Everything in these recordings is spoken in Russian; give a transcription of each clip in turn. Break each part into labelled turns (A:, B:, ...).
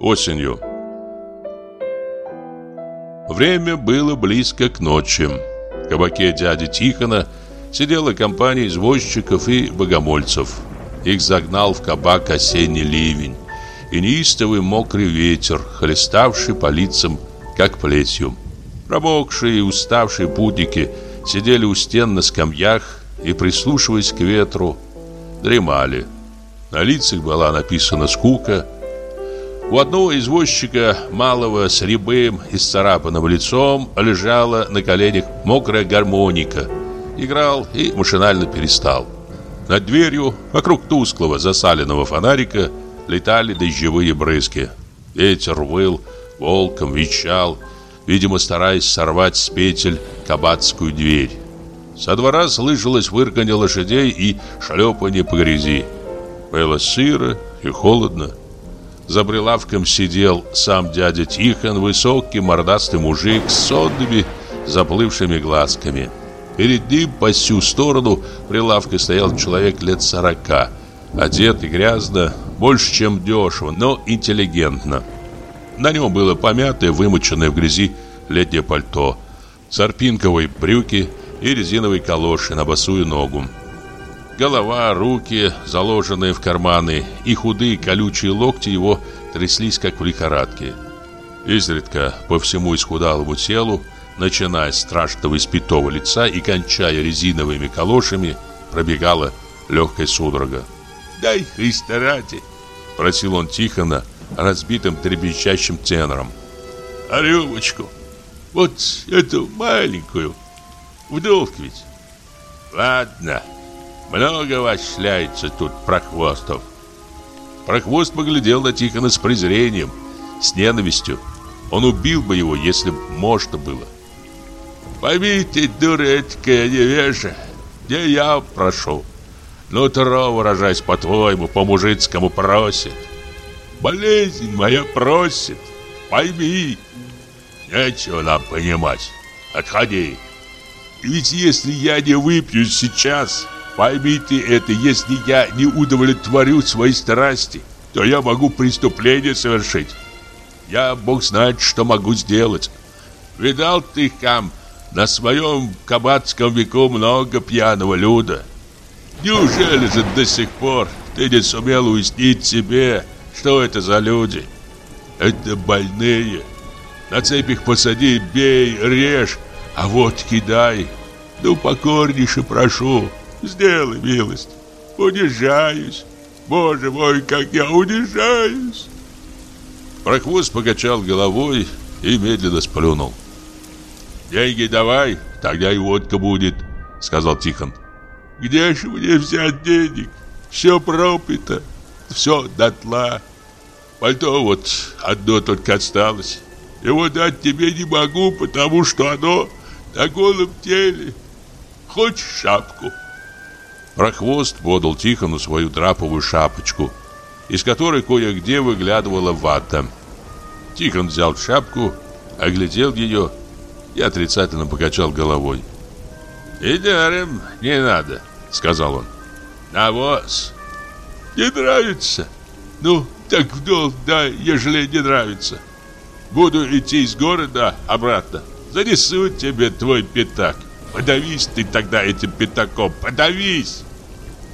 A: Осенью. Время было близко к ночи. В кабаке дяди Тихона сидела компания извозчиков и богомольцев. Их загнал в кабак осенний ливень и неистовый мокрый ветер, хлеставший по лицам, как плетью. Промокшие и уставшие путники сидели у стен на скамьях и, прислушиваясь к ветру, дремали. На лицах была написана скука. У одного извозчика, малого с рябым и сцарапанным лицом, лежала на коленях мокрая гармоника. Играл и машинально перестал. Над дверью, вокруг тусклого засаленного фонарика, летали дождевые брызги. Ветер выл, волком вещал, видимо, стараясь сорвать с петель кабацкую дверь. Со двора слышалось вырканье лошадей и шлепанье по грязи. Было сыро и холодно. За прилавком сидел сам дядя Тихон, высокий мордастый мужик с сонными заплывшими глазками. Перед ним по всю сторону прилавка стоял человек лет сорока, одет и грязно, больше, чем дешево, но интеллигентно. На нем было помятое, вымоченное в грязи летнее пальто, сарпинковые брюки и резиновые калоши на босую ногу. Голова, руки, заложенные в карманы, и худые колючие локти его тряслись, как в лихорадке. Изредка по всему исхудалому телу, начиная с страшного испитого лица и кончая резиновыми калошами, пробегала легкая судорога.
B: «Дай Христа ради!» – просил он Тихона разбитым требещащим тенором. «А рюмочку? Вот эту маленькую. Вдовк ведь?» «Ладно!» Много вас тут прохвостов.
A: Прохвост поглядел на Тихона с презрением, с ненавистью. Он убил бы его, если бы можно было.
B: Поймите, дурецкая невежа, где я прошу. Нутро, выражаясь по-твоему, по-мужицкому просит. Болезнь моя просит, пойми. Нечего нам понимать. Отходи. Ведь если я не выпью сейчас, Поймите это, если я не удовлетворю свои страсти, то я могу преступление совершить. Я, Бог знает, что могу сделать. Видал ты, Хам, на своем кабацком веку много пьяного люда. Неужели же до сих пор ты не сумел уяснить себе, что это за люди? Это больные. На цепях посади, бей, режь, а вот кидай. Ну, покорнейше прошу, Сделай милость. Унижаюсь. Боже мой, как я унижаюсь.
A: Прохвост покачал головой и медленно сплюнул.
B: «Деньги давай, тогда и водка будет», — сказал Тихон. «Где же мне взять денег? Все пропито, все дотла. Пальто вот одно только осталось. Его дать тебе не могу, потому что оно на голом теле. Хочешь шапку?»
A: Прохвост подал Тихону свою драповую шапочку, из которой кое-где выглядывала вата. Тихон взял шапку, оглядел ее и отрицательно покачал головой.
B: «И даром не надо», — сказал он. «Навоз. Не нравится? Ну, так в долг дай, ежели не нравится. Буду идти из города обратно. Занесу тебе твой пятак. Подавись ты тогда этим пятаком, подавись!»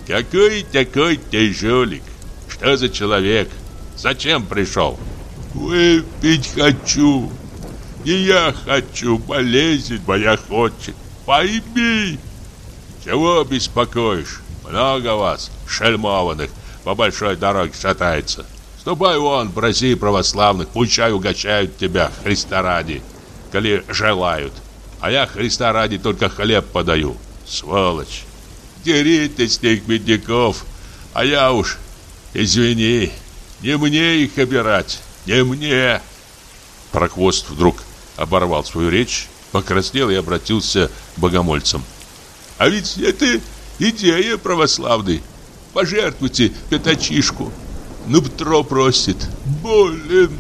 B: Какой такой ты жулик? Что за человек? Зачем пришел? Выпить хочу. Не я хочу, болезнь моя хочет. Пойми. Чего беспокоишь? Много вас, шельмованных, по большой дороге шатается. Ступай вон, проси православных, пучай угощают тебя Христа ради, коли желают. А я Христа ради только хлеб подаю. Сволочь. Дери ты с бедняков, а я уж, извини, не мне их обирать, не мне.
A: Прохвост вдруг оборвал свою речь, покраснел и обратился к богомольцам.
B: А ведь это идея православной. Пожертвуйте пятачишку. Ну, Петро просит. Болен.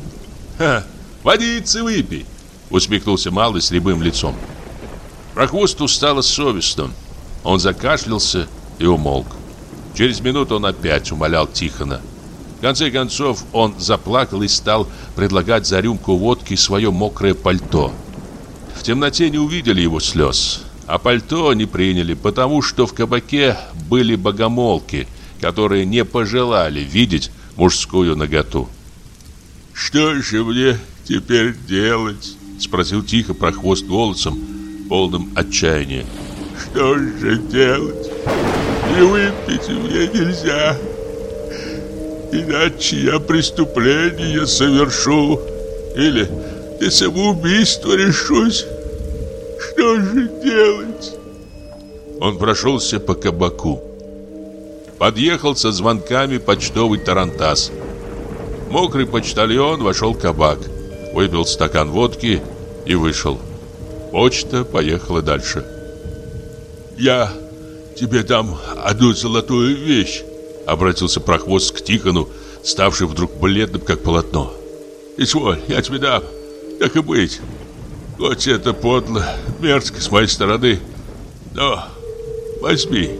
A: Ха, водицы выпей, усмехнулся малый с рябым лицом. Прохвосту стало совестно. Он закашлялся и умолк. Через минуту он опять умолял Тихона. конце концов он заплакал и стал предлагать за рюмку водки свое мокрое пальто. В темноте не увидели его слез, а пальто не приняли, потому что в кабаке были богомолки, которые не пожелали видеть мужскую наготу.
B: «Что же мне теперь делать?» Спросил тихо про хвост голосом, полным отчаяния. «Что же делать? И выпить мне нельзя!» Иначе я преступление совершу Или ты самоубийство решусь Что же делать?
A: Он прошелся по кабаку Подъехал со звонками почтовый тарантас Мокрый почтальон вошел в кабак Выпил стакан водки и вышел Почта поехала дальше
B: Я тебе дам одну золотую вещь Обратился прохвост к Тихону, ставший вдруг бледным, как полотно. «Изволь, я тебе дам, так и быть. Хоть это подло, мерзко с моей стороны, но возьми,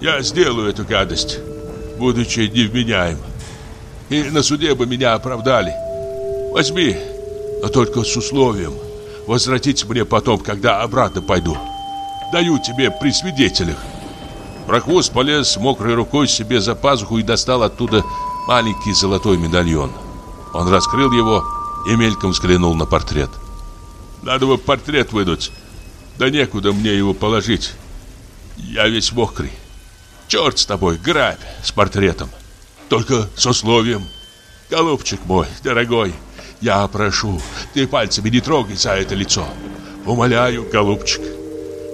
B: я сделаю эту гадость, будучи невменяем. И на суде бы меня оправдали. Возьми, но только с условием возвратить мне потом, когда обратно пойду. Даю тебе при свидетелях».
A: Прохвост полез мокрой рукой себе за пазуху и достал оттуда маленький золотой медальон. Он раскрыл его и мельком взглянул на портрет.
B: «Надо бы портрет вынуть. Да некуда мне его положить. Я весь мокрый. Черт с тобой, грабь с портретом. Только с условием. Голубчик мой, дорогой, я прошу, ты пальцами не трогай за это лицо. Умоляю, голубчик,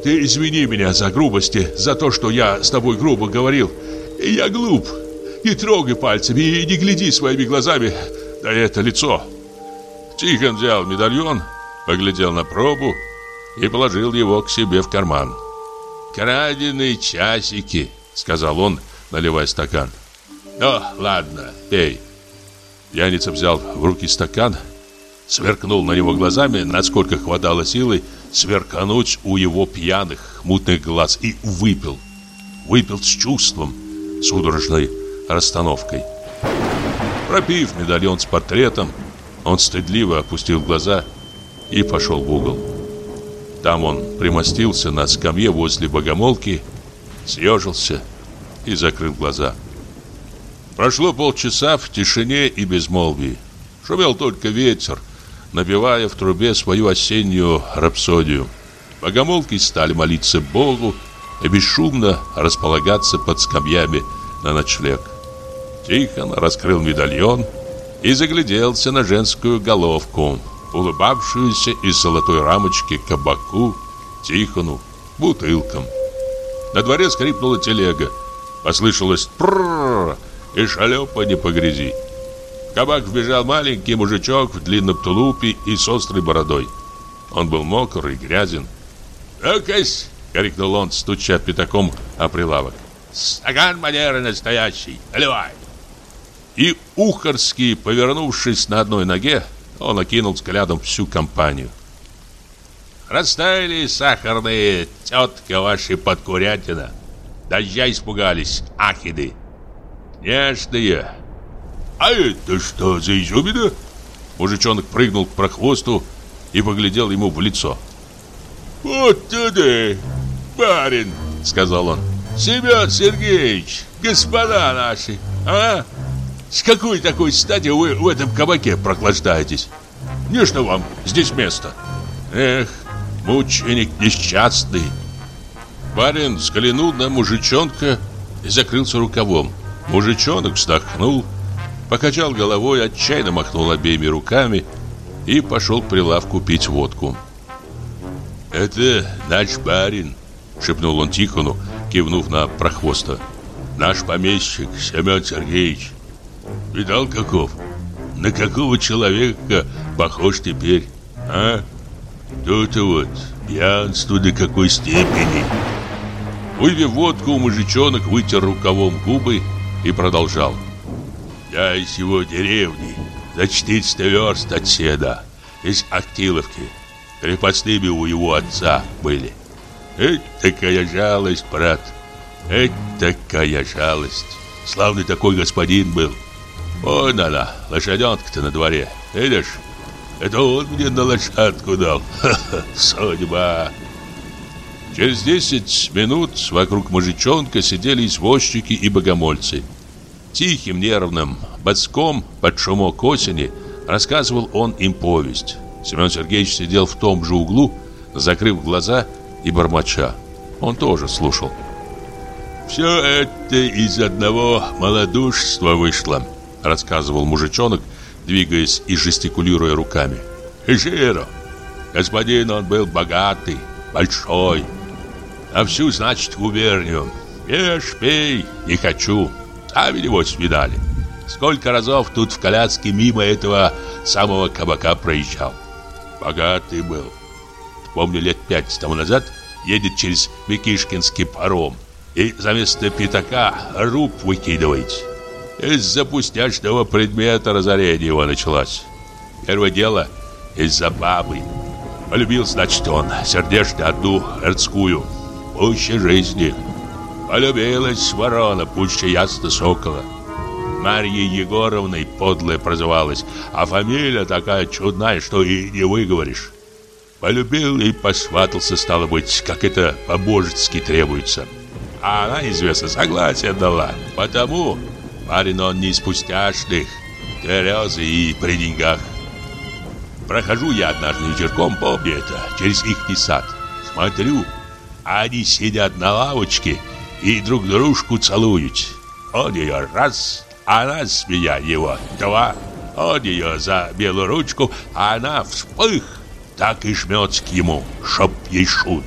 B: ты извини меня за грубости, за то, что я с тобой грубо говорил. Я глуп. Не трогай пальцами и не гляди своими глазами на это лицо. Тихон взял медальон, поглядел на пробу и положил его к себе в карман.
A: «Краденые часики», — сказал он, наливая стакан.
B: «Ну, ладно, пей».
A: Пьяница взял в руки стакан, сверкнул на него глазами, насколько хватало силы, сверкануть у его пьяных, мутных глаз и выпил. Выпил с чувством, судорожной расстановкой. Пропив медальон с портретом, он стыдливо опустил глаза и пошел в угол. Там он примостился на скамье возле богомолки, съежился и закрыл глаза. Прошло полчаса в тишине и безмолвии. Шумел только ветер, напевая в трубе свою осеннюю рапсодию. Богомолки стали молиться Богу и бесшумно располагаться под скамьями на ночлег. Тихон раскрыл медальон и загляделся на женскую головку, улыбавшуюся из золотой рамочки кабаку, Тихону, бутылкам. На дворе скрипнула телега, послышалось «пррррр» и шлепанье по грязи кабак вбежал маленький мужичок в длинном тулупе и с острой бородой. Он был мокрый и грязен.
B: «Экась!» — крикнул он, стуча пятаком о прилавок. «Стакан манеры настоящий! Наливай!»
A: И Ухарский, повернувшись на одной ноге, он окинул взглядом всю компанию.
B: «Растаяли сахарные тетка ваши подкурятина! Дождя испугались, ахиды! Нежные, «А это что за изюмина?»
A: Мужичонок прыгнул к прохвосту и поглядел ему в лицо.
B: «Вот туда, барин!» — сказал он. «Семен Сергеевич, господа наши, а? С какой такой стати вы в этом кабаке прохлаждаетесь? Не что вам здесь место?»
A: «Эх, мученик несчастный!» Барин взглянул на мужичонка и закрылся рукавом. Мужичонок вздохнул покачал головой, отчаянно махнул обеими руками и пошел к прилавку пить водку.
B: «Это наш барин», — шепнул он Тихону, кивнув на прохвоста. «Наш помещик Семен Сергеевич. Видал, каков? На какого человека похож теперь, а? Тут вот пьянство до какой степени».
A: Выпив водку, мужичонок вытер рукавом губы и продолжал.
B: Я из его деревни, за 400 верст от седа, из Актиловки. Крепостными у его отца были. Это такая жалость, брат. Это такая жалость. Славный такой господин был. Вон она, лошаденка-то на дворе. Видишь? Это он мне на лошадку дал. Ха-ха, судьба.
A: Через 10 минут вокруг мужичонка сидели извозчики и богомольцы. Тихим, нервным, боцком под шумок осени рассказывал он им повесть. Семен Сергеевич сидел в том же углу, закрыв глаза и бормоча. Он тоже слушал.
B: «Все это из одного малодушества вышло», рассказывал мужичонок, двигаясь и жестикулируя руками. «Жиро! Господин он был богатый, большой. А всю, значит, губернию. Ешь, пей, не хочу. Сами его видали. Сколько разов тут в коляске мимо этого самого кабака проезжал. Богатый был. Помню, лет пять тому назад едет через Микишкинский паром и за место пятака руб выкидывает. Из-за пустячного предмета разорение его началось. Первое дело из-за бабы. Полюбил, значит, он сердечно одну эрцкую, пуще жизни. Полюбилась ворона, пуще ясно сокола. Марьей Егоровной подлая прозывалась, а фамилия такая чудная, что и не выговоришь. Полюбил и посватался, стало быть, как это по-божески требуется. А она, известно, согласие дала. Потому Парень он не из пустяшных, тверезый и при деньгах. Прохожу я однажды вечерком, помню это, через их сад. Смотрю, они сидят на лавочке и друг дружку целуют. Он ее раз, она с меня его два. Он ее за белую ручку, а она вспых, так и жмется к ему, чтоб ей шут.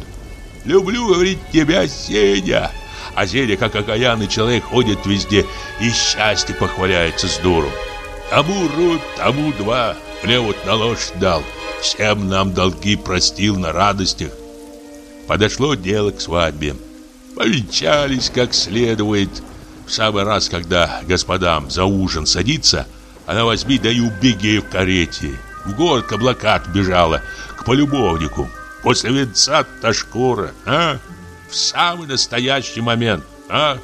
B: «Люблю, — говорит, — тебя, Сеня!» А Зеля, как окаянный человек, ходит везде и счастье похваляется с дуру. Тому рут, тому два, мне вот на ложь дал. Всем нам долги простил на радостях. Подошло дело к свадьбе. Повенчались как следует. В самый раз, когда господам за ужин садится, она возьми да и убеги в карете. В город к облака бежала, к полюбовнику. После венца-то шкура, а? в самый настоящий момент, а?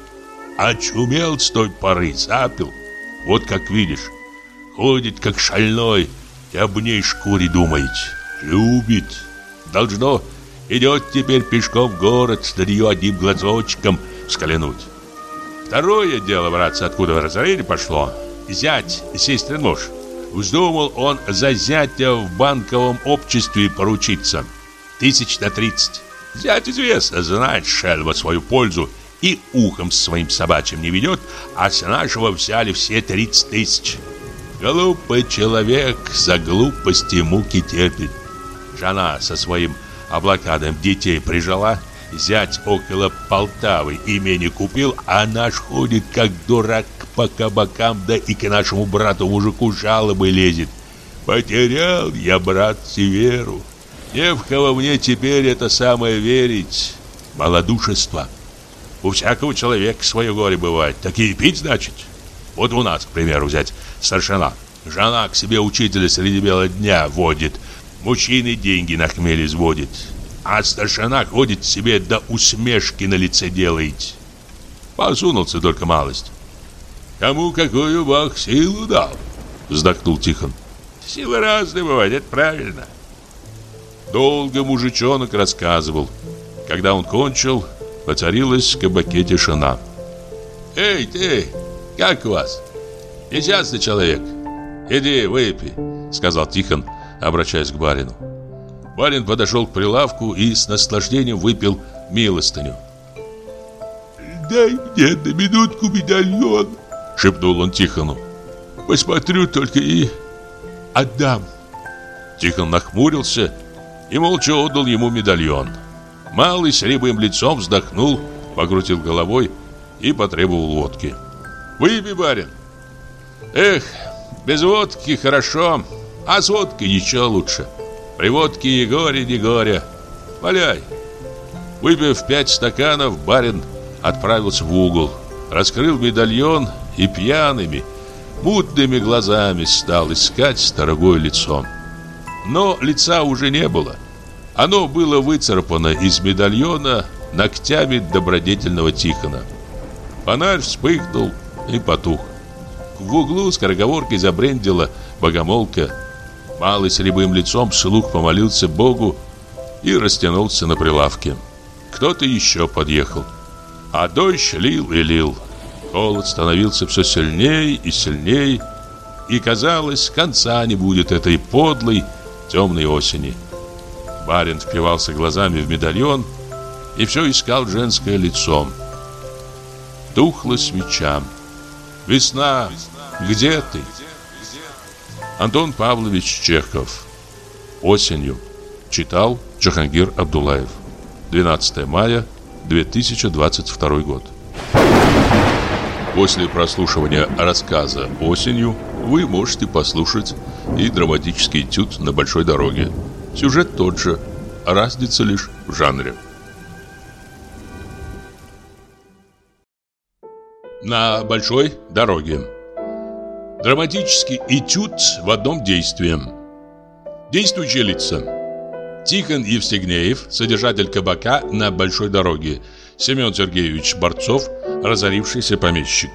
B: Очумел с той поры, запил. Вот как видишь, ходит как шальной и об ней шкуре думает. Любит. Должно, идет теперь пешком в город, нее одним глазочком взглянуть. Второе дело, братцы, откуда разорение пошло. Зять, сестрин муж. Вздумал он за зятя в банковом обществе поручиться. Тысяч на тридцать. Зять известно, знает шельма свою пользу и ухом своим собачьим не ведет, а с нашего взяли все 30 тысяч. Глупый человек за глупости муки терпит. Жена со своим облакадом детей прижала, зять около Полтавы имени купил, а наш ходит как дурак по кабакам, да и к нашему брату-мужику жалобы лезет. Потерял я, брат, Северу. Не в кого мне теперь это самое верить. Малодушество. У всякого человека свое горе бывает. Такие пить, значит? Вот у нас, к примеру, взять старшина. Жена к себе учителя среди бела дня водит. Мужчины деньги на хмель изводит. А старшина ходит себе до усмешки на лице делает. Посунулся только малость. Кому какую Бог силу дал? Вздохнул Тихон. Силы разные бывают, это правильно. Долго мужичонок рассказывал. Когда он кончил, воцарилась в кабаке тишина. «Эй, ты, как у вас? Несчастный человек. Иди, выпей», — сказал Тихон, обращаясь к барину. Барин подошел к прилавку и с наслаждением выпил милостыню.
C: «Дай мне на минутку медальон», — шепнул он Тихону. «Посмотрю только и отдам».
A: Тихон нахмурился и молча отдал ему медальон. Малый с рябым лицом вздохнул, покрутил головой и потребовал водки. «Выпей, барин!» «Эх, без водки хорошо, а с водкой еще лучше. При водке и горе, не горе. Валяй!» Выпив пять стаканов, барин отправился в угол, раскрыл медальон и пьяными, мутными глазами стал искать дорогое лицо. Но лица уже не было. Оно было выцарапано из медальона ногтями добродетельного Тихона. Фонарь вспыхнул и потух. в углу скороговоркой забрендила богомолка. Малый с рябым лицом слух помолился Богу и растянулся на прилавке. Кто-то еще подъехал. А дождь лил и лил. Холод становился все сильнее и сильнее, и казалось, конца не будет этой подлой темной осени. Барин впивался глазами в медальон и все искал женское лицо. Тухла свеча. Весна, где ты? Антон Павлович Чехов. Осенью. Читал Джахангир Абдулаев. 12 мая 2022 год. После прослушивания рассказа «Осенью» вы можете послушать и драматический этюд на большой дороге. Сюжет тот же, разница лишь в жанре. На большой дороге. Драматический этюд в одном действии. Действующие лица. Тихон Евстигнеев, содержатель кабака на большой дороге. Семен Сергеевич Борцов, разорившийся помещик.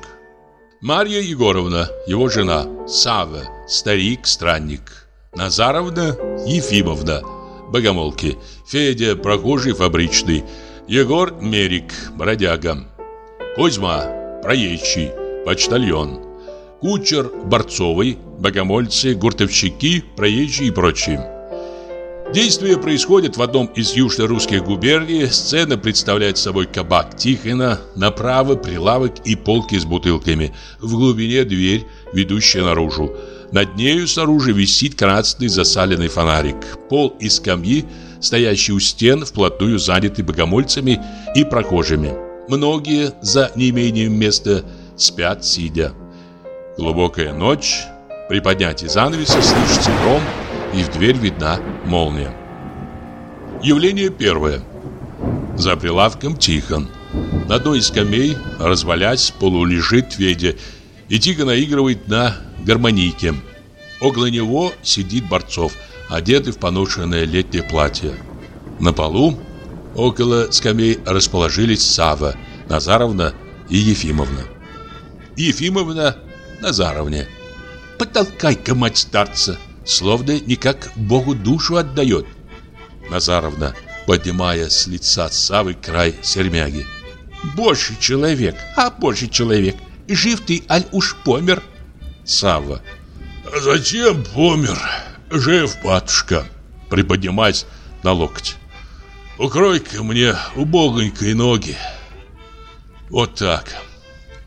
A: Марья Егоровна, его жена. Савва, старик-странник. Назаровна Ефимовна, богомолки. Федя, прохожий фабричный. Егор Мерик, бродяга. Кузьма, проезжий, почтальон кучер Борцовый, богомольцы, гуртовщики, проезжие и прочие. Действие происходит в одном из южно-русских губерний. Сцена представляет собой кабак Тихона, направо прилавок и полки с бутылками. В глубине дверь, ведущая наружу. Над нею снаружи висит красный засаленный фонарик. Пол и скамьи, стоящие у стен, вплотную заняты богомольцами и прохожими. Многие, за неимением места, спят сидя. Глубокая ночь. При поднятии занавеса слышится гром, и в дверь видна молния. Явление первое. За прилавком Тихон. На одной из скамей, развалясь, полулежит Федя и тихо наигрывает на гармонийке. Около него сидит Борцов, одетый в поношенное летнее платье. На полу около скамей расположились Сава, Назаровна и Ефимовна. Ефимовна Назаровне. Потолкай-ка, мать старца, словно никак Богу душу отдает. Назаровна, поднимая с лица Савы край сермяги. Божий человек, а божий человек, жив ты, аль уж помер? Савва. А зачем помер? Жив, батюшка, приподнимаясь на локоть. Укрой-ка мне убогонькой ноги. Вот так.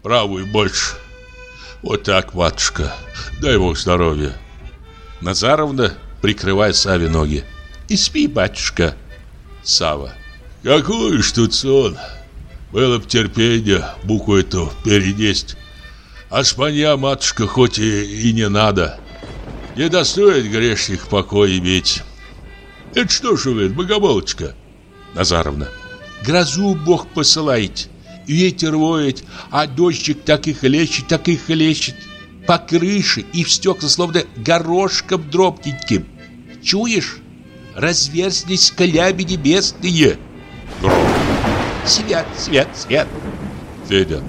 A: Правую больше. Вот так, матушка. Дай бог здоровья. Назаровна, прикрывая Саве ноги. И спи, батюшка. Сава. Какой ж тут сон. Было б терпение букву эту перенесть. А спанья, матушка, хоть и, и не надо. Не достоит грешник покой иметь. Это что ж вы, богомолочка? Назаровна. Грозу Бог посылает. Ветер воет, а дождик так и хлещет, так и хлещет. По крыше и в стекла словно горошком дробненьким. Чуешь? Разверзлись кляби небесные. Гром. Свет, свет, свет. Федя.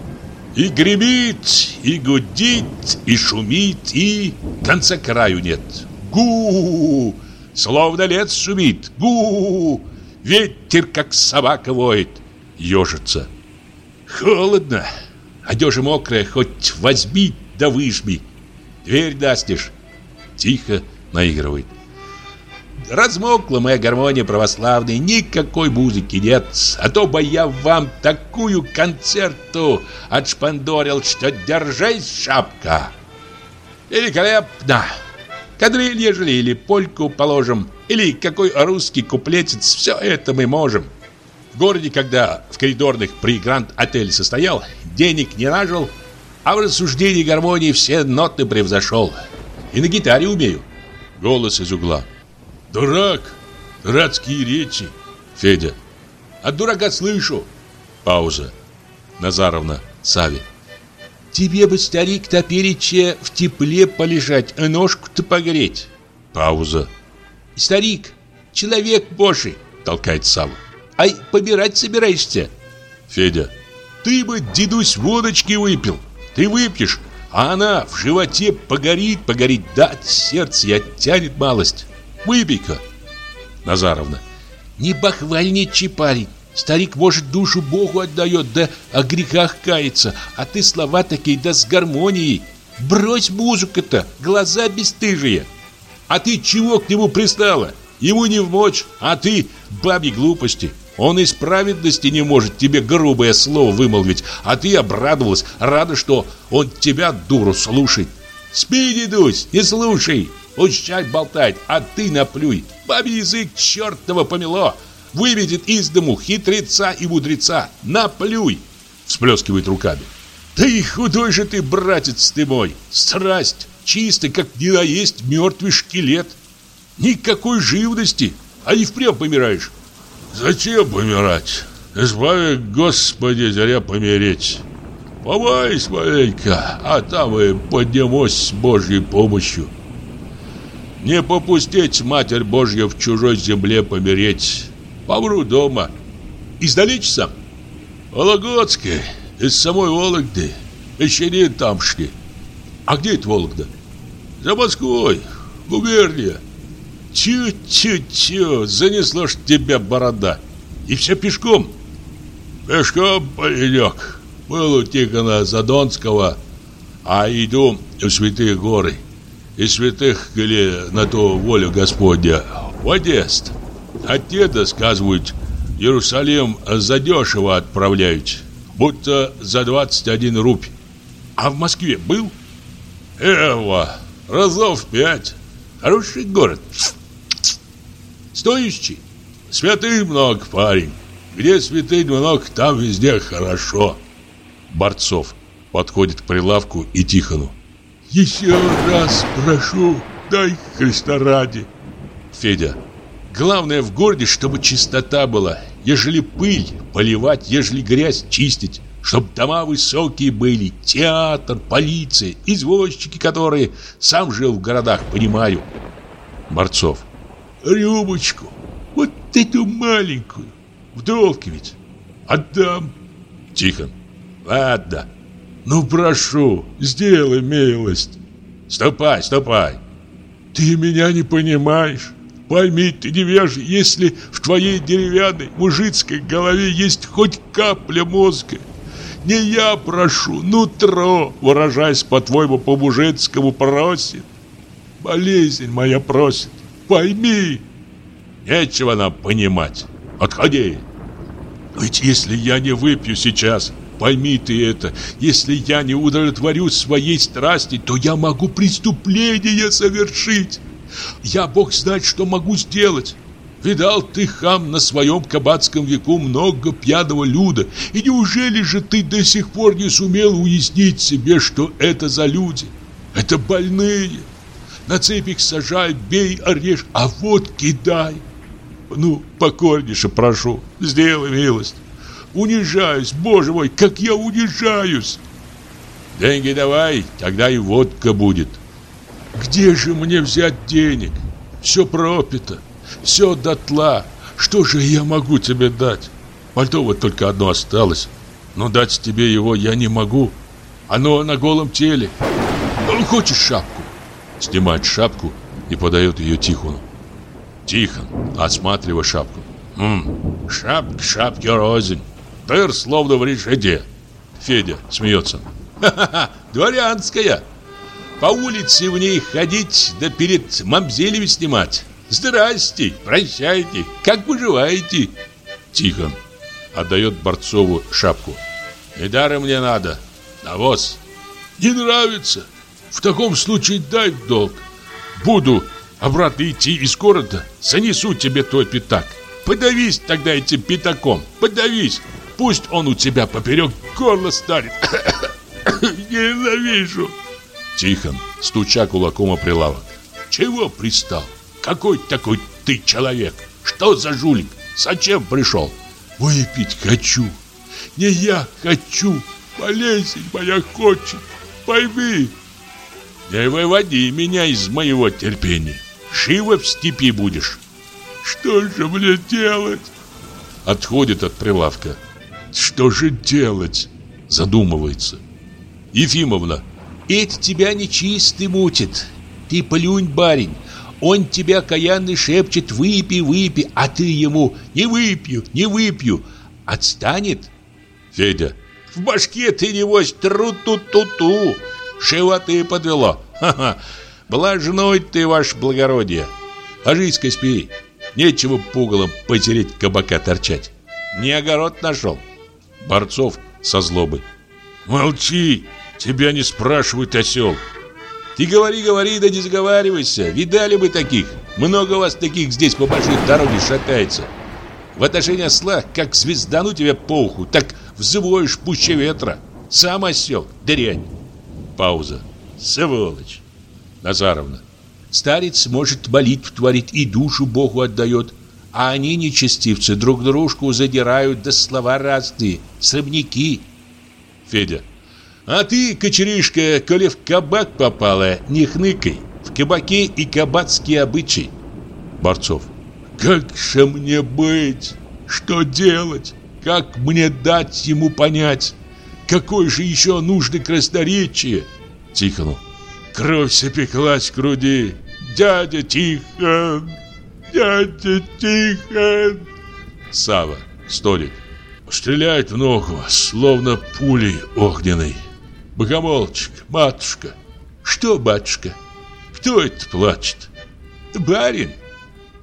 A: И гремит, и гудит, и шумит, и конца краю нет. Гу! Словно лес шумит. Гу! Ветер, как собака воет. Ежится. Холодно. Одежа мокрая, хоть возьми да выжми. Дверь дастишь. Тихо наигрывает. Размокла моя гармония православная, никакой музыки нет. А то бы я вам такую концерту отшпандорил, что держись, шапка. Великолепно. Кадриль, ежели, или польку положим, или какой русский куплетец, все это мы можем. В городе, когда в коридорных при Гранд-отеле состоял, денег не нажил, а в рассуждении гармонии все ноты превзошел. И на гитаре умею. Голос из угла. Дурак! Дурацкие речи. Федя. От дурака слышу. Пауза. Назаровна. Сави. Тебе бы, старик, топерече в тепле полежать, а ножку-то погреть. Пауза. Старик, человек божий, толкает Савва. Ай, побирать собираешься? Федя. Ты бы, дедусь, водочки выпил. Ты выпьешь, А она в животе погорит, погорит, да от сердца и оттянет малость. Выпей-ка. Назаровна. Не бахвальничай, парень. Старик, может, душу Богу отдает, да о грехах кается, а ты слова такие, да с гармонией. Брось музыку-то, глаза бесстыжие. А ты чего к нему пристала? Ему не в мочь, а ты бабьи глупости. Он из праведности не может тебе грубое слово вымолвить, а ты обрадовалась, рада, что он тебя, дуру, слушает. Спи, дедусь, не слушай. Пущай болтать, а ты наплюй. Бабий язык чертова помело. Выведет из дому хитреца и мудреца. Наплюй. Всплескивает руками. Да и худой же ты, братец ты мой. Страсть, чистый, как не наесть мертвый шкелет. Никакой живности, а и впрямь помираешь.
C: Зачем помирать? Избави, Господи, зря помереть. Помайся маленько, а там и поднимусь с Божьей помощью. Не попустить Матерь Божья в чужой земле помереть. Помру дома.
A: Издалечь сам?
C: Вологодский, из самой Вологды. Мещанин тамшний.
A: А где это Вологда?
C: За Москвой, губерния.
A: Тю-тю-тю, занесло ж тебя борода. И все пешком?
C: Пешком, паренек. Был у Тихона Задонского, а иду в Святые горы. И святых, или на то волю Господня, в Одест. От деда, сказывают, Иерусалим задешево отправляют, будто за 21 рубь.
A: А в Москве был?
C: Эва, разов пять.
A: Хороший город. Стоящий.
C: Святых много, парень. Где святых много, там везде хорошо.
A: Борцов подходит к прилавку и Тихону.
C: Еще раз прошу, дай Христа ради.
A: Федя. Главное в городе, чтобы чистота была. Ежели пыль, поливать, ежели грязь, чистить. Чтоб дома высокие были, театр, полиция, извозчики, которые сам жил в городах, понимаю. Борцов.
C: Рюмочку, вот эту маленькую, в долг ведь. Отдам.
A: Тихон. Ладно.
C: Ну, прошу, сделай милость.
A: Ступай, ступай.
C: Ты меня не понимаешь. Пойми, ты невежий, если в твоей деревянной мужицкой голове есть хоть капля мозга. Не я прошу, нутро, выражаясь по-твоему по-мужицкому, просит. Болезнь моя просит. Пойми.
A: Нечего нам понимать. Отходи. Ведь если я не выпью сейчас, пойми ты это, если я не удовлетворю своей страсти, то я могу преступление совершить. Я, Бог знает, что могу сделать. Видал ты, хам, на своем кабацком веку много пьяного люда, и неужели же ты до сих пор не сумел уяснить себе, что это за люди? Это больные. На цепь их сажай, бей, орешь, а вот кидай. Ну, покорнейше прошу, сделай милость. Унижаюсь, боже мой, как я унижаюсь. Деньги давай, тогда и водка будет. Где же мне взять денег? Все пропито, все дотла. Что же я могу тебе дать? Пальто вот только одно осталось. Но дать тебе его я не могу. Оно на голом теле. Ну, хочешь шапку? Снимает шапку и подает ее Тихону. Тихон, осматривая шапку. Ммм, шапка шапки рознь. Дыр словно в решете. Федя смеется. Ха-ха-ха, дворянская. По улице в ней ходить, да перед мамзелями снимать. Здрасте, прощайте, как поживаете? Тихон отдает Борцову шапку. Недаром мне надо. Навоз. Не нравится. В таком случае дай долг. Буду обратно идти из города, занесу тебе твой пятак. Подавись тогда этим пятаком, подавись. Пусть он у тебя поперек горла станет. Ненавижу. Тихон, стуча кулаком о прилавок. Чего пристал? Какой такой ты человек? Что за жулик? Зачем пришел? Выпить хочу. Не я хочу. Болезнь моя хочет. Пойми. Не выводи меня из моего терпения. Живо в степи будешь. Что же мне делать? Отходит от прилавка. Что же делать? Задумывается. Ефимовна
B: Это тебя нечистый мутит. Ты плюнь, барин. Он тебя каянный шепчет «выпей, выпей», а ты ему «не выпью, не выпью». Отстанет?
A: Федя.
B: В башке ты, небось, тру-ту-ту-ту. Животы подвело. Ха-ха. Блажной ты, ваше благородие. Ложись-ка спи. Нечего пугалом потереть кабака торчать. Не огород нашел.
A: Борцов со злобой.
C: Молчи, тебя не спрашивают, осел.
B: Ты говори, говори, да не заговаривайся. Видали бы таких. Много вас таких здесь по большой дороге шатается. В отношении осла, как звездану тебя по уху, так взвоишь пуще ветра. Сам осел, дрянь.
A: Пауза.
B: Сволочь.
A: Назаровна.
B: Старец, может, молитв творит и душу Богу отдает, а они, нечестивцы, друг дружку задирают, да слова разные, срывники.
A: Федя.
B: А ты, кочеришка, коли в кабак попала, не хныкай. В кабаке и кабацкие обычаи.
A: Борцов.
C: Как же мне быть? Что делать? Как мне дать ему понять? Какое же еще нужно красноречие?
A: Тихону.
C: Кровь запеклась в груди. Дядя Тихон! Дядя Тихон!
A: Сава. Столик.
C: Стреляет в ногу, словно пулей огненной. Богомолчик, матушка.
B: Что, батюшка?
C: Кто это плачет?
B: Барин.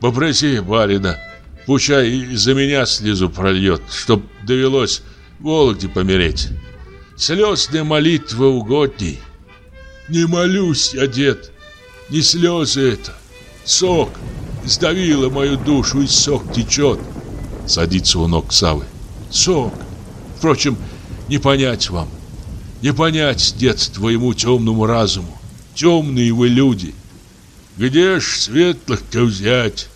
C: Попроси барина, пущай и за меня слезу прольет, чтоб довелось Вологде помереть. Слезная молитва угодней. Не молюсь я, дед, не слезы это, сок. Сдавила мою душу, и сок течет.
A: Садится у ног Савы.
C: Сок. Впрочем, не понять вам. Не понять, дед, твоему темному разуму. Темные вы люди. Где ж светлых-то взять?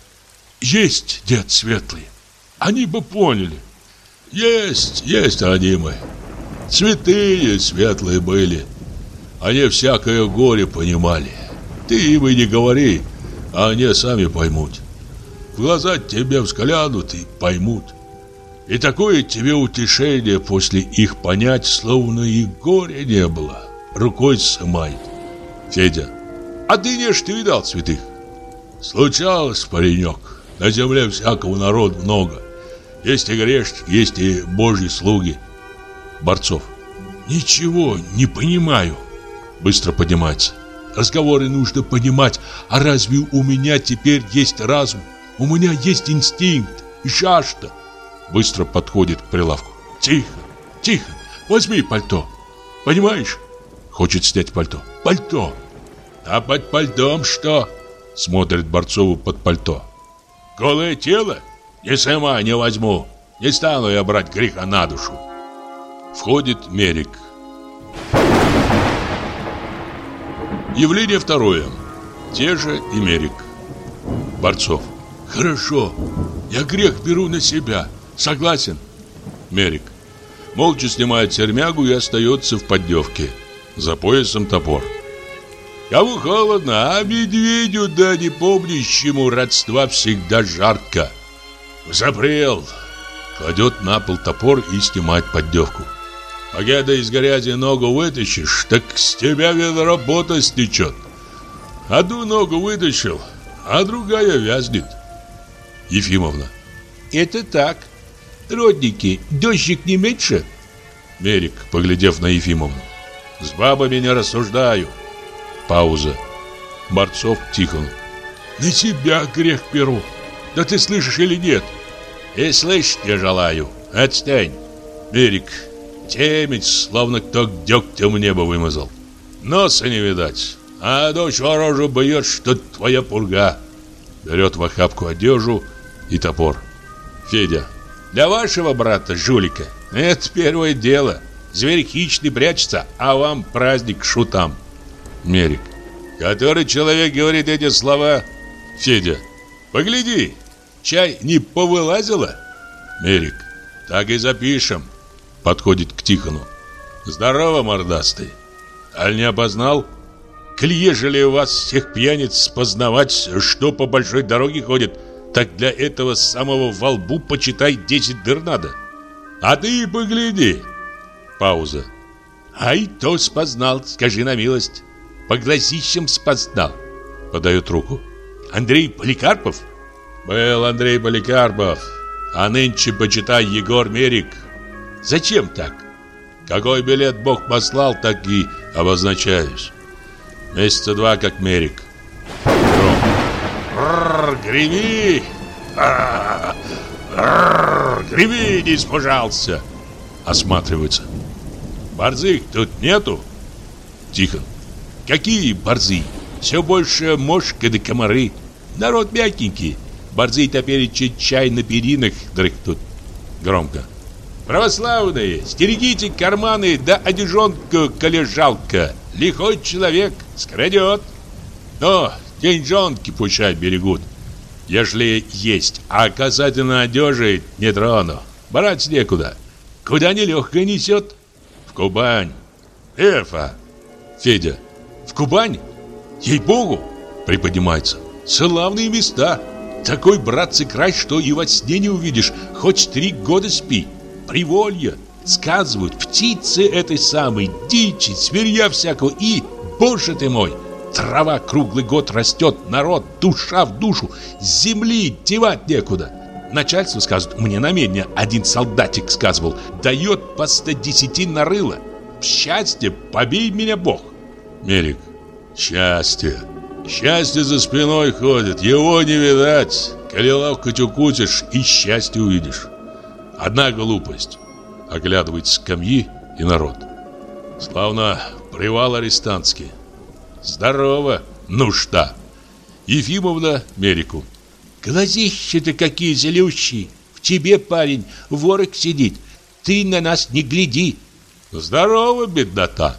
C: Есть, дед, светлые. Они бы поняли. Есть, есть они. Святые светлые были. Они всякое горе понимали. Ты им и не говори, а они сами поймут. В глаза тебе взглянут и поймут. И такое тебе утешение после их понять, словно и горя не было. Рукой сымает.
A: Федя.
B: А ты не ж ты видал святых?
C: Случалось, паренек. На земле всякого народа много. Есть и грешники, есть и божьи слуги.
A: Борцов.
C: Ничего не понимаю.
A: Быстро поднимается.
C: Разговоры нужно понимать. А разве у меня теперь есть разум? У меня есть инстинкт и жажда.
A: Быстро подходит к прилавку.
C: Тихо, тихо. Возьми пальто. Понимаешь?
A: Хочет снять пальто.
C: Пальто. А под пальтом что?
A: Смотрит Борцову под пальто.
C: Голое тело? Не сама не возьму. Не стану я брать греха на душу.
A: Входит Мерик. Явление второе. Те же и Мерик. Борцов.
C: Хорошо. Я грех беру на себя. Согласен?
A: Мерик. Молча снимает сермягу и остается в поддевке. За поясом топор.
C: Кому холодно, а медведю, да не помнящему родства всегда жарко. Запрел.
A: Кладет на пол топор и снимает поддевку.
C: Погода из грязи ногу вытащишь, так с тебя ведро пота стечет. Одну ногу вытащил, а другая вязнет.
A: Ефимовна.
B: Это так. Родники, дождик не меньше?
A: Мерик, поглядев на Ефимовну.
C: С бабами не рассуждаю.
A: Пауза. Борцов Тихон.
C: На себя грех беру. Да ты слышишь или нет?
B: И слышать не желаю. Отстань.
C: Мерик, темить, словно кто дегтем небо вымазал. Носа не видать. А дочь ворожу бьет, что твоя пурга.
A: Берет в охапку одежду и топор.
B: Федя. Для вашего брата жулика это первое дело. Зверь хищный прячется, а вам праздник шутам.
A: Мерик.
B: Который человек говорит эти слова?
A: Федя.
B: Погляди, чай не повылазило?
A: Мерик.
B: Так и запишем.
A: Подходит к Тихону.
B: Здорово, мордастый. Аль не опознал? Коль у вас всех пьяниц познавать, что по большой дороге ходит, так для этого самого во лбу почитай 10 дыр надо. А ты погляди.
A: Пауза. Ай, то спознал, скажи на милость. По глазищам спознал. Подает руку. Андрей Поликарпов?
C: Был Андрей Поликарпов. А нынче, почитай, Егор Мерик.
A: Зачем так?
C: Какой билет Бог послал, так и обозначаюсь. Месяца два, как Мерик.
A: Гром. Греви! Греви, не испужался! Осматривается. Борзых тут нету? Тихо. Какие борзы? Все больше мошка да комары. Народ мягенький. Борзы теперь чай на перинах дрыхнут. Громко. Православные, стерегите карманы да одежонку, коли жалко. Лихой человек скрадет. Но деньжонки пущай берегут, ежели есть. А касательно одежи не трону. Брать некуда. Куда нелегко несет? В Кубань. Эфа. Федя. В Кубань? Ей-богу. Приподнимается. Славные места. Такой, братцы, край, что и во сне не увидишь. Хоть три года спи. Приволье. Сказывают, птицы этой самой, дичи, зверья всякого и, боже ты мой, трава круглый год растет, народ, душа в душу, земли девать некуда. Начальство сказывает, мне намерение, один солдатик сказывал, дает по 110 на рыло. Счастье, побей меня Бог.
C: Мерик, счастье. Счастье за спиной ходит, его не видать. Коли лавкать укусишь, и счастье увидишь. Одна глупость. Оглядывает скамьи и народ. Славно привал арестантский. Здорово, нужда. Ефимовна Мерику.
D: Глазища-то какие злющие. В тебе, парень, ворог сидит. Ты на нас не гляди.
C: Здорово, беднота.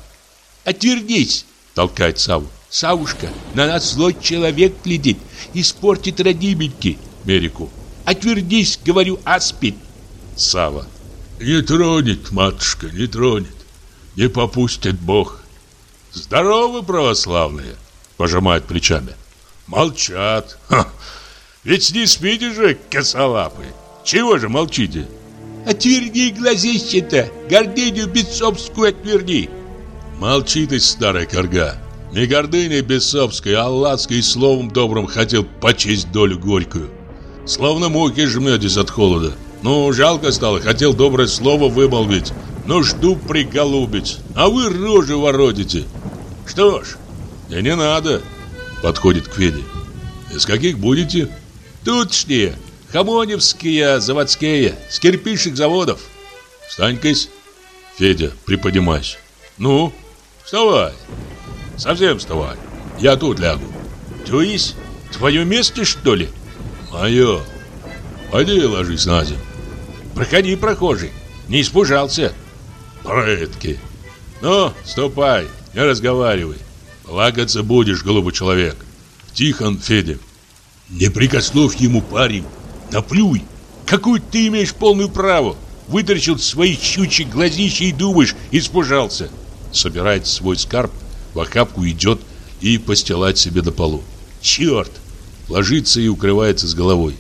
D: Отвернись, толкает Саву. Савушка, на нас злой человек глядит. Испортит родименьки.
C: Мерику.
D: Отвернись, говорю, аспид.
C: Сава. Не тронет, матушка, не тронет. Не попустит Бог. Здорово, православные, пожимают плечами. Молчат. Ха. Ведь не спите же, косолапые. Чего же молчите?
D: Отверни глазище-то, гордыню бесовскую отверни.
C: Молчи ты, старая корга. Не гордыней бесовской, а лаской словом добрым хотел почесть долю горькую. Словно муки жметесь от холода. Ну, жалко стало, хотел доброе слово вымолвить. Нужду приголубить. А вы рожи воротите. Что ж, мне не надо. Подходит к Феде. Из каких будете?
A: Тутшние, хамоневские, заводские, с кирпичных заводов.
C: Встань-кась. Федя, приподнимайся. Ну, вставай. Совсем вставай. Я тут лягу.
A: То есть, твое место, что ли?
C: Мое. Пойди ложись на землю.
A: Проходи, прохожий. Не испужался.
C: Предки. Ну, ступай, не разговаривай. Плакаться будешь, голубой человек. Тихон Федя.
A: Не прикословь ему, парень. Наплюй. Какую ты имеешь полную право? Вытаращил свои щучьи глазища и думаешь, испужался.
C: Собирает свой скарб, в охапку идет и постилает себе на полу.
A: Черт!
C: Ложится и укрывается с головой.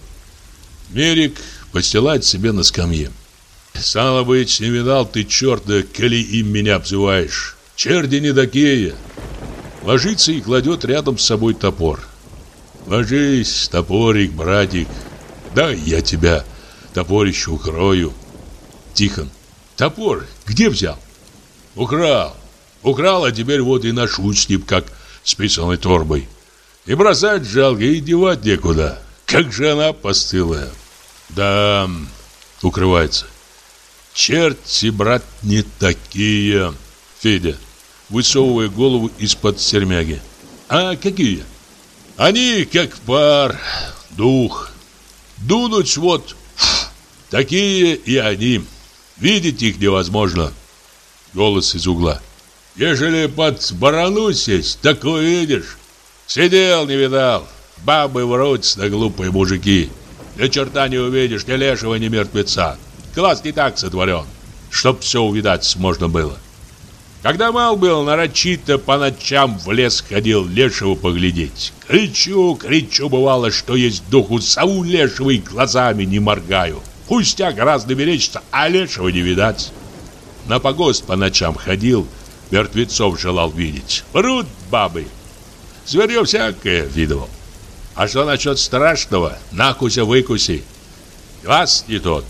C: Мерик постилает себе на скамье. Стало быть, не видал ты черта, коли им меня обзываешь. Черди не такие. Ложится и кладет рядом с собой топор. Ложись, топорик, братик. Дай я тебя топорище укрою. Тихон. Топор где взял? Украл. Украл, а теперь вот и ношу с ним, как с писаной торбой. И бросать жалко, и девать некуда. Как же она постылая. Да, укрывается. Черти, брат, не такие. Федя, высовывая голову из-под сермяги. А какие? Они как пар, дух. Дунуть вот. Такие и они. Видеть их невозможно. Голос из угла. Ежели под барану сесть, так увидишь. Сидел, не видал. Бабы врутся на глупые мужики. Ни черта не увидишь, ни лешего, ни мертвеца. Глаз не так сотворен, чтоб все увидать можно было. Когда мал был, нарочито по ночам в лес ходил лешего поглядеть. Кричу, кричу, бывало, что есть духу, сову лешего и глазами не моргаю. Пустяк гораздо мерещится, а лешего не видать. На погост по ночам ходил,
A: Мертвецов желал видеть. Врут бабы. Зверье всякое видывал. А что насчет страшного? Накуся-выкуси. Глаз не тот.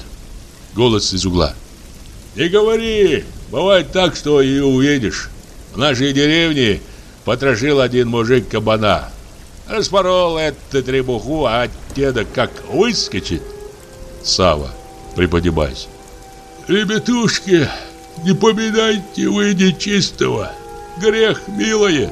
A: Голос из угла. Не говори. Бывает так, что и увидишь. В нашей деревне потрошил один мужик кабана. Распорол эту требуху, а деда как выскочит. Сава, приподнимаясь. Ребятушки, не поминайте вы нечистого. Грех, милое.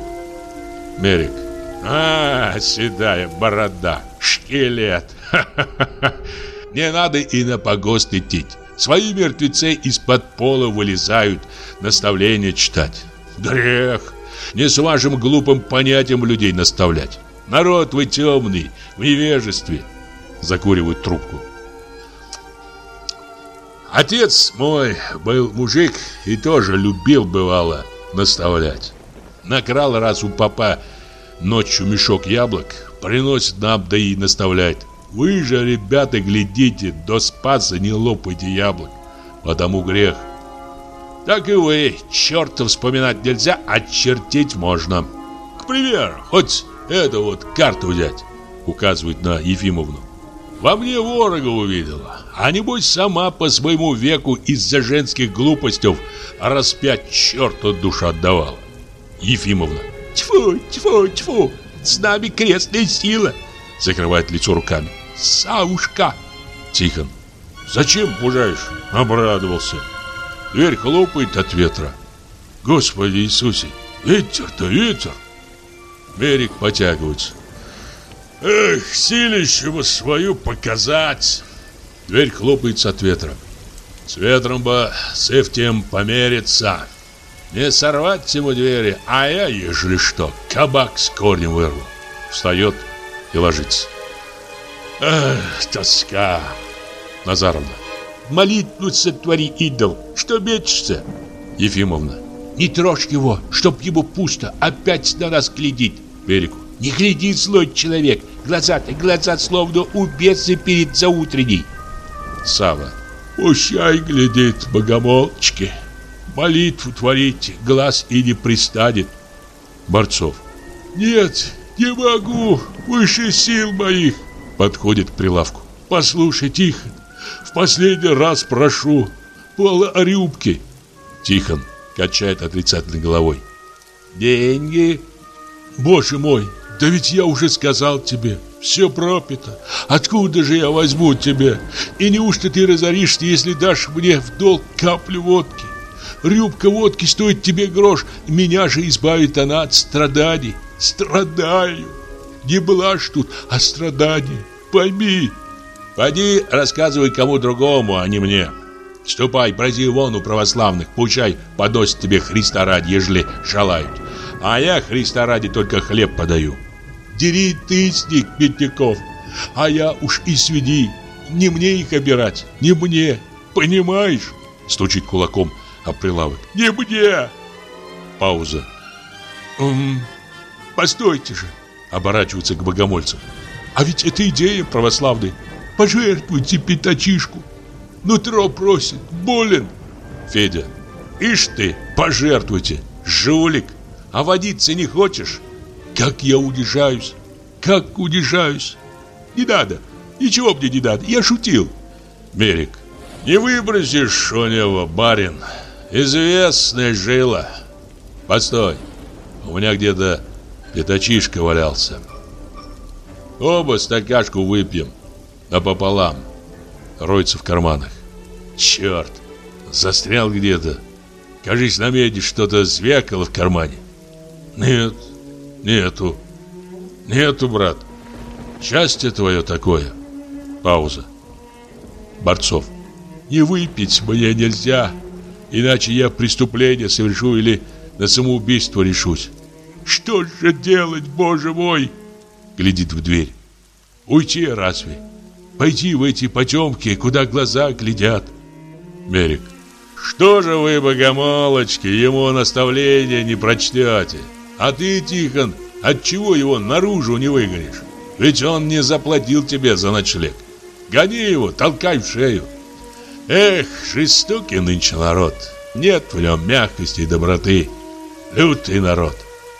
A: Мерик. А, седая борода, шкелет. Не надо и на погост идти. Свои мертвецы из-под пола вылезают, наставления читать. Грех. Не с вашим глупым понятием людей наставлять. Народ вы темный, в невежестве. Закуривают трубку. Отец мой был мужик и тоже любил, бывало, наставлять. Накрал раз у папа ночью мешок яблок, приносит нам, да и наставляет. Вы же, ребята, глядите, до спаса не лопайте яблок, потому грех. Так и вы, черта вспоминать нельзя, а можно. К примеру, хоть эту вот карту взять, указывает на Ефимовну. Во мне ворога увидела, а небось сама по своему веку из-за женских глупостей распять черту душу отдавала. Ефимовна. Тьфу, тьфу, тьфу, с нами крестная сила. Закрывает лицо руками. Савушка. Тихон. Зачем пужаешь? Обрадовался. Дверь хлопает от ветра. Господи Иисусе, ветер-то ветер. Берег потягивается. Эх, силищу свою показать. Дверь хлопается от ветра. С ветром бы с Эвтием помериться. Не сорвать ему двери, а я, ежели что, кабак с корнем вырву. Встает и ложится. Эх, тоска. Назаровна. Молитву сотвори, идол. Что мечешься? Ефимовна. Не трожь его, чтоб ему пусто. Опять на нас глядит. Берегу. Не гляди, злой человек. Глаза-то, глаза словно у беса перед заутренней. Сава. Пущай глядит, богомолчки. Молитву творите, глаз и не пристанет. Борцов. Нет, не могу, выше сил моих. Подходит к прилавку. Послушай, Тихон, в последний раз прошу, пола рюбки. Тихон качает отрицательной головой. Деньги? Боже мой, да ведь я уже сказал тебе, все пропито. Откуда же я возьму тебе? И неужто ты разоришься, если дашь мне в долг каплю водки? Рюбка водки стоит тебе грош, меня же избавит она от страданий. Страдаю. Не блажь тут, а страдание. Пойми. Пойди рассказывай кому другому, а не мне. Ступай, проси вон у православных, пучай подносит тебе Христа ради, ежели желают. А я Христа ради только хлеб подаю. Дери ты с них, бедняков, а я уж и сведи. Не мне их обирать, не мне, понимаешь? Стучит кулаком а прилавок. «Не мне!» Пауза. «М постойте же!» Оборачивается к богомольцам. «А ведь это идея православной. Пожертвуйте пятачишку. Нутро просит, болен!» Федя. «Ишь ты, пожертвуйте, жулик! А водиться не хочешь? Как я унижаюсь! Как унижаюсь! Не надо, ничего мне не надо, я шутил!» Мерик. «Не выбросишь у барин!» Известная жила. Постой. У меня где-то пятачишка валялся. Оба стакашку выпьем. Напополам. Роется в карманах. Черт. Застрял где-то. Кажись, на меди что-то звякало в кармане. Нет. Нету. Нету, брат. Счастье твое такое. Пауза. Борцов. Не выпить мне нельзя. Иначе я преступление совершу или на самоубийство решусь. Что же делать, боже мой? Глядит в дверь. Уйти разве? Пойти в эти потемки, куда глаза глядят. Мерик. Что же вы, богомолочки, ему наставления не прочтете? А ты, Тихон, отчего его наружу не выгонишь? Ведь он не заплатил тебе за ночлег. Гони его, толкай в шею. Эх, жестокий нынче народ. Нет в нем мягкости и доброты.
B: Лютый народ.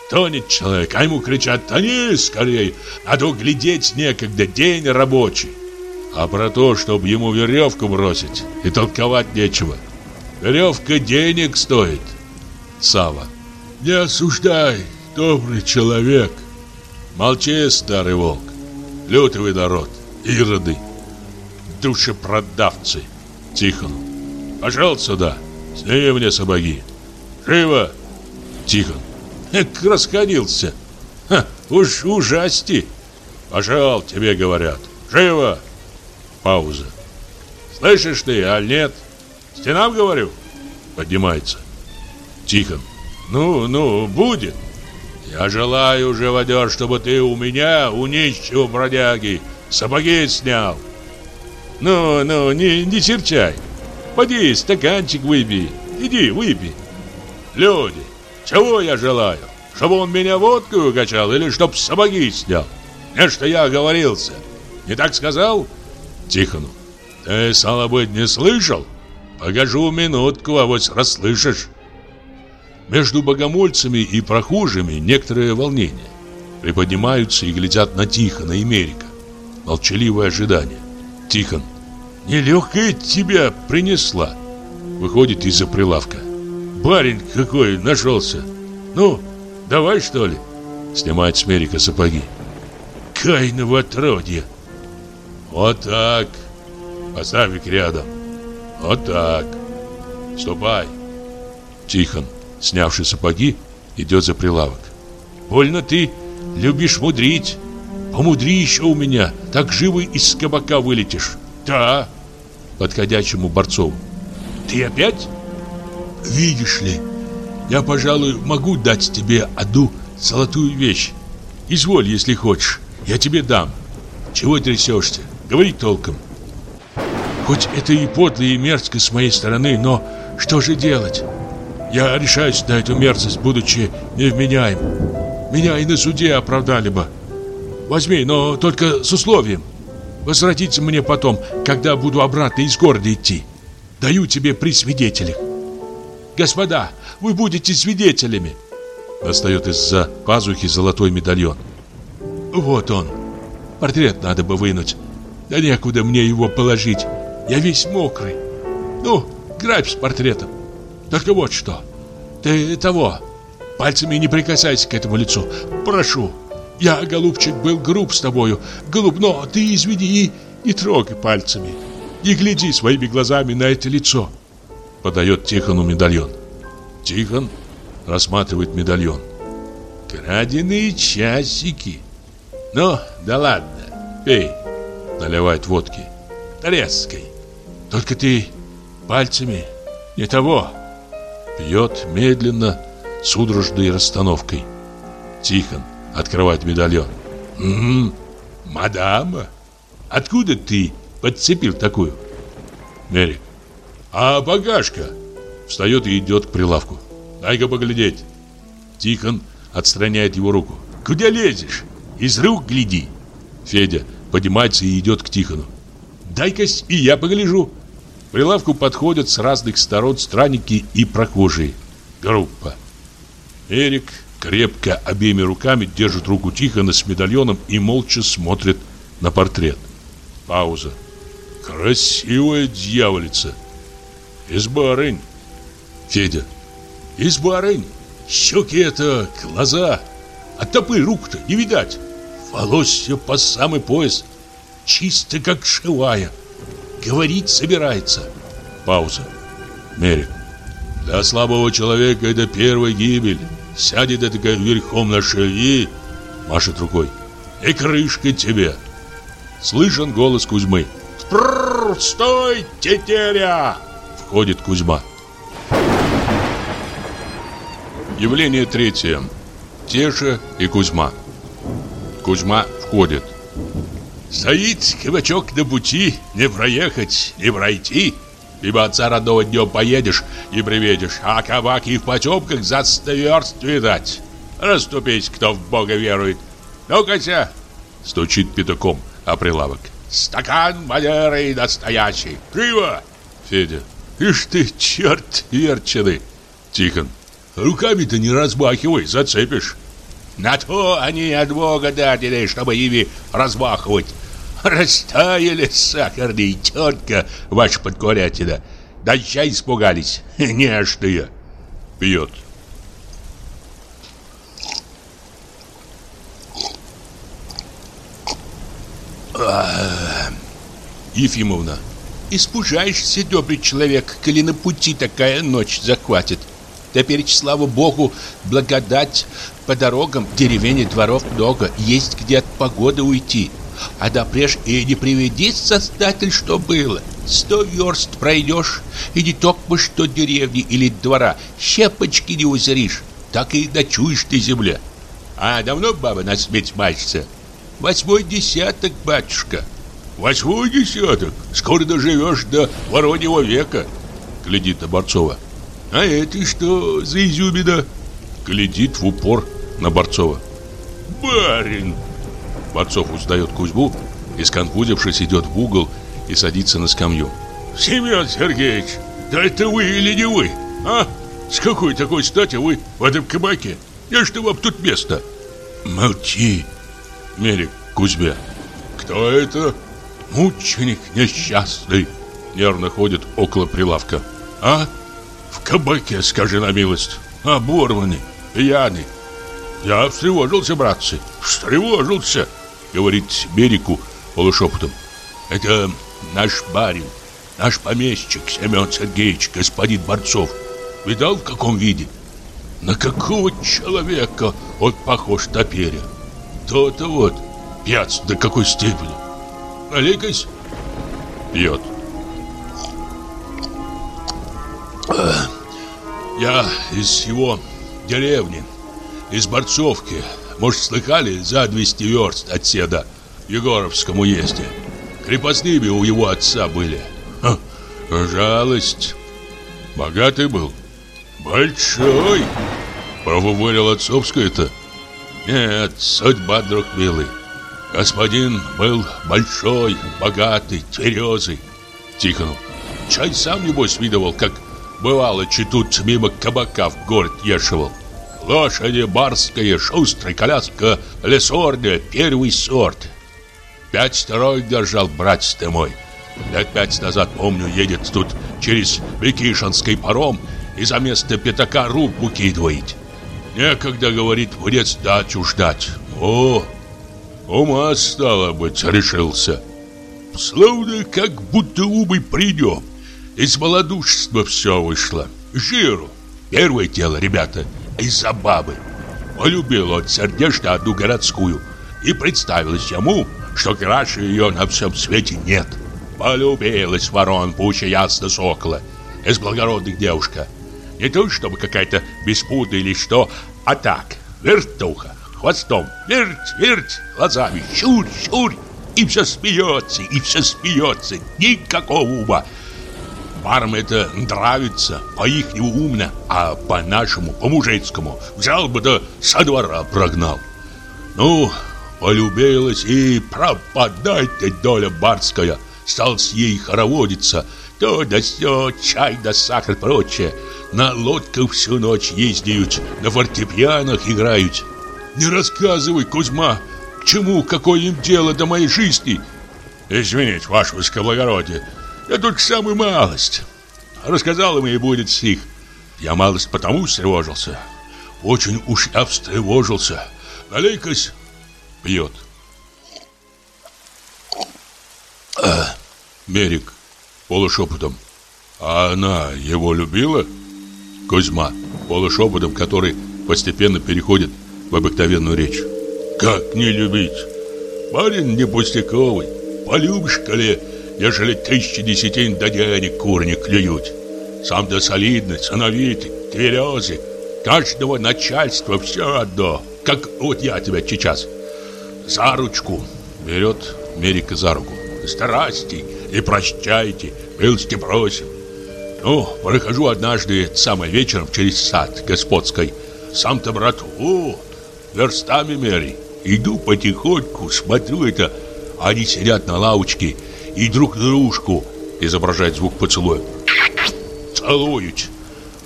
B: Тонет человек, а ему кричат «Тони скорей!» А то глядеть некогда, день рабочий. А про то, чтобы ему веревку бросить, и толковать нечего. Веревка денег стоит. Сава. Не осуждай, добрый человек. Молчи, старый волк. Лютый народ, ироды, душепродавцы. Тихон. Пошел сюда, сними мне сапоги. Живо! Тихон. Эк, расходился. Ха, уж ужасти. Пошел, тебе говорят. Живо! Пауза. Слышишь ты, а нет? Стенам говорю? Поднимается. Тихон. Ну, ну, будет. Я желаю, живодер, чтобы ты у меня, у нищего бродяги, сапоги снял. Ну, ну, не, не серчай. Поди, стаканчик выпей. Иди, выпей. Люди, чего я желаю? Чтобы он меня водкой укачал или чтоб сапоги снял? Не, что я оговорился. Не так сказал? Тихону. Ты, стало быть, не слышал? Погожу минутку, а вот расслышишь. Между богомольцами и прохожими некоторое волнение. Приподнимаются и глядят на Тихона и Мерика. Молчаливое ожидание. Тихон. Нелегкая тебя принесла. Выходит из-за прилавка. Барин какой нашелся. Ну, давай что ли? Снимает с Мерика сапоги. Кайново отродье. Вот так. Поставь их рядом. Вот так. Ступай. Тихон, снявший сапоги, идет за прилавок. Больно ты любишь мудрить. Помудри еще у меня, так живо из кабака вылетишь. Да. Подходящему Борцову. Ты опять? Видишь ли, я, пожалуй, могу дать тебе одну золотую вещь. Изволь, если хочешь, я тебе дам. Чего трясешься? Говори толком. Хоть это и подло, и мерзко с моей стороны, но что же делать? Я решаюсь на эту мерзость, будучи невменяем. Меня и на суде оправдали бы. Возьми, но только с условием. Возвратиться мне потом, когда буду обратно из города идти. Даю тебе при свидетелях. Господа, вы будете свидетелями. Достает из-за пазухи золотой медальон. Вот он. Портрет надо бы вынуть. Да некуда мне его положить. Я весь мокрый. Ну, грабь с портретом. Только вот что. Ты того, пальцами не прикасайся к этому лицу. Прошу. Я, голубчик, был груб с тобою. Груб, но ты извини и не трогай пальцами. Не гляди своими глазами на это лицо. Подает Тихону медальон. Тихон рассматривает медальон. Краденые часики. Ну, да ладно, пей. Наливает водки. Треской. Только ты пальцами не того. Пьет медленно, судорожной расстановкой. Тихон открывает медальон. «М -м, мадама, откуда ты подцепил такую?» Мерик. «А багажка?» Встает и идет к прилавку. «Дай-ка поглядеть». Тихон отстраняет его руку. «Куда лезешь? Из рук гляди!» Федя поднимается и идет к Тихону. «Дай-ка и я погляжу!» К прилавку подходят с разных сторон странники и прохожие. Группа. Эрик крепко обеими руками держит руку Тихона с медальоном и молча смотрит на портрет. Пауза. Красивая дьяволица. Из барынь. Федя. Из барынь. Щеки это, глаза. А топы рук-то не видать. Волосся по самый пояс. Чисто как шивая. Говорить собирается. Пауза. Мерик. Для слабого человека это первая гибель. Сядет это верхом на шее. Машет рукой. И крышка тебе. Слышен голос Кузьмы. «Прррр, стой, тетеря!» Входит Кузьма. Явление третье. Теша и Кузьма. Кузьма входит. Стоит кабачок на пути, не проехать, не пройти. Ибо отца родного днем поедешь и приведешь, а кабак и в потемках за сто верст видать. Раступись, кто в Бога верует. Ну-ка, стучит пятаком о прилавок. Стакан Мадеры настоящий. Живо! Федя. Ишь ты, черт верченый. Тихон.
C: руками-то не размахивай, зацепишь.
D: На то они от Бога дадили, чтобы ими размахивать. Растаяли сахарные тетка ваша подкорятина. Да чай испугались, нежные.
A: Пьет.
D: Ефимовна, испужаешься, добрый человек, коли на пути такая ночь захватит. Теперь, слава богу, благодать по дорогам, деревень и дворов много, есть где от погоды уйти. А допреж и не приведи создатель, что было. Сто верст пройдешь, и не только что деревни или двора, щепочки не узришь, так и ночуешь ты земле. А давно баба на смерть мачется? Восьмой десяток, батюшка.
C: Восьмой десяток? Скоро доживешь до вороньего века, глядит на Борцова. А это что за изюмина?
A: Глядит в упор на Борцова.
C: Барин!
A: Борцов узнает Кузьму и, сконфузившись, идет в угол и садится на скамью.
C: Семен Сергеевич, да это вы или не вы? А? С какой такой стати вы в этом кабаке? Я что вам тут место?
A: Молчи, Мерик Кузьме.
C: Кто это?
A: Мученик несчастный. Нервно ходит около прилавка.
C: А? В кабаке, скажи на милость. Оборванный, пьяный. Я встревожился, братцы, встревожился, говорит Берику полушепотом. Это наш барин, наш помещик Семен Сергеевич, господин Борцов. Видал, в каком виде? На какого человека он похож топеря? То-то вот, пьяц до какой степени. Налейкась?
A: Пьет.
C: Я из его деревни, из Борцовки. Может, слыхали, за 200 верст от седа в Егоровском уезде. Крепостными у его отца были. Ха, жалость. Богатый был. Большой. Правоволил отцовское-то. Нет, судьба, друг милый. Господин был большой, богатый, тверезый. Тихонов. Чай сам, небось, видывал, как бывало, читут мимо кабака в город ешивал. Лошади барская, шустрая, коляска лесорная, первый сорт. Пять сторон держал, братец ты мой. Лет пять назад, помню, едет тут через Бекишинский паром и за место пятака рук выкидывает. Некогда, говорит, будет дачу ждать. О, ума стало быть, решился. Словно как будто умы придем. Из малодушества все вышло. Жиру. Первое дело, ребята, из-за бабы. Полюбил он сердечно одну городскую. И представилось ему, что краше ее на всем свете нет. Полюбилась ворон пуче ясно сокола. Из благородных девушка. Не то, чтобы какая-то беспуда или что, а так, вертуха, хвостом, верть, верть, глазами, щурь, щурь. И все смеется, и все смеется, никакого ума. Парам это нравится, по-ихнему умно, а по-нашему, по-мужицкому, взял бы да со двора прогнал. Ну, полюбилась и пропадать ты, доля барская. Стал с ей хороводиться, то да сё, чай да сахар прочее. На лодках всю ночь ездят, на фортепианах играют. Не рассказывай, Кузьма, к чему, какое им дело до моей жизни? Извините, ваше высокоблагородие, я только самую малость. Рассказал им и будет стих. Я малость потому встревожился. Очень уж я встревожился. Налей-кась.
A: Пьет. А, Берег полушепотом. А она его любила? Кузьма полушепотом, который постепенно переходит в обыкновенную речь.
C: Как не любить? Парень не пустяковый. Полюбишь, коли, ежели тысячи десятин до денег курни клюют. Сам-то солидный, сыновитый, тверезый. Каждого начальства все одно, как вот я тебя сейчас. За ручку.
A: Берет Мерика за руку.
C: Здрасте и прощайте, милости просим. Ну, прохожу однажды самым вечером через сад господской. Сам-то, брат, о, верстами мерей. Иду потихоньку, смотрю это, они сидят на лавочке и друг дружку, изображает звук поцелуя, целуют.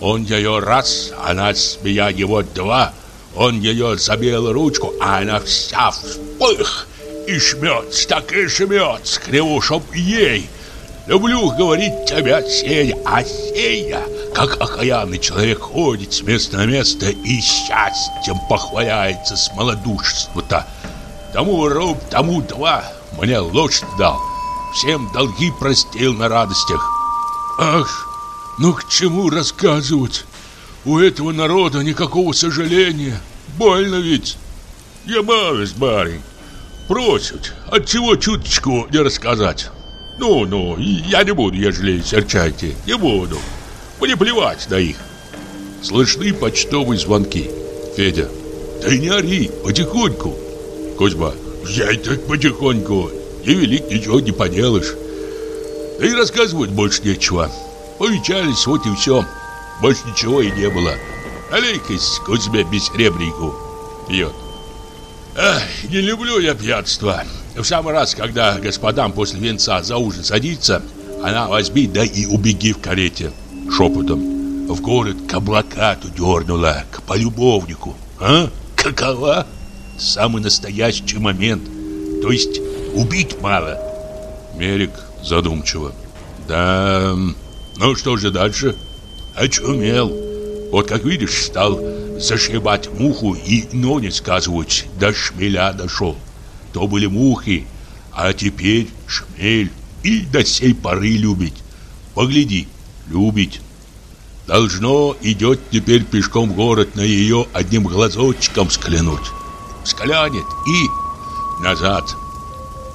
B: Он ее раз, она смея его два. Он ее за белую ручку, а она вся вспых. И шмется, так и шмется, криво, чтоб ей. Люблю говорить тебя, Сея, а Сея, как окаянный человек, ходит с места на место и счастьем похваляется с малодушества-то. Тому руб, тому два, мне лошадь дал, всем долги простил на радостях.
C: Ах, ну к чему рассказывать? У этого народа никакого сожаления. Больно ведь.
B: Я балуюсь, барин. Просят, отчего чуточку не рассказать. Ну, ну, я не буду, ежели серчайте, не буду. Мне плевать на их.
A: Слышны почтовые звонки. Федя.
B: Ты не ори, потихоньку.
A: Кузьма.
B: Я и так потихоньку. Не велик, ничего не поделаешь. Да и рассказывать больше нечего. Повечались, вот и все. Больше ничего и не было. Налей-ка, Кузьме, бессребреньку.
A: Пьет.
B: Эх, не люблю я пьянство. В самый раз, когда господам после венца за ужин садится, она возьми, да и убеги в карете. Шепотом. В город к облакату дернула, к полюбовнику. А? Какова? Самый настоящий момент. То есть убить мало.
A: Мерик задумчиво.
B: Да, ну что же дальше? Очумел. Вот как видишь, стал зашибать муху и ноги сказывать, до шмеля дошел. То были мухи, а теперь шмель. И до сей поры любить. Погляди, любить. Должно идет теперь пешком город на ее одним глазочком склянуть. Склянет и назад.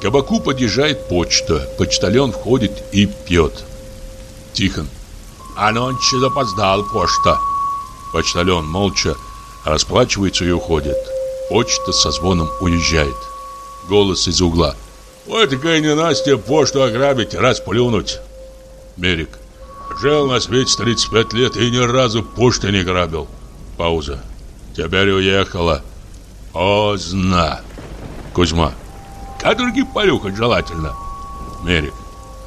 A: Кабаку подъезжает почта. Почтальон входит и пьет. Тихон.
B: А нонче запоздал почта.
A: Почтальон молча расплачивается и уходит. Почта со звоном уезжает. Голос из угла.
B: Вот такая ненастье почту ограбить, расплюнуть.
A: Мерик.
B: Жил на свете 35 лет и ни разу почты не грабил.
A: Пауза. Теперь уехала.
B: Поздно.
A: Кузьма.
B: Каторги полюхать желательно.
A: Мерик.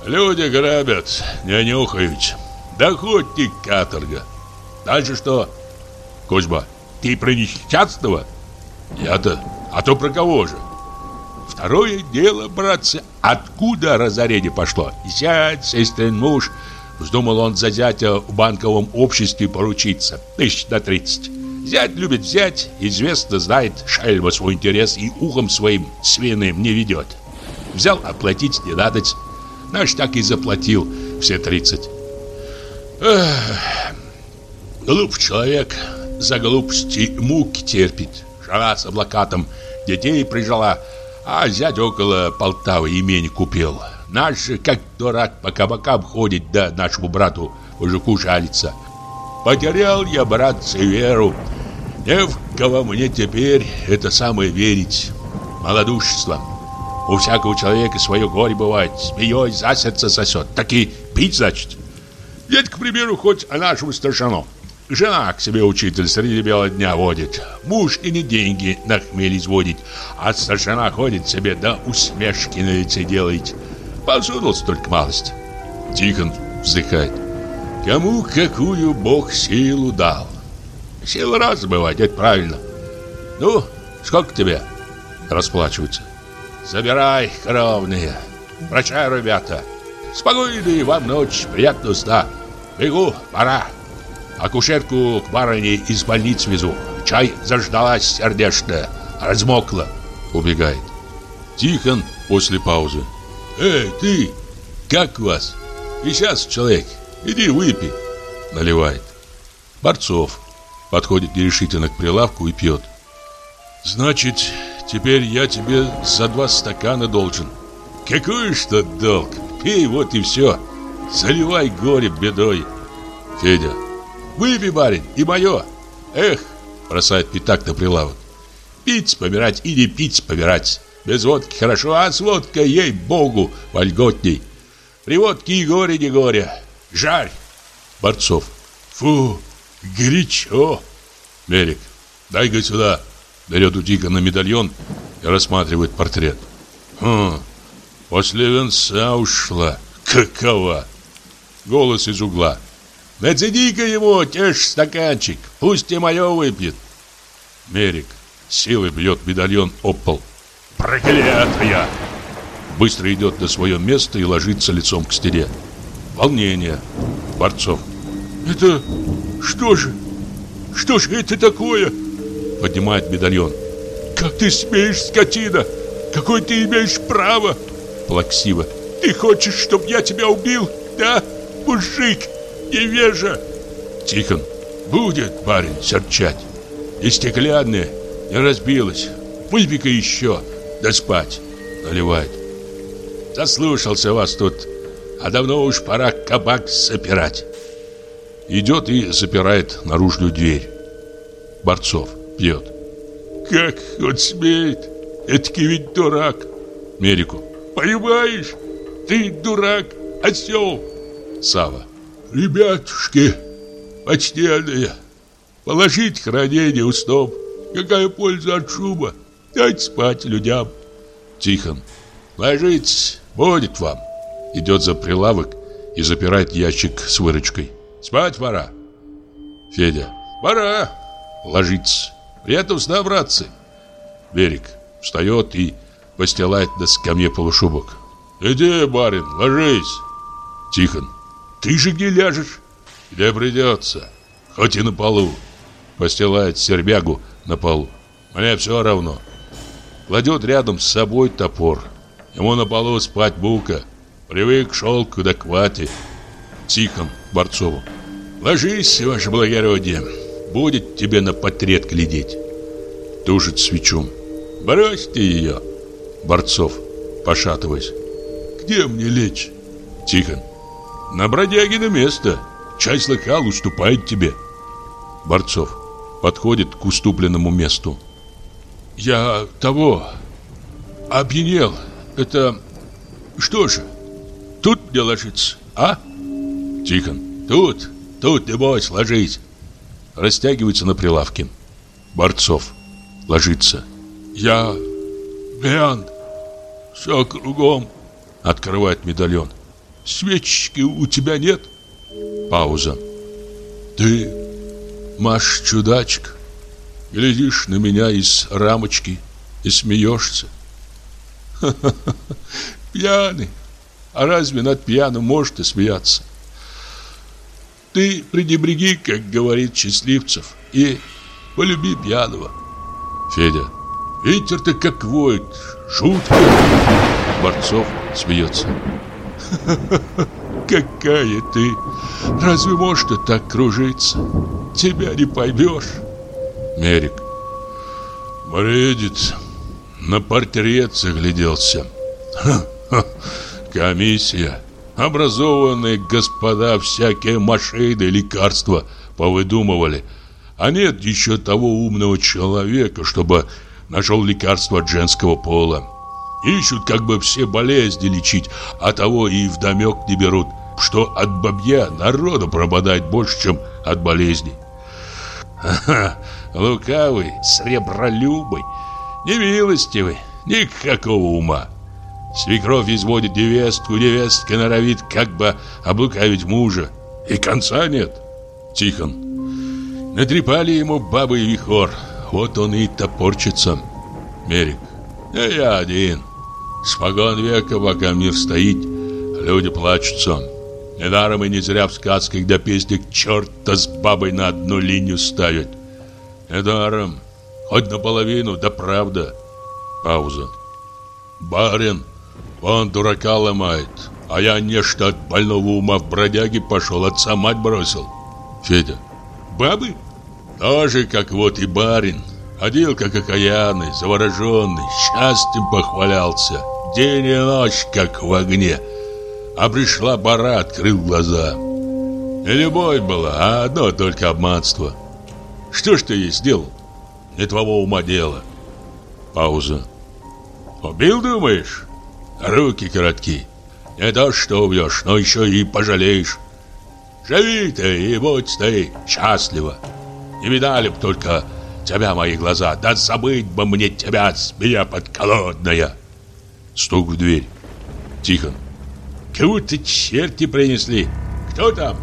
B: Люди грабят, не нюхают. Да хоть ты каторга. Дальше что?
A: Кузьма.
B: Ты про несчастного?
A: Я-то.
B: А то про кого же? Второе дело, братцы, откуда разорение пошло? Зять, сестрин муж, вздумал он за зятя в банковом обществе поручиться. Тысяч на тридцать. Зять любит взять, известно знает шельма свой интерес и ухом своим свиным не ведет. Взял оплатить не надоть. Наш так и заплатил все тридцать. Глуп человек за глупости муки терпит. Жена с облакатом детей прижала, а зять около Полтавы имени купил. Наш же, как дурак, по кабакам ходит, да нашему брату мужику жалится. Потерял я, братцы, веру. Не в кого мне теперь это самое верить. Малодушество. У всякого человека свое горе бывает. Змеей за сердце сосет. Так и пить, значит. Ведь, к примеру, хоть о нашем старшину. Жена к себе учитель среди бела дня водит. Муж и не деньги на хмель изводит. А старшина ходит себе, да усмешки на лице делает. Посунулся только малость.
A: Тихон вздыхает.
B: Кому какую Бог силу дал. Сила раз бывает, это правильно. Ну, сколько тебе?
A: Расплачивается.
B: Забирай, коровные. Прощай, ребята. Спокойной вам ночь, приятного сна. Бегу, пора. Акушерку к барыне из больницы везу. Чай заждалась сердечная, размокла.
A: Убегает. Тихон после паузы.
B: Эй, ты, как вас? И сейчас человек, иди выпей.
A: Наливает. Борцов подходит нерешительно к прилавку и пьет. Значит, теперь я тебе за два стакана должен.
B: Какой что долг? Пей, вот и все. Заливай горе бедой.
A: Федя.
B: Выпей, барин, и мое. Эх, бросает пятак на прилавок. Пить, помирать и не пить, помирать. Без водки хорошо, а с водкой, ей-богу, вольготней. При водке и горе не горе. Жарь.
A: Борцов.
B: Фу, горячо.
A: Мерик. Дай-ка сюда. Берет у Тихона медальон и рассматривает портрет.
B: Хм, после венца ушла. Какова?
A: Голос из угла.
B: Нацеди-ка ему, тешь стаканчик, пусть и мое выпьет.
A: Мерик силой бьет медальон об пол.
B: Проклятая!
A: Быстро идет на свое место и ложится лицом к стене. Волнение. Борцов.
C: Это что же? Что же это такое?
A: Поднимает медальон.
C: Как ты смеешь, скотина? Какое ты имеешь право?
A: Плаксиво.
C: Ты хочешь, чтобы я тебя убил? Да, мужик, невежа.
A: Тихон. Будет, парень, серчать. И стеклянная не разбилась. Выпей-ка еще, да спать. Наливает. Заслушался вас тут, а давно уж пора кабак запирать. Идет и запирает наружную дверь. Борцов пьет.
C: Как он смеет? Эдакий ведь дурак.
A: Мерику.
C: Понимаешь? Ты дурак, осел.
A: Сава.
C: Ребятушки, почтенные, положить хранение у стоп. Какая польза от шума? Дать спать людям.
A: Тихон. Ложитесь, будет вам. Идет за прилавок и запирает ящик с выручкой. Спать пора. Федя. Пора. Ложится. Приятного сна, братцы. Берег встает и постилает на скамье полушубок. Иди, барин, ложись. Тихон. Ты же где ляжешь? Где придется. Хоть и на полу. Постилает сербягу на полу. Мне все равно. Кладет рядом с собой топор. Ему на полу спать бука. Привык шелк да к. Тихон Борцову. Ложись, ваше благородие. Будет тебе на портрет глядеть. Тушит свечу. Бросьте ее. Борцов, пошатываясь. Где мне лечь? Тихон. На бродягино место. Чай слыхал, уступает тебе. Борцов подходит к уступленному месту. Я того опьянел. Это что же? Тут мне ложиться, а? Тихон. Тут, тут не бойся, ложись. Растягивается на прилавке. Борцов ложится.
C: Я пьян. Все кругом.
A: Открывает медальон.
C: Свечки у тебя нет?
A: Пауза. Ты, Маш, чудачка, глядишь на меня из рамочки и смеешься. Ха-ха-ха, пьяный. А разве над пьяным может и смеяться? Ты пренебреги, как говорит Счастливцев, и полюби пьяного. Федя. Ветер-то как воет, шутка. Борцов смеется. Какая ты! Разве может так кружиться? Тебя не поймешь. Мерик. Бредит. На портрет загляделся. Комиссия. Образованные господа всякие машины лекарства повыдумывали. А нет еще того умного человека, чтобы нашел лекарство от женского пола. Ищут как бы все болезни лечить, а того и вдомек не берут, что от бабья народу пропадает больше, чем от болезней. Ха-ха, лукавый, сребролюбый, немилостивый, никакого ума. Свекровь изводит невестку, невестка норовит как бы облукавить мужа. И конца нет. Тихон. Натрепали ему бабы и вихор. Вот он и топорчится. Мерик. Да я один. Спогон века, пока мир стоит, люди плачутся. Недаром и не зря в сказках до песник черта с бабой на одну линию ставят. Недаром. Хоть наполовину, да правда. Пауза. Барин, он дурака ломает. А я нечто от больного ума в бродяге пошел, отца мать бросил. Федя. Бабы? Тоже как вот и барин. Ходил как окаянный, завороженный, счастьем похвалялся. День и ночь, как в огне. А пришла пора, открыл глаза. Не любовь была, а одно только обманство. Что ж ты ей сделал? Не твоего ума дело. Пауза. Убил, думаешь? Руки коротки. Не то, что убьешь, но еще и пожалеешь. Живи ты и будь ты счастлива. Не видали б только тебя мои глаза, да забыть бы мне тебя, змея подколодная. Стук в дверь. Тихон. Кого-то черти принесли. Кто там?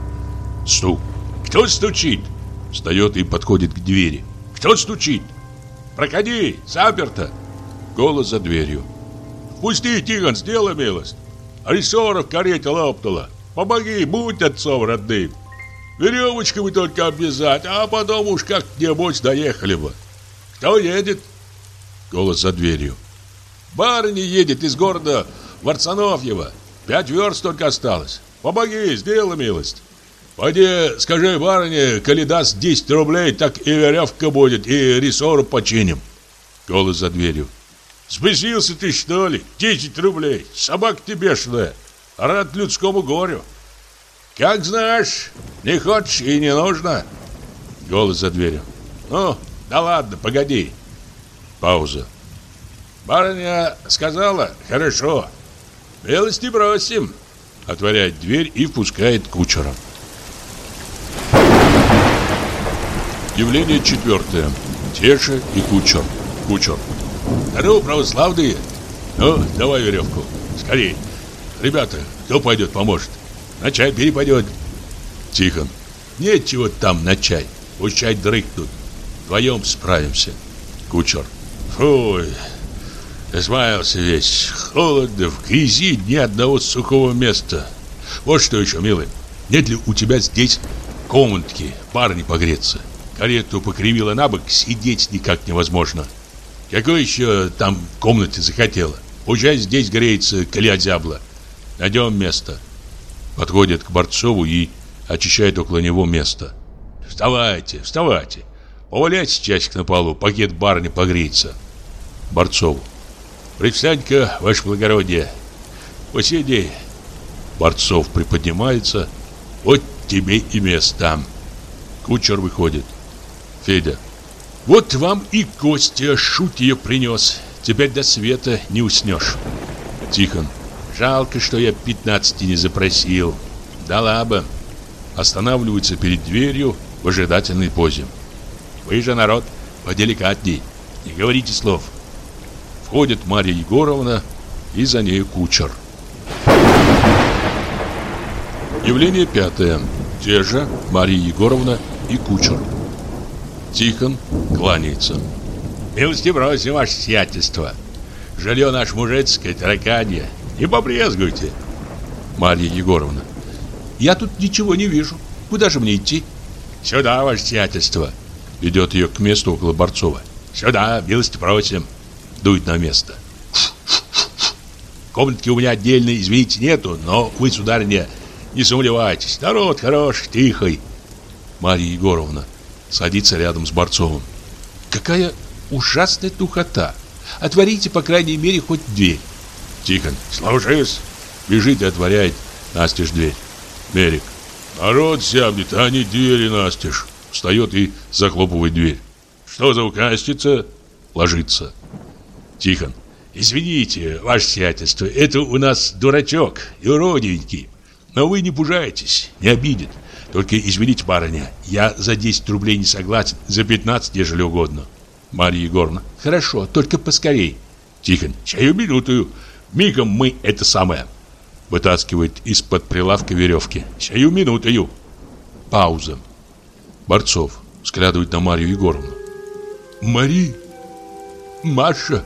A: Стук. Кто стучит? Встает и подходит к двери. Кто стучит? Проходи, заперто. Голос за дверью. Пусти, Тихон, сделай милость. Рессоров карете лопнула. Помоги, будь отцом родным. Веревочками только обвязать, а потом уж как-нибудь доехали бы. Кто едет? Голос за дверью. Барыня едет из города Варцановьева. Пять верст только осталось. Помоги, сделай милость. Пойди, скажи барыне, коли даст 10 рублей, так и веревка будет, и рессору починим. Голос за дверью. Спесился ты, что ли? 10 рублей. Собака ты бешеная. Рад людскому горю. Как знаешь, не хочешь и не нужно. Голос за дверью. Ну, да ладно, погоди. Пауза. Барыня сказала, хорошо. Милости просим. Отворяет дверь и впускает кучера. Явление четвертое. Теша и кучер. Кучер. Здорово, православные. Ну, давай веревку. Скорей. Ребята, кто пойдет, поможет? На чай перепадет. Тихон. Нечего там на чай. Пусть чай дрыхнут. Вдвоем справимся. Кучер. Фуй. Измаялся весь. Холодно, в грязи ни одного сухого места. Вот что еще, милый. Нет ли у тебя здесь комнатки, парни погреться? Карету покривила на бок, сидеть никак невозможно. Какой еще там комнате захотела? Пусть здесь греется, коли озябла. Найдем место. Подходит к Борцову и очищает около него место. Вставайте, вставайте. Поваляйте часик на полу, пакет барни погреется. Борцову. Предстань-ка, ваше благородие. Посиди. Борцов приподнимается. Вот тебе и место. Кучер выходит. Федя. Вот вам и Костя шутье принес. Теперь до света не уснешь. Тихон. Жалко, что я 15 не запросил. Дала бы. Останавливается перед дверью в ожидательной позе. Вы же народ поделикатней. Не говорите слов. Входит Марья Егоровна и за ней кучер. Явление пятое. Те же Марья Егоровна и кучер. Тихон кланяется. Милости просим, ваше сиятельство. Жилье наш мужицкое, тараканье. Не побрезгуйте. Марья Егоровна. Я тут ничего не вижу. Куда же мне идти? Сюда, ваше сиятельство. Ведет ее к месту около Борцова. Сюда, милости просим. Дует на место. Комнатки у меня отдельно, извините, нету, но вы, сударыня, не сомневайтесь. Народ хороший, тихий. Марья Егоровна садится рядом с Борцовым. Какая ужасная духота. Отворите, по крайней мере, хоть дверь. Тихон, служись. Бежит и отворяет настежь дверь. Мерик. Народ сябнет, а не двери настежь. Встает и захлопывает дверь. Что за указчица? Ложится. Тихон. Извините, ваше сиятельство, это у нас дурачок и уроденький. Но вы не пужайтесь, не обидит. Только извините, барыня, я за 10 рублей не согласен, за 15, ежели угодно. Марья Егоровна. Хорошо, только поскорей. Тихон. Чаю минуту. Мигом мы это самое. Вытаскивает из-под прилавка веревки. Сию минутою. Пауза. Борцов взглядывает на Марию Егоровну. Мари? Маша?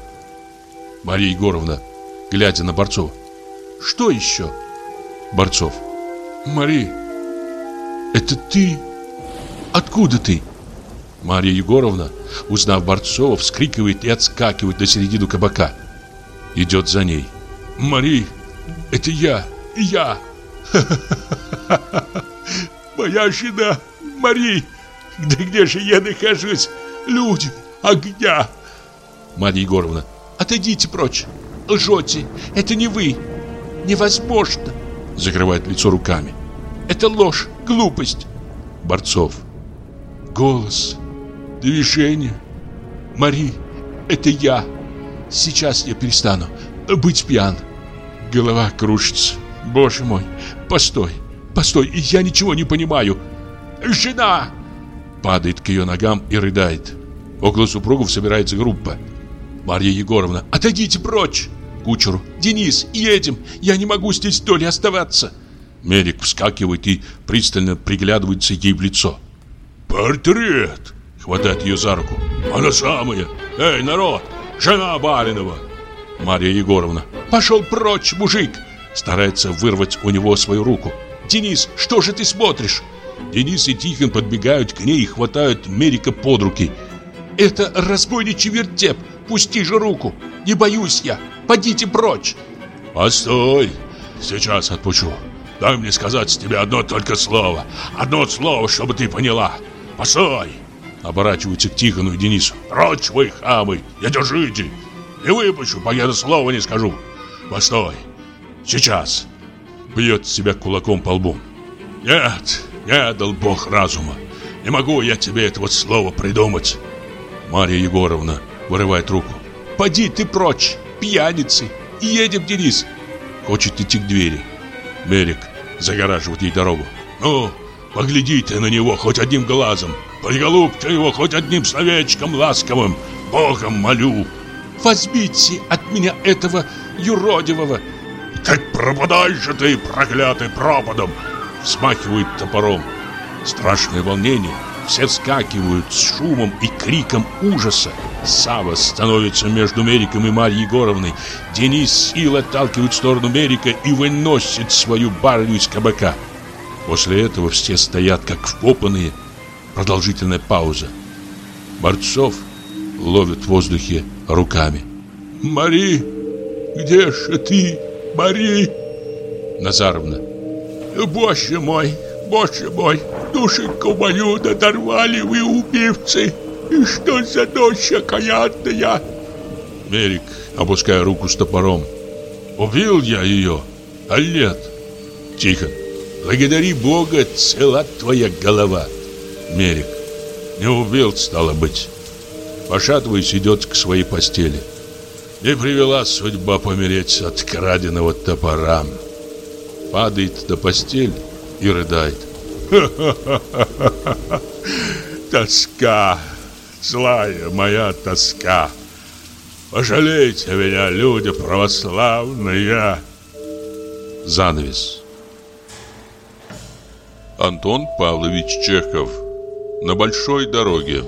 A: Мария Егоровна, глядя на Борцова. Что еще? Борцов. Мари, это ты? Откуда ты? Мария Егоровна, узнав Борцова, вскрикивает и отскакивает до середины кабака. Идет за ней. Мари, это я, я. Моя жена, Мари. Да где же я нахожусь? Люди, огня. Марья Егоровна, отойдите прочь. Лжете, это не вы. Невозможно. Закрывает лицо руками. Это ложь, глупость. Борцов. Голос, движение. Мари, это я. Сейчас я перестану быть пьян. Голова кружится. Боже мой, постой, постой, я ничего не понимаю. Жена! Падает к ее ногам и рыдает. Около супругов собирается группа. Марья Егоровна, отойдите прочь! Кучеру, Денис, едем, я не могу здесь доли оставаться. Мерик вскакивает и пристально приглядывается ей в лицо.
C: «Портрет!» — хватает ее за руку. «Она самая! Эй, народ! Жена Баринова!»
A: Марья Егоровна. «Пошел прочь, мужик!» Старается вырвать у него свою руку. «Денис, что же ты смотришь?» Денис и Тихон подбегают к ней и хватают Мерика под руки. «Это разбойничий вертеп! Пусти же руку! Не боюсь я! Подите прочь!»
C: «Постой! Сейчас отпущу! Дай мне сказать с тебя одно только слово! Одно слово, чтобы ты поняла! Постой!»
A: Оборачиваются к Тихону и Денису.
C: «Прочь вы, хамы! Не держите! Не выпущу, пока я слова не скажу! Постой! Сейчас!»
A: Бьет себя кулаком по лбу.
C: «Нет, не дал Бог разума! Не могу я тебе этого слова придумать!»
A: Марья Егоровна вырывает руку. «Поди ты прочь, пьяницы! Едем, Денис!» Хочет идти к двери. Мерик загораживает ей дорогу.
C: «Ну, погляди ты на него хоть одним глазом! Приголубьте его хоть одним словечком ласковым! Богом молю!»
A: «Возьмите от меня этого юродивого!»
C: «Так пропадай же ты, проклятый пропадом!»
A: Смахивает топором. Страшное волнение. Все вскакивают с шумом и криком ужаса. Сава становится между Мериком и Марьей Егоровной. Денис сил отталкивает в сторону Мерика и выносит свою барыню из кабака. После этого все стоят как вкопанные. Продолжительная пауза. Борцов ловит в воздухе руками.
C: «Мари, где же ты, Мари?»
A: Назаровна.
C: «Боже мой, боже мой, душеньку мою надорвали вы, убивцы! И что за ночь окаянная?»
A: Мерик, опуская руку с топором. «Убил я ее, а нет?» Тихо. «Благодари Бога, цела твоя голова!» Мерик. «Не убил, стало быть!» Пошатываясь, идет к своей постели. Не привела судьба помереть от краденого топора. Падает на постель и рыдает.
C: Тоска, злая моя тоска. Пожалейте меня, люди православные.
A: Занавес. Антон Павлович Чехов. На большой дороге.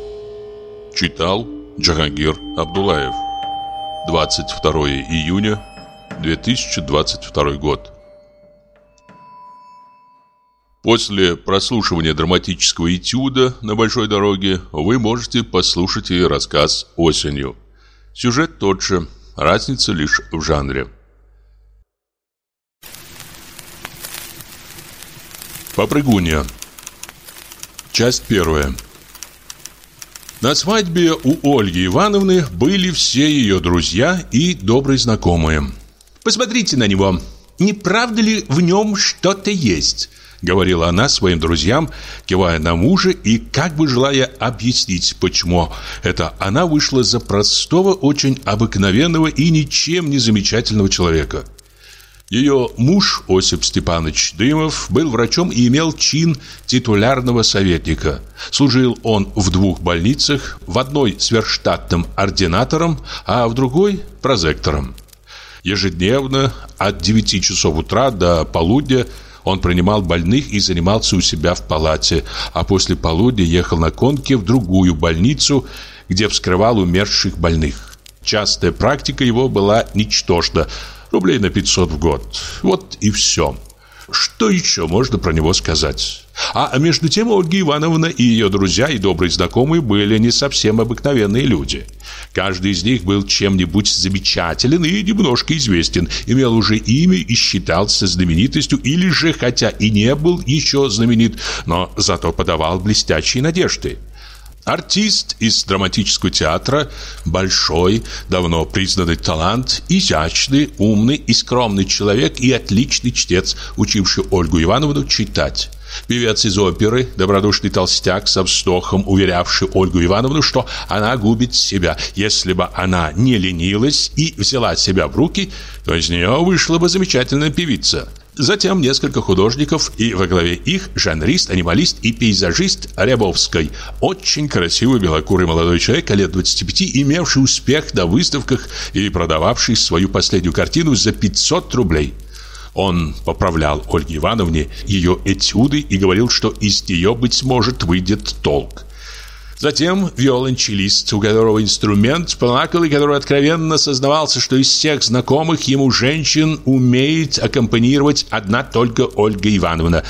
A: Читал Джахангир Абдулаев. 22 июня 2022 год. После прослушивания драматического этюда на большой дороге вы можете послушать и рассказ осенью. Сюжет тот же, разница лишь в жанре. Попрыгунья. Часть первая. На свадьбе у Ольги Ивановны были все ее друзья и добрые знакомые. «Посмотрите на него. Не правда ли в нем что-то есть?» Говорила она своим друзьям, кивая на мужа и как бы желая объяснить, почему это она вышла за простого, очень обыкновенного и ничем не замечательного человека. Ее муж Осип Степанович Дымов был врачом и имел чин титулярного советника. Служил он в двух больницах, в одной сверхштатным ординатором, а в другой прозектором. Ежедневно от 9 часов утра до полудня он принимал больных и занимался у себя в палате, а после полудня ехал на конке в другую больницу, где вскрывал умерших больных. Частая практика его была ничтожна – Рублей на 500 в год. Вот и все. Что еще можно про него сказать? А между тем Ольга Ивановна и ее друзья и добрые знакомые были не совсем обыкновенные люди. Каждый из них был чем-нибудь замечателен и немножко известен, имел уже имя и считался знаменитостью, или же, хотя и не был еще знаменит, но зато подавал блестящие надежды. Артист из драматического театра, большой, давно признанный талант, изящный, умный и скромный человек и отличный чтец, учивший Ольгу Ивановну читать. Певец из оперы, добродушный толстяк со вздохом, уверявший Ольгу Ивановну, что она губит себя. Если бы она не ленилась и взяла себя в руки, то из нее вышла бы замечательная певица. Затем несколько художников, и во главе их жанрист, анималист и пейзажист Рябовской. Очень красивый белокурый молодой человек, лет 25, имевший успех на выставках и продававший свою последнюю картину за 500 рублей. Он поправлял Ольге Ивановне ее этюды и говорил, что из нее, быть может, выйдет толк. Затем виолончелист, у которого инструмент плакал и который откровенно сознавался, что из всех знакомых ему женщин умеет аккомпанировать одна только Ольга Ивановна.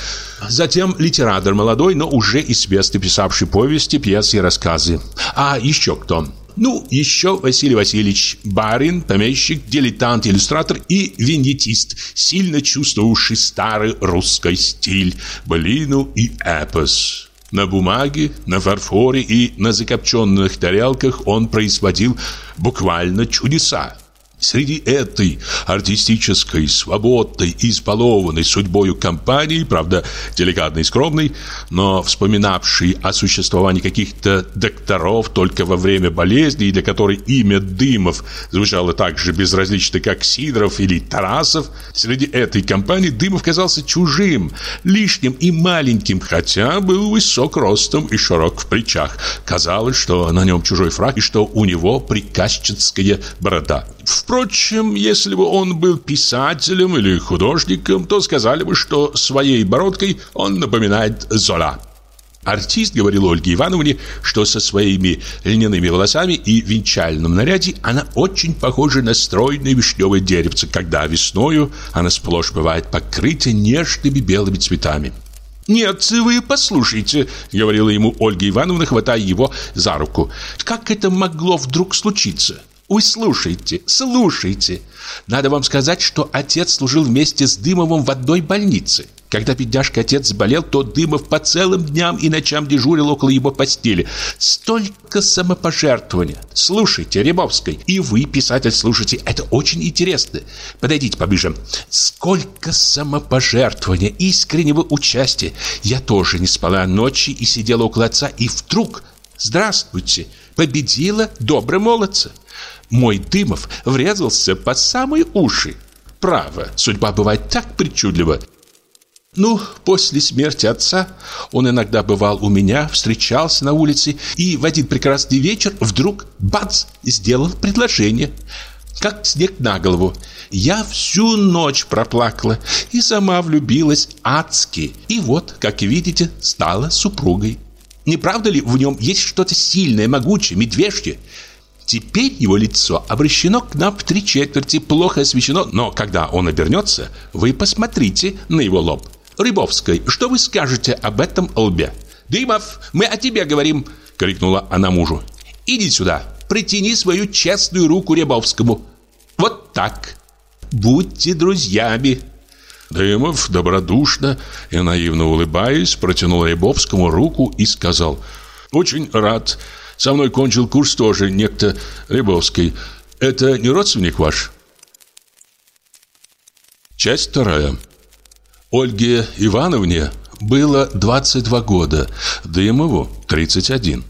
A: Затем литератор молодой, но уже известный, писавший повести, пьесы и рассказы. А еще кто? Ну, еще Василий Васильевич Барин, помещик, дилетант, иллюстратор и виньетист, сильно чувствовавший старый русский стиль, былину и эпос. На бумаге, на фарфоре и на закопченных тарелках он производил буквально чудеса. Среди этой артистической, свободной, избалованной судьбою компании, правда, деликатной и скромной, но вспоминавшей о существовании каких-то докторов только во время болезни, и для которой имя Дымов звучало так же безразлично, как Сидоров или Тарасов, среди этой компании Дымов казался чужим, лишним и маленьким, хотя был высок ростом и широк в плечах. Казалось, что на нем чужой фраг и что у него приказчицкая борода. Впрочем, если бы он был писателем или художником, то сказали бы, что своей бородкой он напоминает Зола. Артист говорил Ольге Ивановне, что со своими льняными волосами и венчальном наряде она очень похожа на стройное вишневое деревце, когда весною она сплошь бывает покрыта нежными белыми цветами. «Нет, вы послушайте», — говорила ему Ольга Ивановна, хватая его за руку. «Как это могло вдруг случиться? Вы слушайте, слушайте. Надо вам сказать, что отец служил вместе с Дымовым в одной больнице. Когда бедняжка отец заболел, то Дымов по целым дням и ночам дежурил около его постели. Столько самопожертвования. Слушайте, Рябовской, и вы, писатель, слушайте. Это очень интересно. Подойдите поближе. Сколько самопожертвования, искреннего участия. Я тоже не спала ночи и сидела около отца, и вдруг... Здравствуйте! Победила добрый молодца мой Дымов врезался под самые уши. Право, судьба бывает так причудлива. Ну, после смерти отца он иногда бывал у меня, встречался на улице и в один прекрасный вечер вдруг, бац, сделал предложение. Как снег на голову. Я всю ночь проплакала и сама влюбилась адски. И вот, как видите, стала супругой. Не правда ли в нем есть что-то сильное, могучее, медвежье? Теперь его лицо обращено к нам в три четверти, плохо освещено, но когда он обернется, вы посмотрите на его лоб. Рябовской, что вы скажете об этом лбе? Дымов, мы о тебе говорим, крикнула она мужу. Иди сюда, притяни свою честную руку Рябовскому. Вот так. Будьте друзьями.
C: Дымов добродушно и наивно улыбаясь протянул Рябовскому руку и сказал «Очень рад, со мной кончил курс тоже некто Рябовский. Это не родственник ваш? Часть вторая. Ольге Ивановне было 22 года, Дымову 31.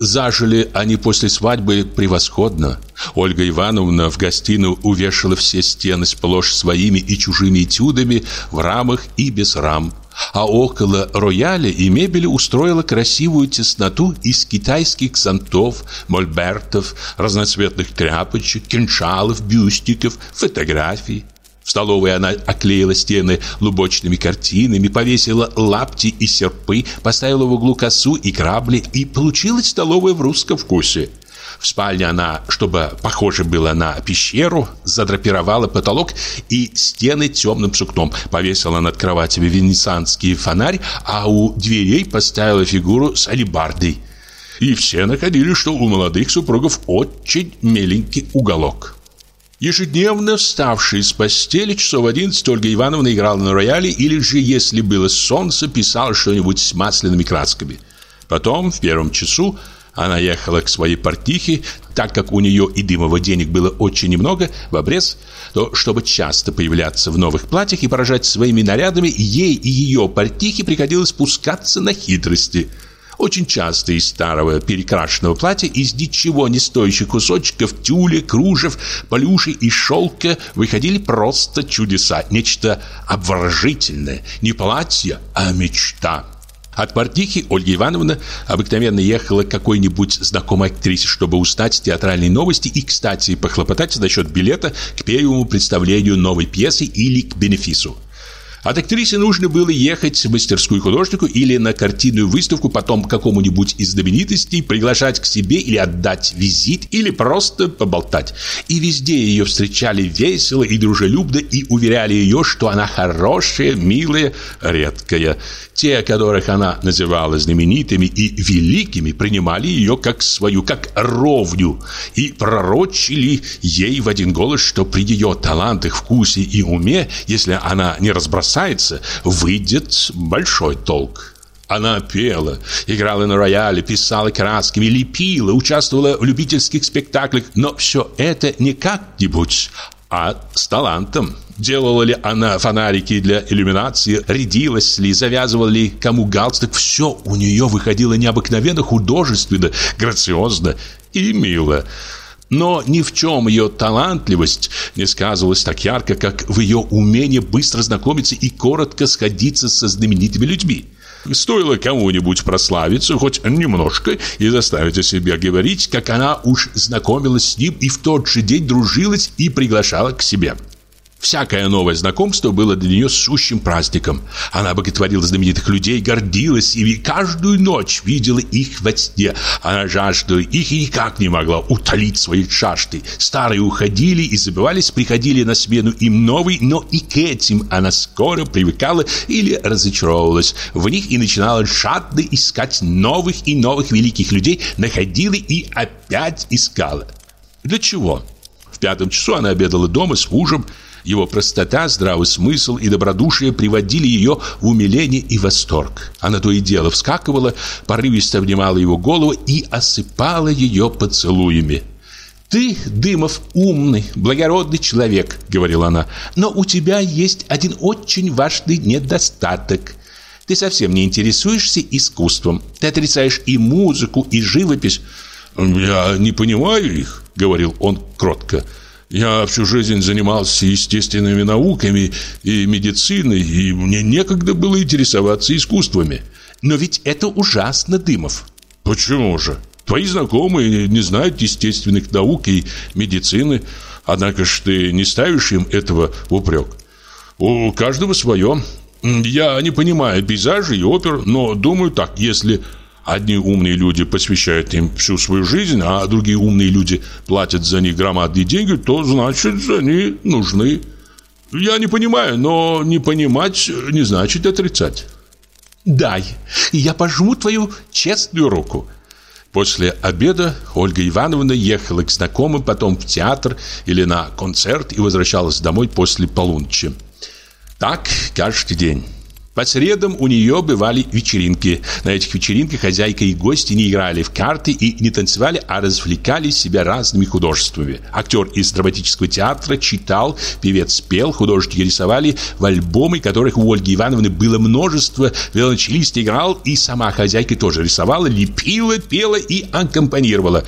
C: Зажили они после свадьбы превосходно. Ольга Ивановна в гостиную увешала все стены сплошь своими и чужими этюдами в рамах и без рам а около рояля и мебели устроила красивую тесноту из китайских зонтов, мольбертов, разноцветных тряпочек, кинжалов, бюстиков, фотографий. В столовой она оклеила стены лубочными картинами, повесила лапти и серпы, поставила в углу косу и грабли, и получилась столовая в русском вкусе. В спальне она, чтобы похоже было на пещеру, задрапировала потолок и стены темным сукном, повесила над кроватями венецианский фонарь, а у дверей поставила фигуру с алебардой. И все находили, что у молодых супругов очень миленький уголок. Ежедневно вставший с постели часов 11 Ольга Ивановна играла на рояле или же, если было солнце, писала что-нибудь с масляными красками. Потом, в первом часу, она ехала к своей партихе, так как у нее и дымового денег было очень немного, в обрез, то, чтобы часто появляться в новых платьях и поражать своими нарядами, ей и ее партихе приходилось спускаться на хитрости. Очень часто из старого перекрашенного платья, из ничего не стоящих кусочков тюля, кружев, полюши и шелка выходили просто чудеса, нечто обворожительное, не платье, а мечта.
D: От портихи Ольга Ивановна обыкновенно ехала к какой-нибудь знакомой актрисе, чтобы узнать театральные новости и, кстати, похлопотать насчет билета к первому представлению новой пьесы или к бенефису. От актрисы нужно было ехать в мастерскую художнику или на картинную выставку, потом к какому-нибудь из знаменитостей, приглашать к себе или отдать визит, или просто поболтать. И везде ее встречали весело и дружелюбно и уверяли ее, что она хорошая, милая, редкая. Те, которых она называла знаменитыми и великими, принимали ее как свою, как ровню, и пророчили ей в один голос, что при ее талантах, вкусе и уме, если она не разбросала бросается, выйдет большой толк. Она пела, играла на рояле, писала красками, лепила, участвовала в любительских спектаклях, но все это не как-нибудь, а с талантом. Делала ли она фонарики для иллюминации, рядилась ли, завязывала ли кому галстук, все у нее выходило необыкновенно художественно, грациозно и мило. Но ни в чем ее талантливость не сказывалась так ярко, как в ее умении быстро знакомиться и коротко сходиться со знаменитыми людьми. Стоило кому-нибудь прославиться хоть немножко и заставить о себе говорить, как она уж знакомилась с ним и в тот же день дружилась и приглашала к себе. Всякое новое знакомство было для нее сущим праздником. Она боготворила знаменитых людей, гордилась ими, каждую ночь видела их во сне. Она жаждала их и никак не могла утолить свои жажды. Старые уходили и забывались, приходили на смену им новые, но и к этим она скоро привыкала или разочаровывалась в них и начинала жадно искать новых и новых великих людей, находила и опять искала. Для чего? В пятом часу она обедала дома с мужем, его простота, здравый смысл и добродушие приводили ее в умиление и восторг. Она то и дело вскакивала, порывисто обнимала его голову и осыпала ее поцелуями. «Ты, Дымов, умный, благородный человек», — говорила она, «но у тебя есть один очень важный недостаток. Ты совсем не интересуешься искусством. Ты отрицаешь и музыку, и живопись».
C: «Я не понимаю их», — говорил он кротко. Я всю жизнь занимался естественными науками и медициной, и мне некогда было интересоваться искусствами.
D: Но ведь это ужасно, Дымов.
C: Почему же? Твои знакомые не знают естественных наук и медицины, однако ж ты не ставишь им этого в упрек. У каждого свое. Я не понимаю пейзажей и опер, но думаю так, если Одни умные люди посвящают им всю свою жизнь, а другие умные люди платят за них громадные деньги, то значит, они нужны. Я не понимаю, но не понимать не значит отрицать.
D: Дай, я пожму твою честную руку.
A: После обеда Ольга Ивановна ехала к знакомым, потом в театр или на концерт и возвращалась домой после полуночи. Так каждый день. По средам у нее бывали вечеринки. На этих вечеринках хозяйка и гости не играли в карты и не танцевали, а развлекали себя разными художествами. Актер из драматического театра читал, певец пел, художники рисовали в альбомы, которых у Ольги Ивановны было множество. Велончелист играл, и сама хозяйка тоже рисовала, лепила, пела и аккомпанировала.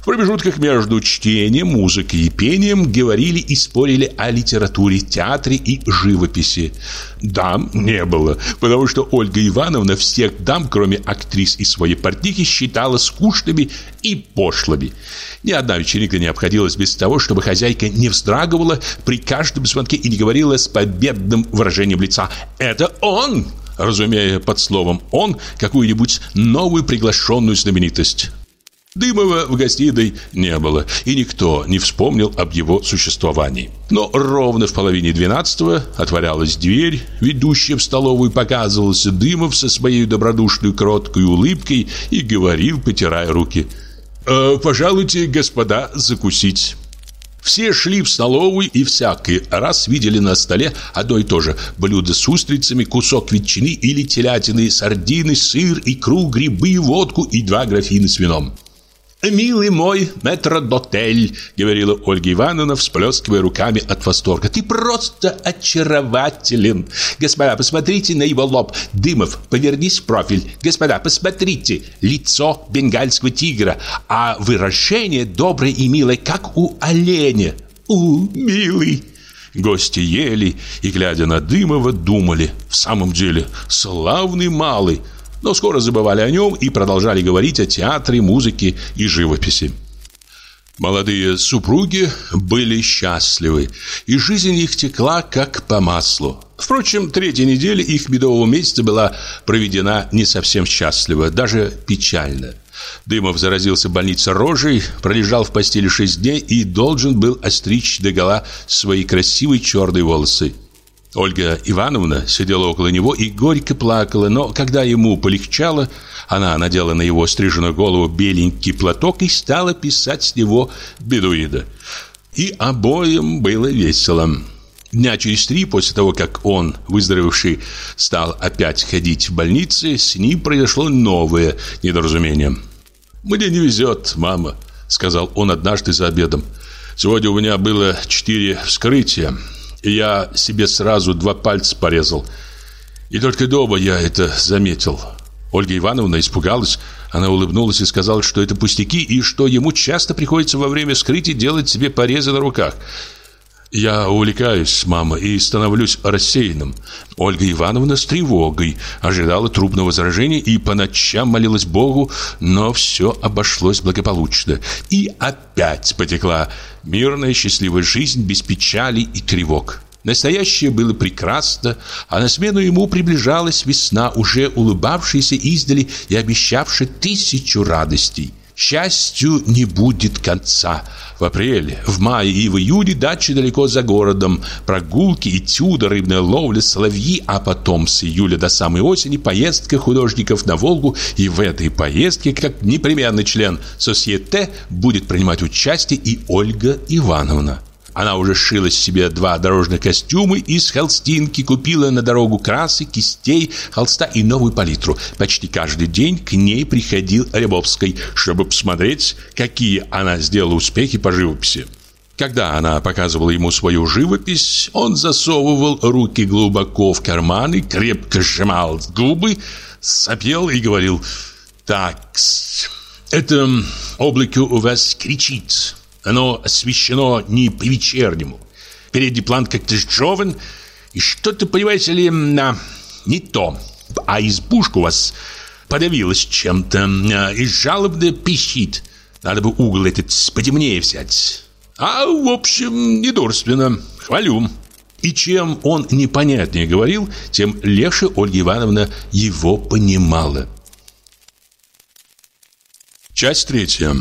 A: В промежутках между чтением, музыкой и пением говорили и спорили о литературе, театре и живописи. Дам не было, потому что Ольга Ивановна всех дам, кроме актрис и своей партнихи, считала скучными и пошлыми. Ни одна вечеринка не обходилась без того, чтобы хозяйка не вздрагивала при каждом звонке и не говорила с победным выражением лица «Это он!» разумея под словом «он» какую-нибудь новую приглашенную знаменитость. Дымова в гостиной не было, и никто не вспомнил об его существовании. Но ровно в половине двенадцатого отворялась дверь, ведущая в столовую показывался Дымов со своей добродушной кроткой улыбкой и говорил, потирая руки. «Э, «Пожалуйте, господа, закусить». Все шли в столовую и всякий раз видели на столе одно и то же блюдо с устрицами, кусок ветчины или телятины, сардины, сыр, икру, грибы, водку и два графина с вином. «Милый мой метродотель», — говорила Ольга Ивановна, всплескивая руками от восторга. «Ты просто очарователен! Господа, посмотрите на его лоб. Дымов, повернись в профиль. Господа, посмотрите. Лицо бенгальского тигра, а выражение доброе и милое, как у оленя. У, милый!» Гости ели и, глядя на Дымова, думали. В самом деле, славный малый. Но скоро забывали о нем и продолжали говорить о театре, музыке и живописи. Молодые супруги были счастливы, и жизнь их текла как по маслу. Впрочем, третья неделя их медового месяца была проведена не совсем счастливо, даже печально. Дымов заразился в больнице рожей, пролежал в постели шесть дней и должен был остричь догола свои красивые черные волосы. Ольга Ивановна сидела около него и горько плакала, но когда ему полегчало, она надела на его стриженную голову беленький платок и стала писать с него бедуида. И обоим было весело. Дня через три после того, как он, выздоровевший, стал опять ходить в больнице, с ним произошло новое недоразумение. «Мне не везет, мама», — сказал он однажды за обедом. «Сегодня у меня было четыре вскрытия» я себе сразу два пальца порезал. И только дома я это заметил. Ольга Ивановна испугалась. Она улыбнулась и сказала, что это пустяки, и что ему часто приходится во время скрытия делать себе порезы на руках. Я увлекаюсь, мама, и становлюсь рассеянным. Ольга Ивановна с тревогой ожидала трупного заражения и по ночам молилась Богу, но все обошлось благополучно. И опять потекла мирная счастливая жизнь без печали и тревог. Настоящее было прекрасно, а на смену ему приближалась весна, уже улыбавшаяся издали и обещавшая тысячу радостей. Счастью не будет конца. В апреле, в мае и в июне дачи далеко за городом, прогулки, этюды, рыбная ловля, соловьи, а потом с июля до самой осени поездка художников на Волгу, и в этой поездке, как непременный член Сосьете, будет принимать участие и Ольга Ивановна. Она уже шила себе два дорожных костюма из холстинки, купила на дорогу красы, кистей, холста и новую палитру. Почти каждый день к ней приходил Рябовский, чтобы посмотреть, какие она сделала успехи по живописи. Когда она показывала ему свою живопись, он засовывал руки глубоко в карманы, крепко сжимал губы, сопел и говорил «Так, это облако у вас кричит, оно освещено не по-вечернему. Передний план как-то сжеван, и что-то, понимаете ли, не то. А избушка у вас подавилась чем-то а, и жалобно пищит. Надо бы угол этот потемнее взять. А, в общем, недурственно. Хвалю. И чем он непонятнее говорил, тем легче Ольга Ивановна его понимала. Часть третья.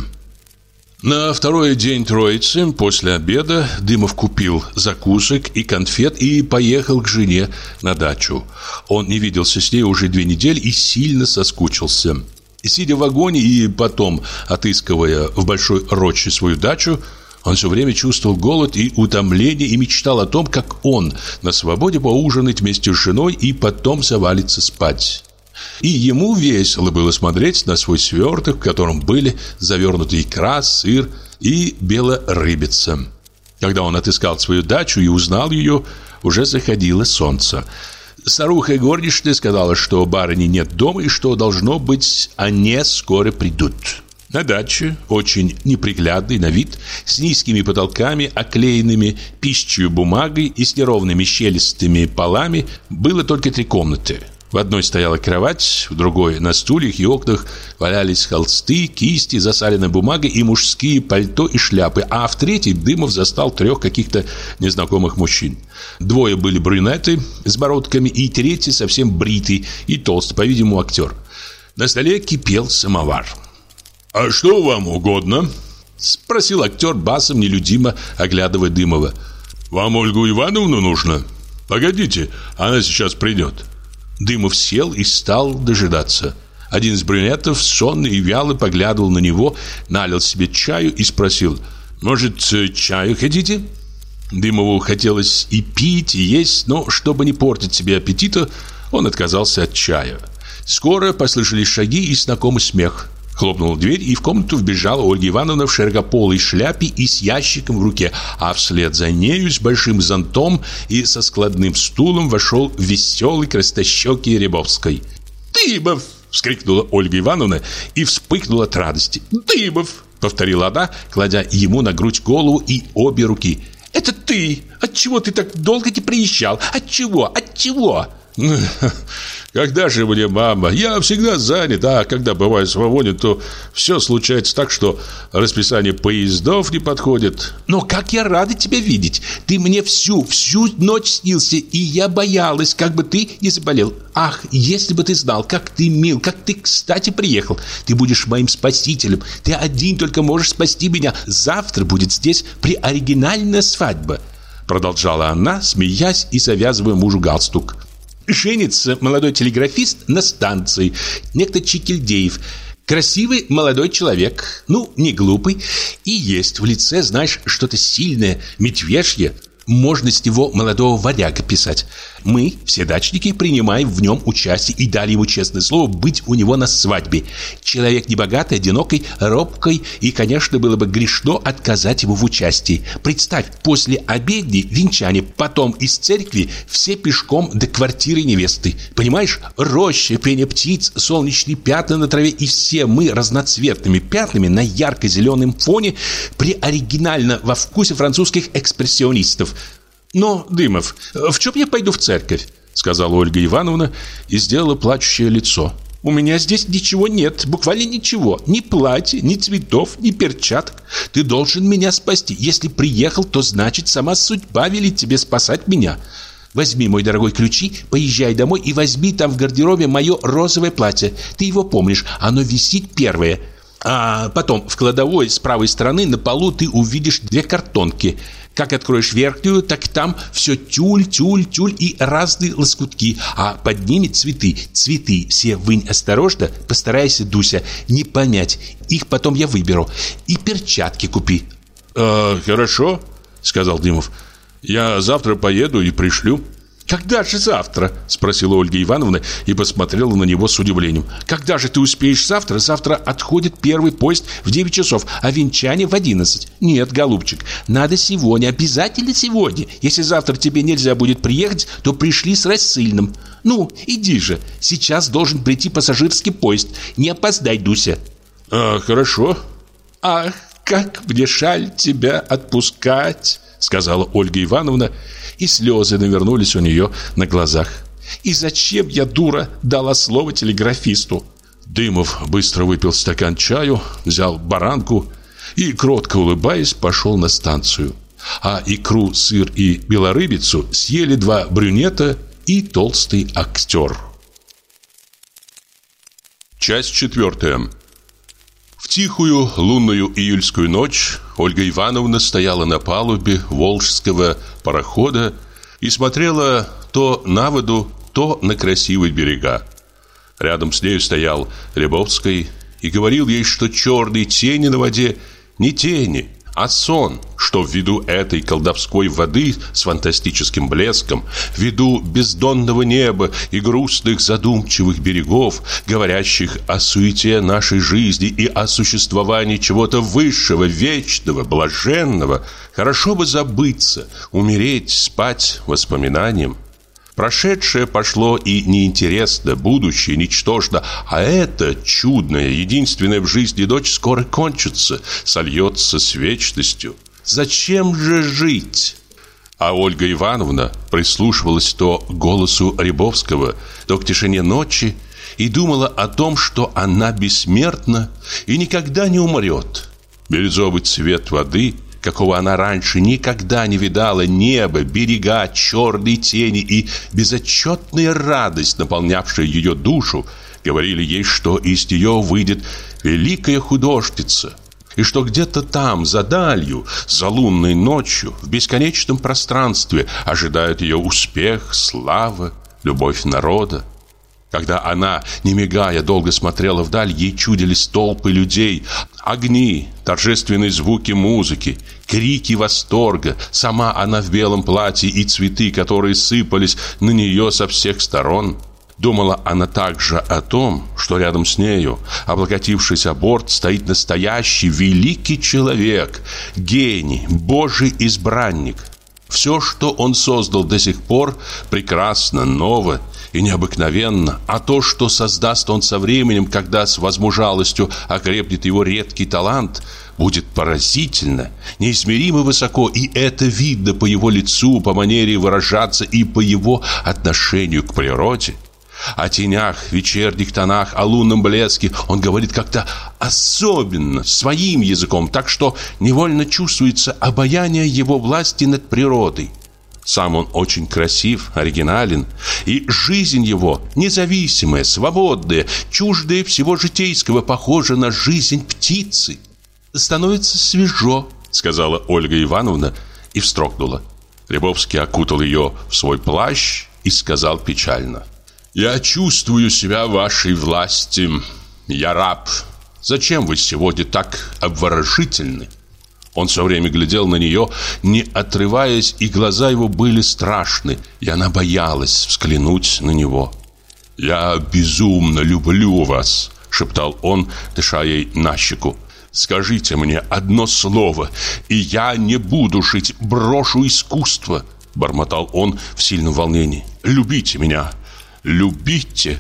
A: На второй день Троицы, после обеда, Дымов купил закусок и конфет и поехал к жене на дачу. Он не виделся с ней уже две недели и сильно соскучился. Сидя в вагоне и потом отыскивая в Большой Роще свою дачу, он все время чувствовал голод и утомление и мечтал о том, как он на свободе поужинать вместе с женой и потом завалится спать. И ему весело было смотреть на свой сверток, в котором были завернуты икра, сыр и белорыбица. Когда он отыскал свою дачу и узнал ее, уже заходило солнце. Старуха горничная сказала, что барыни нет дома и что, должно быть, они скоро придут. На даче, очень неприглядный на вид, с низкими потолками, оклеенными пищей бумагой и с неровными щелистыми полами, было только три комнаты – в одной стояла кровать, в другой на стульях и окнах валялись холсты, кисти, засаленная бумага и мужские пальто и шляпы, а в третьей Дымов застал трех каких-то незнакомых мужчин. Двое были брюнеты с бородками, и третий совсем бритый и толстый, по-видимому, актер. На столе кипел самовар.
C: «А что вам угодно?»
A: Спросил актер басом нелюдимо, оглядывая Дымова.
C: «Вам Ольгу Ивановну нужно? Погодите, она сейчас придет».
A: Дымов сел и стал дожидаться. Один из брюнетов, сонный и вяло, поглядывал на него, налил себе чаю и спросил, «Может, чаю хотите?» Дымову хотелось и пить, и есть, но чтобы не портить себе аппетита, он отказался от чая. Скоро послышались шаги и знакомый смех. Хлопнула дверь, и в комнату вбежала Ольга Ивановна в широкополой шляпе и с ящиком в руке, а вслед за нею с большим зонтом и со складным стулом вошел веселый крастощекий Рябовской. «Дыбов!» — вскрикнула Ольга Ивановна и вспыхнула от радости. «Дыбов!» — повторила она, кладя ему на грудь голову и обе руки. «Это ты! Отчего ты так долго не приезжал? Отчего? Отчего?»
C: Когда же мне мама? Я всегда занят, а когда бываю свободен, то все случается так, что расписание поездов не подходит.
D: Но как я рада тебя видеть. Ты мне всю, всю ночь снился, и я боялась, как бы ты не заболел. Ах, если бы ты знал, как ты мил, как ты, кстати, приехал. Ты будешь моим спасителем. Ты один только можешь спасти меня. Завтра будет здесь приоригинальная свадьба. Продолжала она, смеясь и завязывая мужу галстук. Женится молодой телеграфист на станции, некто Чикильдеев. Красивый молодой человек, ну, не глупый, и есть в лице, знаешь, что-то сильное, медвежье, можно с него молодого варяга писать. Мы, все дачники, принимаем в нем участие и дали ему честное слово быть у него на свадьбе. Человек небогатый, одинокий, робкий, и, конечно, было бы грешно отказать ему в участии. Представь, после обедни венчания, потом из церкви все пешком до квартиры невесты. Понимаешь, роща, пение птиц, солнечные пятна на траве, и все мы разноцветными пятнами на ярко-зеленом фоне при оригинально во вкусе французских экспрессионистов. «Но, Дымов, в чем я пойду в церковь?» Сказала Ольга Ивановна и сделала плачущее лицо. «У меня здесь ничего нет, буквально ничего. Ни платья, ни цветов, ни перчаток. Ты должен меня спасти. Если приехал, то значит, сама судьба велит тебе спасать меня. Возьми, мой дорогой, ключи, поезжай домой и возьми там в гардеробе мое розовое платье. Ты его помнишь, оно висит первое. А потом в кладовой с правой стороны на полу ты увидишь две картонки – как откроешь верхнюю, так там все тюль, тюль, тюль и разные лоскутки, а под ними цветы. Цветы все вынь осторожно, постарайся, Дуся, не понять. Их потом я выберу. И перчатки купи.
C: «Э, «Хорошо», — сказал Дымов. «Я завтра поеду и пришлю».
D: «Когда же завтра?» – спросила Ольга Ивановна и посмотрела на него с удивлением. «Когда же ты успеешь завтра? Завтра отходит первый поезд в 9 часов, а венчание в 11. Нет, голубчик, надо сегодня, обязательно сегодня. Если завтра тебе нельзя будет приехать, то пришли с рассыльным. Ну, иди же, сейчас должен прийти пассажирский поезд. Не опоздай, Дуся».
C: «А, хорошо».
D: «Ах, как мне жаль тебя отпускать», – сказала Ольга Ивановна, – и слезы навернулись у нее на глазах. «И зачем я, дура, дала слово телеграфисту?»
C: Дымов быстро выпил стакан чаю, взял баранку и, кротко улыбаясь, пошел на станцию. А икру, сыр и белорыбицу съели два брюнета и толстый актер. Часть четвертая. В тихую лунную июльскую ночь Ольга Ивановна стояла на палубе волжского парохода и смотрела то на воду, то на красивые берега. Рядом с нею стоял Рябовский и говорил ей, что черные тени на воде не тени, а сон, что ввиду этой колдовской воды с фантастическим блеском, ввиду бездонного неба и грустных задумчивых берегов, говорящих о суете нашей жизни и о существовании чего-то высшего, вечного, блаженного, хорошо бы забыться, умереть, спать воспоминанием. Прошедшее пошло и неинтересно, будущее ничтожно, а это чудное, единственное в жизни дочь скоро кончится, сольется с вечностью. Зачем же жить? А Ольга Ивановна прислушивалась то к голосу Рябовского, то к тишине ночи и думала о том, что она бессмертна и никогда не умрет. Бирюзовый цвет воды – какого она раньше никогда не видала, небо, берега, черные тени и безотчетная радость, наполнявшая ее душу, говорили ей, что из нее выйдет великая художница, и что где-то там, за далью, за лунной ночью, в бесконечном пространстве ожидает ее успех, слава, любовь народа. Когда она, не мигая, долго смотрела вдаль, ей чудились толпы людей, огни, торжественные звуки музыки, крики восторга, сама она в белом платье и цветы, которые сыпались на нее со всех сторон. Думала она также о том, что рядом с нею, облокотившись о борт, стоит настоящий великий человек, гений, божий избранник. Все, что он создал до сих пор, прекрасно, ново и необыкновенно, а то, что создаст он со временем, когда с возмужалостью окрепнет его редкий талант, будет поразительно, неизмеримо высоко, и это видно по его лицу, по манере выражаться и по его отношению к природе.
A: О тенях, вечерних тонах, о лунном блеске он говорит как-то особенно, своим языком, так что невольно чувствуется обаяние его власти над природой. Сам он очень красив, оригинален, и жизнь его независимая, свободная, чуждая всего житейского, похожа на жизнь птицы. «Становится свежо», — сказала Ольга Ивановна и встрогнула. Рябовский окутал ее в свой плащ и сказал печально. «Я чувствую себя вашей власти. Я раб. Зачем вы сегодня так обворожительны?» Он все время глядел на нее, не отрываясь, и глаза его были страшны, и она боялась взглянуть на него. «Я безумно люблю вас», — шептал он, дыша ей на щеку. «Скажите мне одно слово, и я не буду жить, брошу искусство», — бормотал он в сильном волнении. «Любите меня, любите».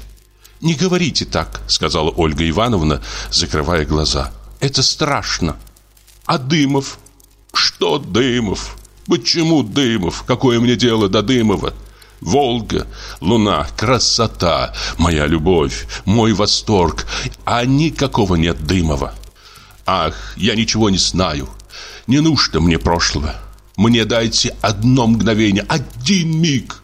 A: «Не говорите так», — сказала Ольга Ивановна, закрывая глаза. «Это страшно». А Дымов? Что Дымов? Почему Дымов? Какое мне дело до Дымова? Волга, луна, красота, моя любовь, мой восторг, а никакого нет Дымова. Ах, я ничего не знаю. Не нужно мне прошлого. Мне дайте одно мгновение, один миг.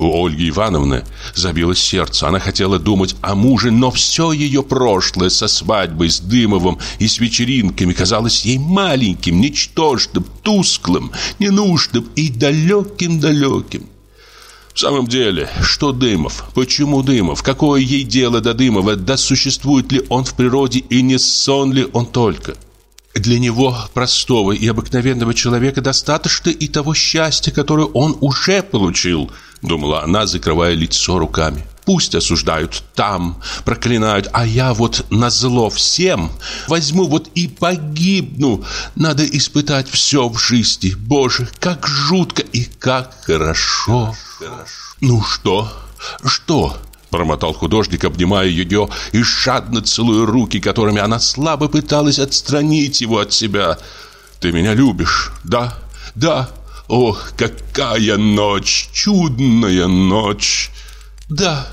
A: У Ольги Ивановны забилось сердце. Она хотела думать о муже, но все ее прошлое со свадьбой, с Дымовым и с вечеринками казалось ей маленьким, ничтожным, тусклым, ненужным и далеким-далеким. В самом деле, что Дымов? Почему Дымов? Какое ей дело до Дымова? Да существует ли он в природе и не сон ли он только? Для него, простого и обыкновенного человека, достаточно и того счастья, которое он уже получил – Думала она, закрывая лицо руками. Пусть осуждают там, проклинают, а я вот на зло всем возьму вот и погибну. Надо испытать все в жизни. Боже, как жутко и как хорошо. Ну что? Что? Промотал художник, обнимая ее и жадно целуя руки, которыми она слабо пыталась отстранить его от себя. «Ты меня любишь, да? Да, Ох, какая ночь, чудная ночь. Да,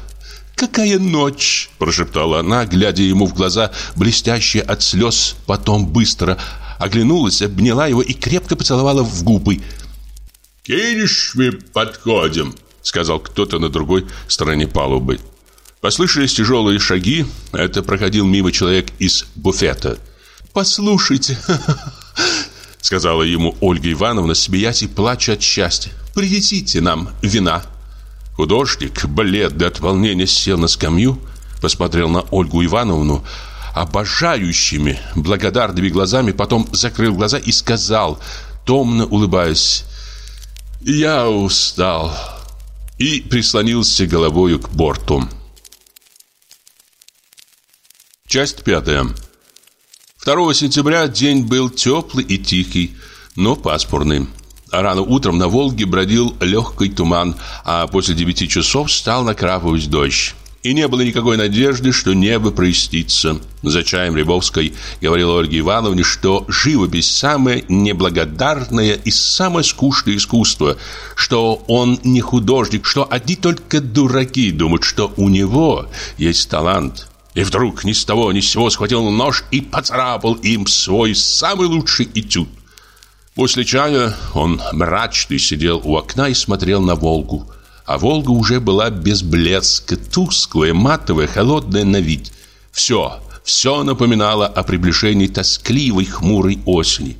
A: какая ночь, прошептала она, глядя ему в глаза, блестящие от слез, потом быстро оглянулась, обняла его и крепко поцеловала в губы.
B: «Кинешь мы подходим», — сказал кто-то на другой стороне палубы.
A: Послышались тяжелые шаги. Это проходил мимо человек из буфета. «Послушайте, Сказала ему Ольга Ивановна, смеясь и плача от счастья. «Принесите нам вина». Художник, бледный от волнения, сел на скамью, посмотрел на Ольгу Ивановну обожающими, благодарными глазами, потом закрыл глаза и сказал, томно улыбаясь, «Я устал» и прислонился головою к борту. Часть пятая. 2 сентября день был теплый и тихий, но пасмурный. Рано утром на Волге бродил легкий туман, а после девяти часов стал накрапывать дождь. И не было никакой надежды, что небо прояснится. За чаем Рябовской говорила Ольге Ивановне, что живопись самое неблагодарное и самое скучное искусство, что он не художник, что одни только дураки думают, что у него есть талант. И вдруг ни с того ни с сего схватил нож и поцарапал им свой самый лучший этюд. После чая он мрачный сидел у окна и смотрел на Волгу. А Волга уже была без блеска, тусклая, матовая, холодная на вид. Все, все напоминало о приближении тоскливой, хмурой осени.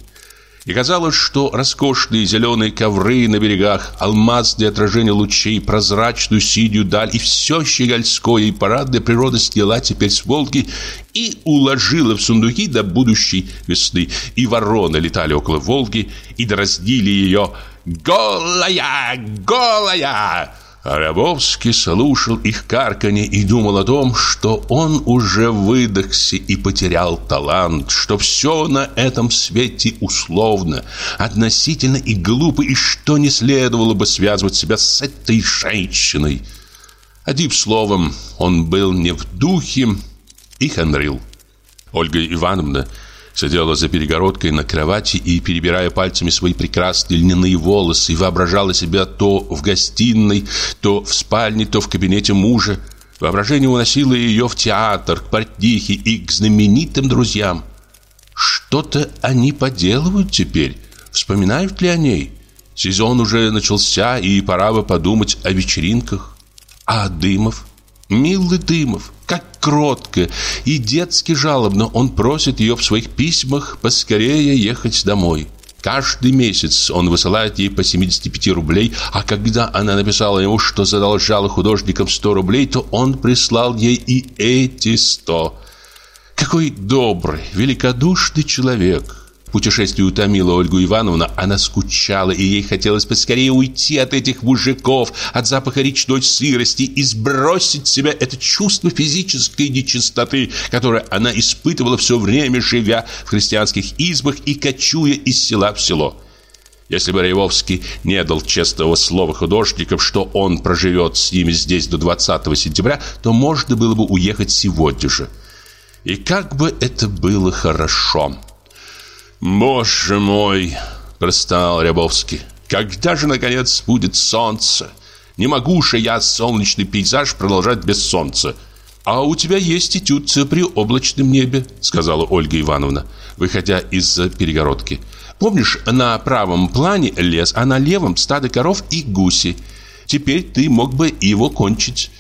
A: И казалось, что роскошные зеленые ковры на берегах, алмазные отражения лучей, прозрачную синюю даль и все щегольское и парадное природа сняла теперь с Волги и уложила в сундуки до будущей весны. И вороны летали около Волги и дразнили ее «Голая! Голая!» Рябовский слушал их карканье и думал о том, что он уже выдохся и потерял талант, что все на этом свете условно, относительно и глупо, и что не следовало бы связывать себя с этой женщиной. Одним словом, он был не в духе и хандрил. Ольга Ивановна Сидела за перегородкой на кровати и, перебирая пальцами свои прекрасные льняные волосы, воображала себя то в гостиной, то в спальне, то в кабинете мужа. Воображение уносило ее в театр, к портнихе и к знаменитым друзьям. Что-то они поделывают теперь. Вспоминают ли о ней? Сезон уже начался, и пора бы подумать о вечеринках. А Дымов? Милый Дымов, как кротко и детски жалобно он просит ее в своих письмах поскорее ехать домой. Каждый месяц он высылает ей по 75 рублей, а когда она написала ему, что задолжала художникам 100 рублей, то он прислал ей и эти 100. Какой добрый, великодушный человек. Путешествие утомило Ольгу Ивановну, она скучала, и ей хотелось поскорее уйти от этих мужиков, от запаха речной сырости и сбросить с себя это чувство физической нечистоты, которое она испытывала все время, живя в христианских избах и кочуя из села в село. Если бы Райвовский не дал честного слова художникам, что он проживет с ними здесь до 20 сентября, то можно было бы уехать сегодня же. И как бы это было хорошо.
B: «Боже мой!» – простонал Рябовский. «Когда же, наконец, будет солнце? Не могу же я солнечный пейзаж продолжать без солнца».
A: «А у тебя есть этюд при облачном небе», — сказала Ольга Ивановна, выходя из перегородки. «Помнишь, на правом плане лес, а на левом стадо коров и гуси. Теперь ты мог бы его кончить».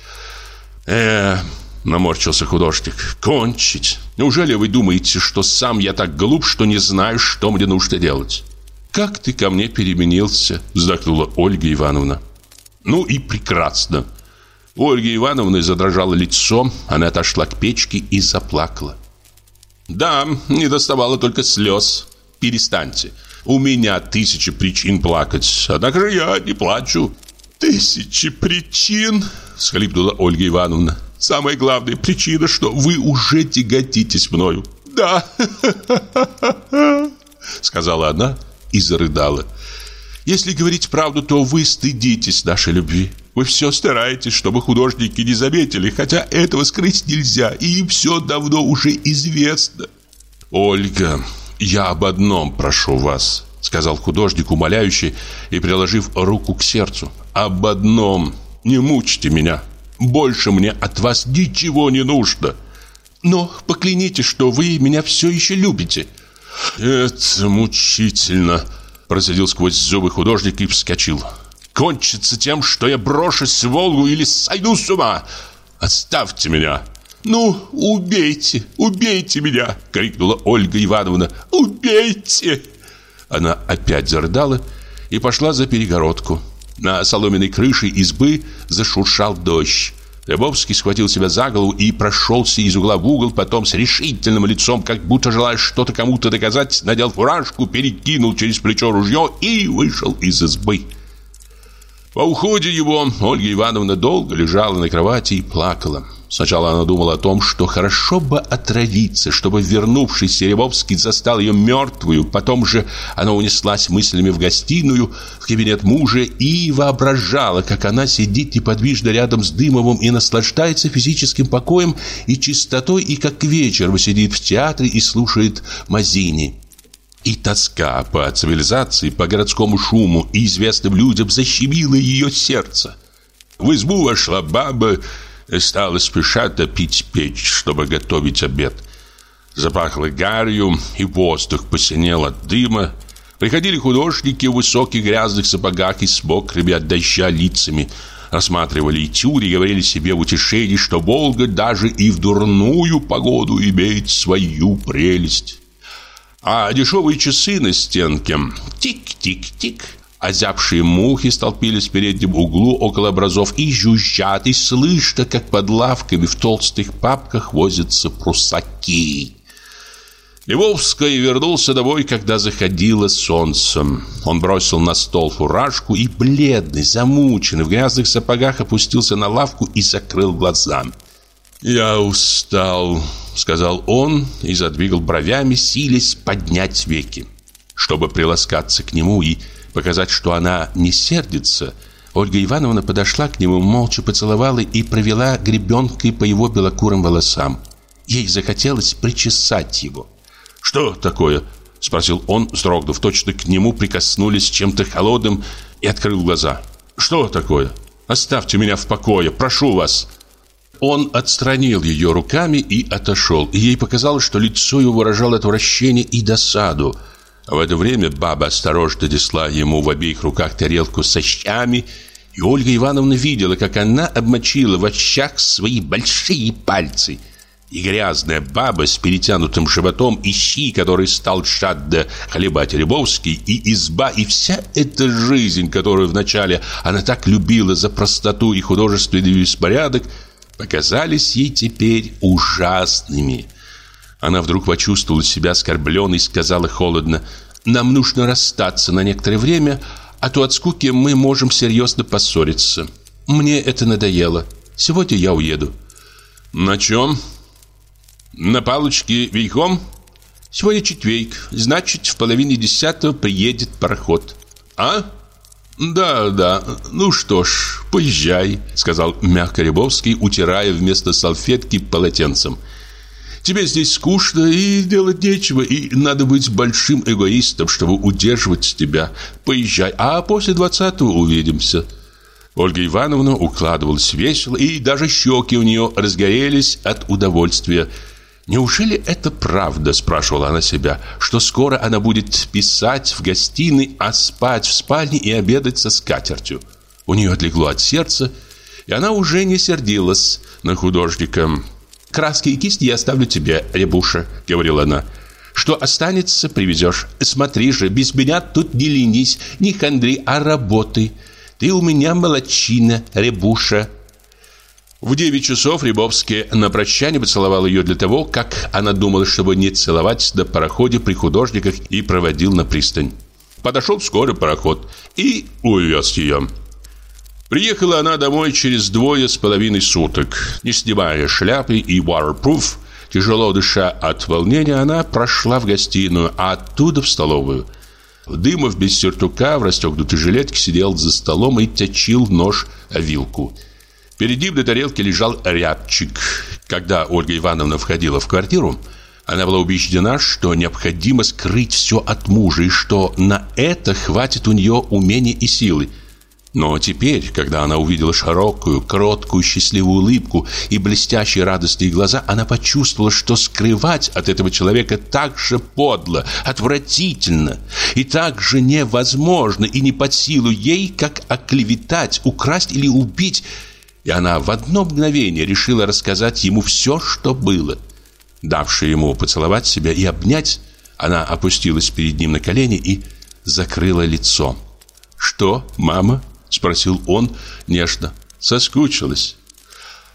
B: «Э, Наморщился художник. Кончить. Неужели вы думаете, что сам я так глуп, что не знаю, что мне нужно делать?
A: Как ты ко мне переменился, вздохнула Ольга Ивановна.
B: Ну и прекрасно. У Ольги Ивановны задрожало лицо, она отошла к печке и заплакала. Да, не доставало только слез. Перестаньте. У меня тысячи причин плакать, однако же я не плачу.
A: Тысячи причин, всхлипнула Ольга Ивановна. Самая главная причина, что вы уже тяготитесь мною. Да, сказала она и зарыдала. Если говорить правду, то вы стыдитесь нашей любви. Вы все стараетесь, чтобы художники не заметили, хотя этого скрыть нельзя, и им все давно уже известно.
B: Ольга, я об одном прошу вас, сказал художник умоляюще и приложив руку к сердцу. Об одном, не мучьте меня. Больше мне от вас ничего не нужно.
A: Но поклянитесь, что вы меня все еще любите.
B: Это мучительно, процедил сквозь зубы художник и вскочил. Кончится тем, что я брошусь в Волгу или сойду с ума. Оставьте меня.
A: «Ну, убейте, убейте меня!» — крикнула Ольга Ивановна. «Убейте!» Она опять зарыдала и пошла за перегородку. На соломенной крыше избы зашуршал дождь. Рябовский схватил себя за голову и прошелся из угла в угол, потом с решительным лицом, как будто желая что-то кому-то доказать, надел фуражку, перекинул через плечо ружье и вышел из избы. По уходе его Ольга Ивановна долго лежала на кровати и плакала. Сначала она думала о том, что хорошо бы отравиться, чтобы вернувшийся Рябовский застал ее мертвую. Потом же она унеслась мыслями в гостиную, в кабинет мужа и воображала, как она сидит неподвижно рядом с Дымовым и наслаждается физическим покоем и чистотой, и как вечером сидит в театре и слушает Мазини. И тоска по цивилизации, по городскому шуму и известным людям защемила ее сердце. В избу вошла баба и стала спеша топить печь, чтобы готовить обед. Запахло гарью, и воздух посинел от дыма. Приходили художники в высоких грязных сапогах и с мокрыми от дождя лицами, рассматривали этюды и говорили себе в утешении, что Волга даже и в дурную погоду имеет свою прелесть. А дешевые часы на стенке тик-тик-тик Озябшие мухи столпились в переднем углу около образов и жужжат, и слышно, как под лавками в толстых папках возятся прусаки. Львовский вернулся домой, когда заходило солнце. Он бросил на стол фуражку и, бледный, замученный, в грязных сапогах опустился на лавку и закрыл глаза. «Я устал», — сказал он и задвигал бровями, силясь поднять веки. Чтобы приласкаться к нему и показать, что она не сердится, Ольга Ивановна подошла к нему, молча поцеловала и провела гребенкой по его белокурым волосам. Ей захотелось причесать его. «Что такое?» – спросил он, строгнув. Точно к нему прикоснулись чем-то холодным и открыл глаза. «Что такое? Оставьте меня в покое, прошу вас!» Он отстранил ее руками и отошел. И ей показалось, что лицо его выражало отвращение и досаду. В это время баба осторожно несла ему в обеих руках тарелку со щами, и Ольга Ивановна видела, как она обмочила в щах свои большие пальцы. И грязная баба с перетянутым животом, и щи, который стал жадно хлебать Рябовский, и изба, и вся эта жизнь, которую вначале она так любила за простоту и художественный беспорядок, показались ей теперь ужасными – она вдруг почувствовала себя оскорбленной и сказала холодно, «Нам нужно расстаться на некоторое время, а то от скуки мы можем серьезно поссориться. Мне это надоело. Сегодня я уеду».
B: «На чем?» «На палочке вейком?»
A: «Сегодня четверг, значит, в половине десятого приедет пароход».
B: «А?»
A: «Да, да, ну что ж, поезжай», — сказал мягко Рябовский, утирая вместо салфетки полотенцем. Тебе здесь скучно и делать нечего, и надо быть большим эгоистом, чтобы удерживать тебя. Поезжай, а после двадцатого увидимся». Ольга Ивановна укладывалась весело, и даже щеки у нее разгорелись от удовольствия. «Неужели это правда?» – спрашивала она себя, что скоро она будет писать в гостиной, а спать в спальне и обедать со скатертью. У нее отлегло от сердца, и она уже не сердилась на художника. «Краски и кисти я оставлю тебе, Рябуша», — говорила она. «Что останется, привезешь. Смотри же, без меня тут не ленись, не хандри, а работай. Ты у меня молочина, Рябуша». В девять часов Рябовский на прощание поцеловал ее для того, как она думала, чтобы не целовать на пароходе при художниках и проводил на пристань. Подошел вскоре пароход и увез ее. Приехала она домой через двое с половиной суток. Не снимая шляпы и waterproof, тяжело дыша от волнения, она прошла в гостиную, а оттуда в столовую. Дымов без сюртука в расстегнутой жилетке сидел за столом и точил нож о вилку. Перед ним на тарелке лежал рябчик. Когда Ольга Ивановна входила в квартиру, она была убеждена, что необходимо скрыть все от мужа и что на это хватит у нее умения и силы. Но теперь, когда она увидела широкую, кроткую, счастливую улыбку и блестящие радостные глаза, она почувствовала, что скрывать от этого человека так же подло, отвратительно и так же невозможно и не под силу ей, как оклеветать, украсть или убить. И она в одно мгновение решила рассказать ему все, что было. Давши ему поцеловать себя и обнять, она опустилась перед ним на колени и закрыла лицо. «Что, мама?» — спросил он нежно. «Соскучилась».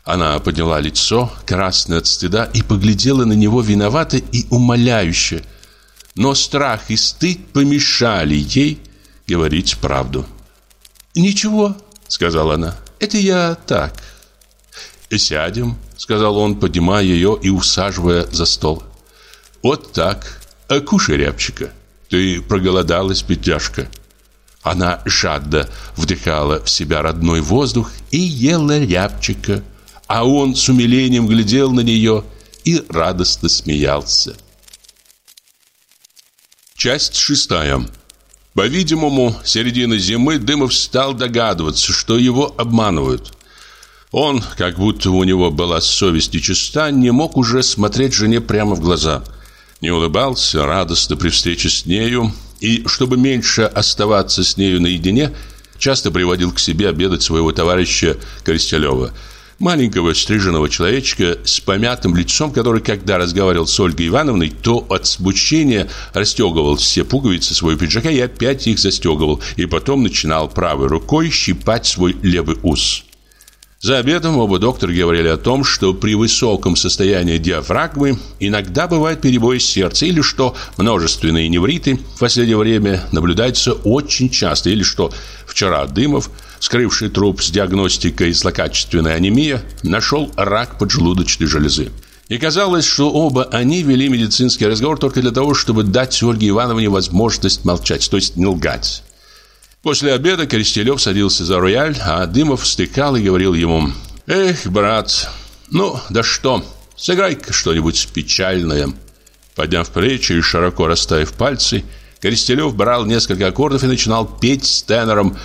A: Она подняла лицо, красное от стыда, и поглядела на него виновато и умоляюще. Но страх и стыд помешали ей говорить правду. «Ничего», — сказала она, — «это я так». «Сядем», — сказал он, поднимая ее и усаживая за стол. «Вот так. А кушай рябчика. Ты проголодалась, бедняжка». Она жадно вдыхала в себя родной воздух и ела рябчика, а он с умилением глядел на нее и радостно смеялся. Часть шестая. По-видимому, середины зимы Дымов стал догадываться, что его обманывают. Он, как будто у него была совесть чиста, не мог уже смотреть жене прямо в глаза. Не улыбался радостно при встрече с нею, и, чтобы меньше оставаться с нею наедине, часто приводил к себе обедать своего товарища Коростелева, маленького стриженного человечка с помятым лицом, который, когда разговаривал с Ольгой Ивановной, то от смущения расстегивал все пуговицы своего пиджака и опять их застегивал, и потом начинал правой рукой щипать свой левый ус. За обедом оба доктора говорили о том, что при высоком состоянии диафрагмы иногда бывает перебои сердца, или что множественные невриты в последнее время наблюдаются очень часто, или что вчера Дымов, скрывший труп с диагностикой злокачественной анемии, нашел рак поджелудочной железы. И казалось, что оба они вели медицинский разговор только для того, чтобы дать Ольге Ивановне возможность молчать, то есть не лгать. После обеда Коростелев садился за рояль, а Дымов стыкал и говорил ему «Эх, брат, ну да что, сыграй-ка что-нибудь печальное». Подняв плечи и широко расставив пальцы, Коростелев брал несколько аккордов и начинал петь с тенором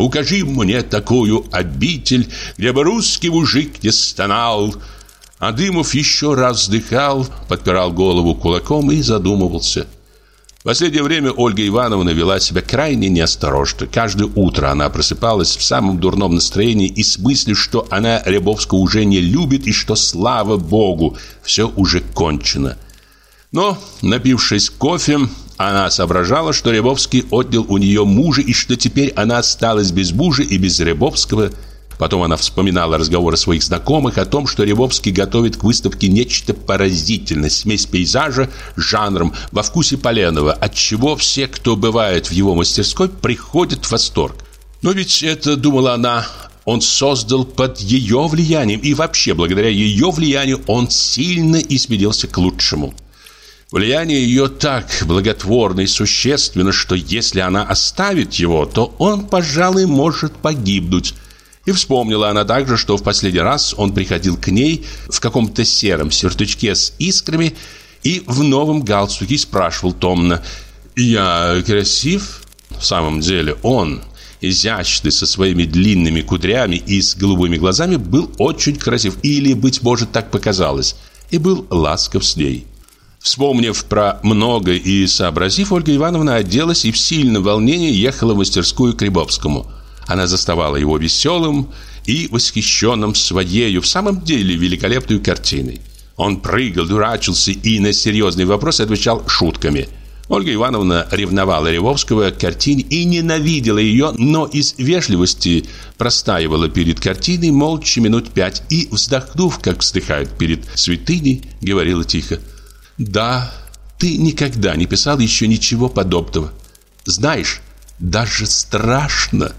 A: укажи мне такую обитель, где бы русский мужик не стонал». А Дымов еще раз вздыхал, подпирал голову кулаком и задумывался. В последнее время Ольга Ивановна вела себя крайне неосторожно. Каждое утро она просыпалась в самом дурном настроении и с мыслью, что она Рябовского уже не любит и что, слава богу, все уже кончено. Но, напившись кофе, она соображала, что Рябовский отнял у нее мужа и что теперь она осталась без мужа и без Рябовского. Потом она вспоминала разговоры своих знакомых о том, что Рябовский готовит к выставке нечто поразительное, смесь пейзажа с жанром во вкусе Поленова, от чего все, кто бывает в его мастерской, приходят в восторг. Но ведь это, думала она, он создал под ее влиянием, и вообще благодаря ее влиянию он сильно изменился к лучшему. Влияние ее так благотворно и существенно, что если она оставит его, то он, пожалуй, может погибнуть. И вспомнила она также, что в последний раз он приходил к ней в каком-то сером сюртучке с искрами и в новом галстуке спрашивал томно «Я красив?» В самом деле он, изящный, со своими длинными кудрями и с голубыми глазами, был очень красив, или, быть может, так показалось, и был ласков с ней. Вспомнив про много и сообразив, Ольга Ивановна оделась и в сильном волнении ехала в мастерскую к Рябовскому. Она заставала его веселым и восхищенным своею, в самом деле, великолепной картиной. Он прыгал, дурачился и на серьезные вопросы отвечал шутками. Ольга Ивановна ревновала Рябовского к картине и ненавидела ее, но из вежливости простаивала перед картиной молча минут пять и, вздохнув, как вздыхают перед святыней, говорила тихо – да, ты никогда не писал еще ничего подобного. Знаешь, даже страшно.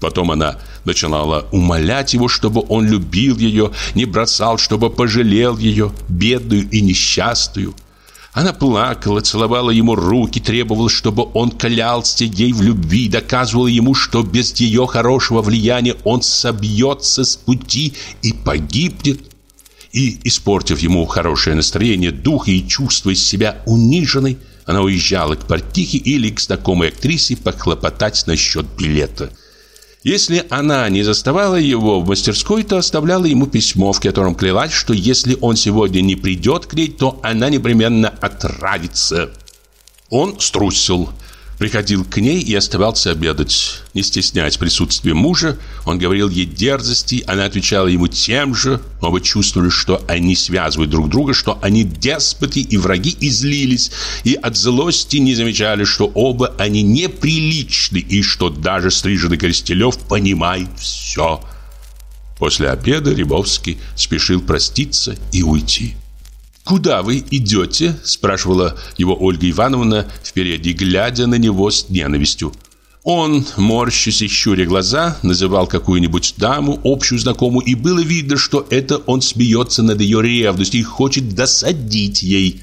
A: Потом она начинала умолять его, чтобы он любил ее, не бросал, чтобы пожалел ее, бедную и несчастную. Она плакала, целовала ему руки, требовала, чтобы он клялся ей в любви, доказывала ему, что без ее хорошего влияния он собьется с пути и погибнет и, испортив ему хорошее настроение, дух и чувствуя себя униженной, она уезжала к портихе или к знакомой актрисе похлопотать насчет билета. Если она не заставала его в мастерской, то оставляла ему письмо, в котором клялась, что если он сегодня не придет к ней, то она непременно отравится. Он струсил. Приходил к ней и оставался обедать. Не стесняясь присутствия мужа, он говорил ей дерзости, она отвечала ему тем же. Оба чувствовали, что они связывают друг друга, что они деспоты и враги, и злились, и от злости не замечали, что оба они неприличны, и что даже стриженный Коростелев понимает все. После обеда Рябовский спешил проститься и уйти. «Куда вы идете?» – спрашивала его Ольга Ивановна впереди, глядя на него с ненавистью. Он, морщась и щуря глаза, называл какую-нибудь даму, общую знакомую, и было видно, что это он смеется над ее ревностью и хочет досадить ей.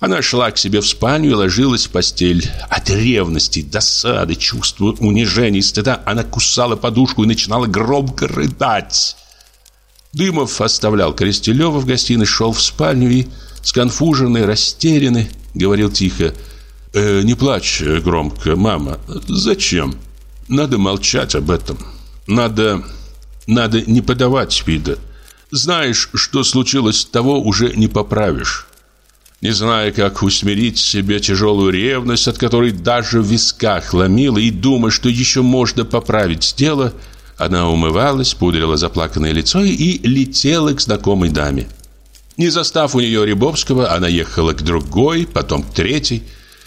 A: Она шла к себе в спальню и ложилась в постель. От ревности, досады, чувства унижения и стыда она кусала подушку и начинала громко рыдать. Дымов оставлял Коростелева в гостиной, шел в спальню и, сконфуженный, растерянный, говорил тихо э, «Не плачь громко, мама. Зачем? Надо молчать об этом. Надо... надо не подавать вида. Знаешь, что случилось, того уже не поправишь». Не зная, как усмирить себе тяжелую ревность, от которой даже в висках ломила, и думая, что еще можно поправить дело, она умывалась, пудрила заплаканное лицо и летела к знакомой даме. Не застав у нее Рябовского, она ехала к другой, потом к третьей.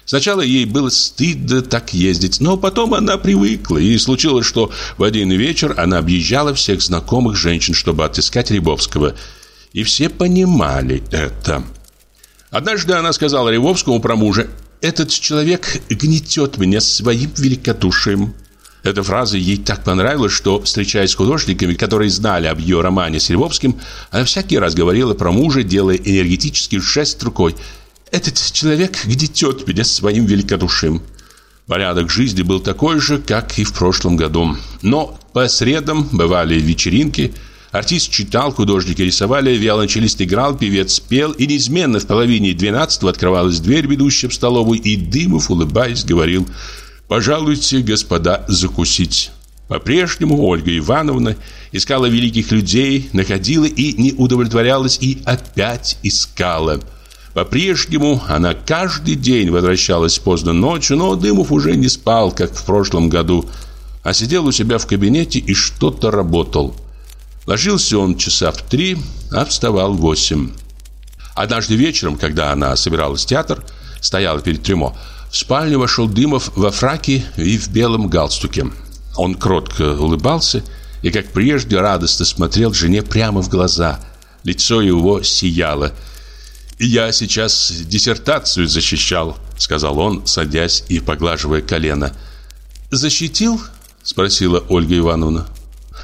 A: Сначала ей было стыдно так ездить, но потом она привыкла, и случилось, что в один вечер она объезжала всех знакомых женщин, чтобы отыскать Рябовского. И все понимали это. Однажды она сказала Рябовскому про мужа, «Этот человек гнетет меня своим великодушием». Эта фраза ей так понравилась, что, встречаясь с художниками, которые знали об ее романе с Львовским, она всякий раз говорила про мужа, делая энергетический жест рукой. «Этот человек гнетет меня своим великодушием». Порядок жизни был такой же, как и в прошлом году. Но по средам бывали вечеринки, артист читал, художники рисовали, виолончелист играл, певец пел, и неизменно в половине двенадцатого открывалась дверь, ведущая в столовую, и Дымов, улыбаясь, говорил – Пожалуйте, господа, закусить. По-прежнему Ольга Ивановна искала великих людей, находила и не удовлетворялась, и опять искала. По-прежнему она каждый день возвращалась поздно ночью, но Дымов уже не спал, как в прошлом году, а сидел у себя в кабинете и что-то работал. Ложился он часа в три, а вставал в восемь. Однажды вечером, когда она собиралась в театр, стояла перед трюмо, в спальню вошел Дымов во фраке и в белом галстуке. Он кротко улыбался и, как прежде, радостно смотрел жене прямо в глаза. Лицо его сияло. «Я сейчас диссертацию защищал», — сказал он, садясь и поглаживая колено. «Защитил?» — спросила Ольга Ивановна.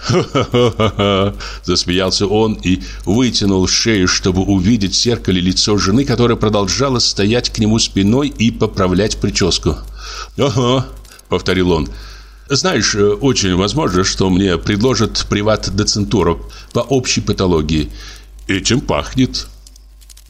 A: «Ха-ха-ха-ха!» Засмеялся он и вытянул шею, чтобы увидеть в зеркале лицо жены, которая продолжала стоять к нему спиной и поправлять прическу. «Ага», — повторил он, — знаешь, э, очень возможно, что мне предложат приват-доцентуру по общей патологии. Этим пахнет.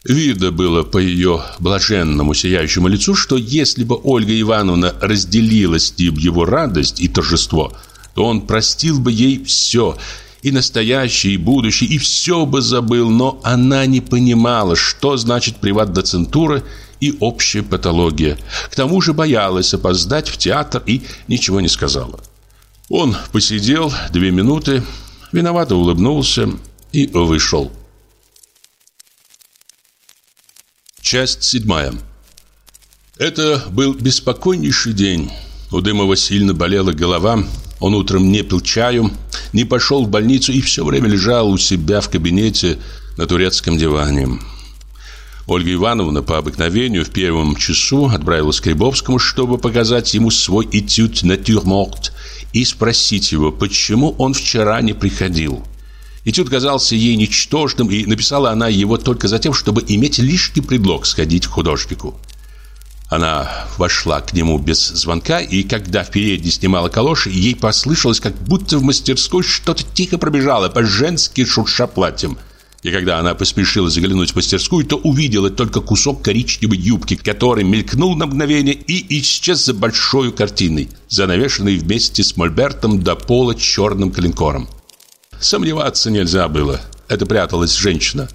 A: Видно было по ее блаженному сияющему лицу, что если бы Ольга Ивановна разделила с ним его радость и торжество, то он простил бы ей все, и настоящее, и будущее, и все бы забыл, но она не понимала, что значит приват-доцентура и общая патология. К тому же боялась опоздать в театр и ничего не сказала. Он посидел две минуты, виновато улыбнулся и вышел. Часть седьмая. Это был беспокойнейший день. У Дымова сильно болела голова. Он утром не пил чаю, не пошел в больницу и все время лежал у себя в кабинете на турецком диване. Ольга Ивановна по обыкновению в первом часу отправилась к Рябовскому, чтобы показать ему свой этюд «Натюрморт» и спросить его, почему он вчера не приходил. Этюд казался ей ничтожным, и написала она его только за тем, чтобы иметь лишний предлог сходить к художнику. Она вошла к нему без звонка, и когда в передней снимала калоши, ей послышалось, как будто в мастерской что-то тихо пробежало, по-женски шурша платьем – и когда она поспешила заглянуть в мастерскую, то увидела только кусок коричневой юбки, который мелькнул на мгновение и исчез за большой картиной, занавешенной вместе с мольбертом до пола черным клинкором. Сомневаться нельзя было. Это пряталась женщина.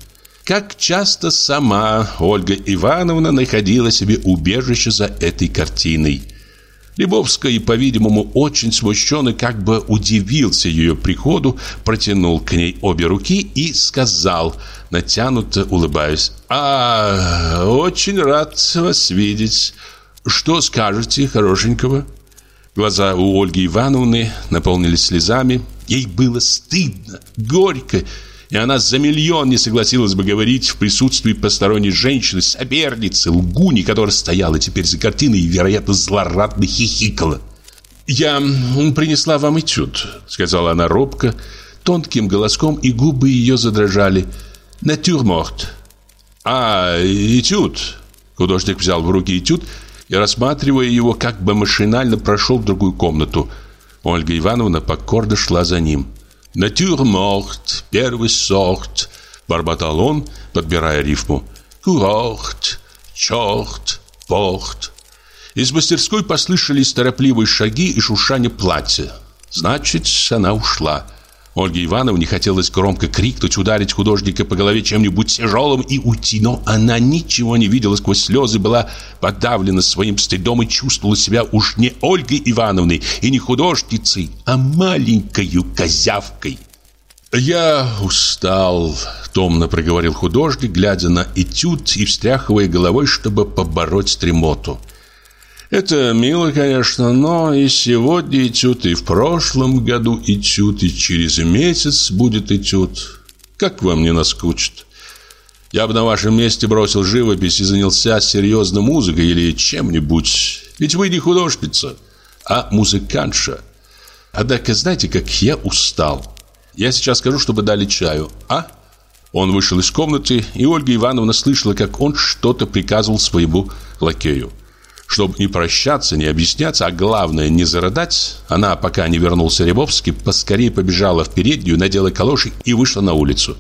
A: Как часто сама Ольга Ивановна находила себе убежище за этой картиной – Лебовский, по-видимому, очень смущенный, как бы удивился ее приходу, протянул к ней обе руки и сказал, натянуто улыбаясь, «А, очень рад вас видеть. Что скажете, хорошенького?» Глаза у Ольги Ивановны наполнились слезами. Ей было стыдно, горько, и она за миллион не согласилась бы говорить в присутствии посторонней женщины, соперницы, лгуни, которая стояла теперь за картиной и, вероятно, злорадно хихикала. «Я принесла вам этюд», — сказала она робко, тонким голоском, и губы ее задрожали. «Натюрморт». «А, этюд». Художник взял в руки этюд и, рассматривая его, как бы машинально прошел в другую комнату. Ольга Ивановна покорно шла за ним. «Натюрморт, первый сорт», — бормотал он, подбирая рифму. «Курорт, черт, порт». Из мастерской послышались торопливые шаги и шуршание платья. Значит, она ушла. Ольге Ивановне хотелось громко крикнуть, ударить художника по голове чем-нибудь тяжелым и уйти, но она ничего не видела сквозь слезы, была подавлена своим стыдом и чувствовала себя уж не Ольгой Ивановной и не художницей, а маленькою козявкой. «Я устал», — томно проговорил художник, глядя на этюд и встряхивая головой, чтобы побороть стремоту. Это мило, конечно, но и сегодня этюд, и в прошлом году этюд, и через месяц будет этюд. Как вам не наскучит? Я бы на вашем месте бросил живопись и занялся серьезной музыкой или чем-нибудь. Ведь вы не художница, а музыкантша. Однако знаете, как я устал. Я сейчас скажу, чтобы дали чаю, а? Он вышел из комнаты, и Ольга Ивановна слышала, как он что-то приказывал своему лакею. Чтобы не прощаться, не объясняться, а главное не зарыдать, она, пока не вернулся Рябовский, поскорее побежала в переднюю, надела калоши и вышла на улицу.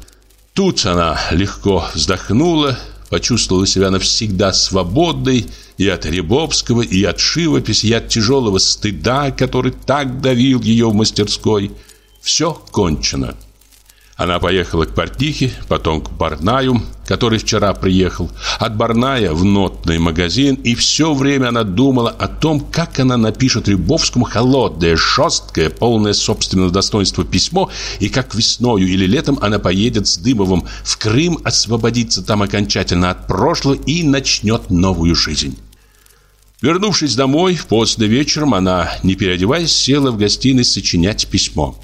A: Тут она легко вздохнула, почувствовала себя навсегда свободной и от Рябовского, и от живописи, и от тяжелого стыда, который так давил ее в мастерской. Все кончено. Она поехала к портнихе, потом к Барнаю, который вчера приехал, от Барная в нотный магазин, и все время она думала о том, как она напишет Рябовскому холодное, жесткое, полное собственного достоинства письмо, и как весною или летом она поедет с Дымовым в Крым, освободиться там окончательно от прошлого и начнет новую жизнь. Вернувшись домой, поздно вечером она, не переодеваясь, села в гостиной сочинять письмо.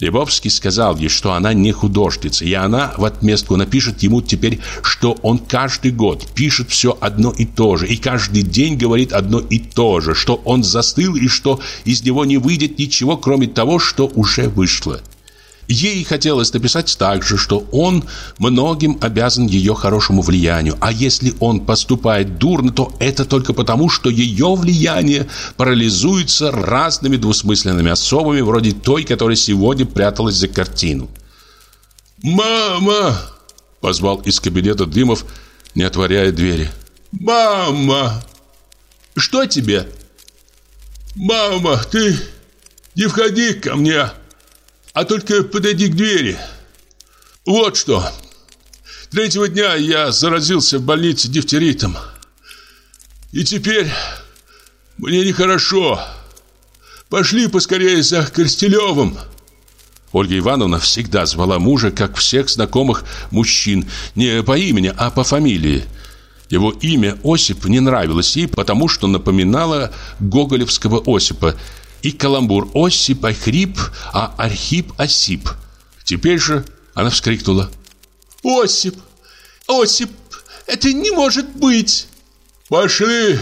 A: Лебовский сказал ей, что она не художница, и она в отместку напишет ему теперь, что он каждый год пишет все одно и то же, и каждый день говорит одно и то же, что он застыл и что из него не выйдет ничего, кроме того, что уже вышло. Ей хотелось написать также, что он многим обязан ее хорошему влиянию, а если он поступает дурно, то это только потому, что ее влияние парализуется разными двусмысленными особами, вроде той, которая сегодня пряталась за картину.
C: «Мама!» — позвал из кабинета Дымов, не отворяя двери. «Мама!»
D: «Что тебе?»
C: «Мама, ты не входи ко мне!» А только подойди к двери. Вот что. Третьего дня я заразился в больнице дифтеритом. И теперь мне нехорошо. Пошли поскорее за Корстелевым.
A: Ольга Ивановна всегда звала мужа, как всех знакомых мужчин, не по имени, а по фамилии. Его имя Осип не нравилось ей, потому что напоминало гоголевского Осипа – и каламбур Осип Ахрип, а Архип Осип. Теперь же она вскрикнула.
D: «Осип! Осип! Это не может быть!»
C: «Пошли!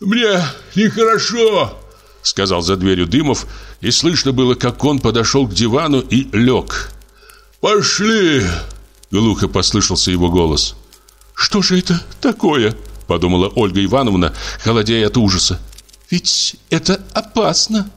C: Мне нехорошо!» Сказал за дверью Дымов, и слышно было, как он подошел к дивану и лег. «Пошли!» Глухо послышался его голос.
D: «Что же это такое?» Подумала Ольга Ивановна, холодея от ужаса. Ведь это опасно.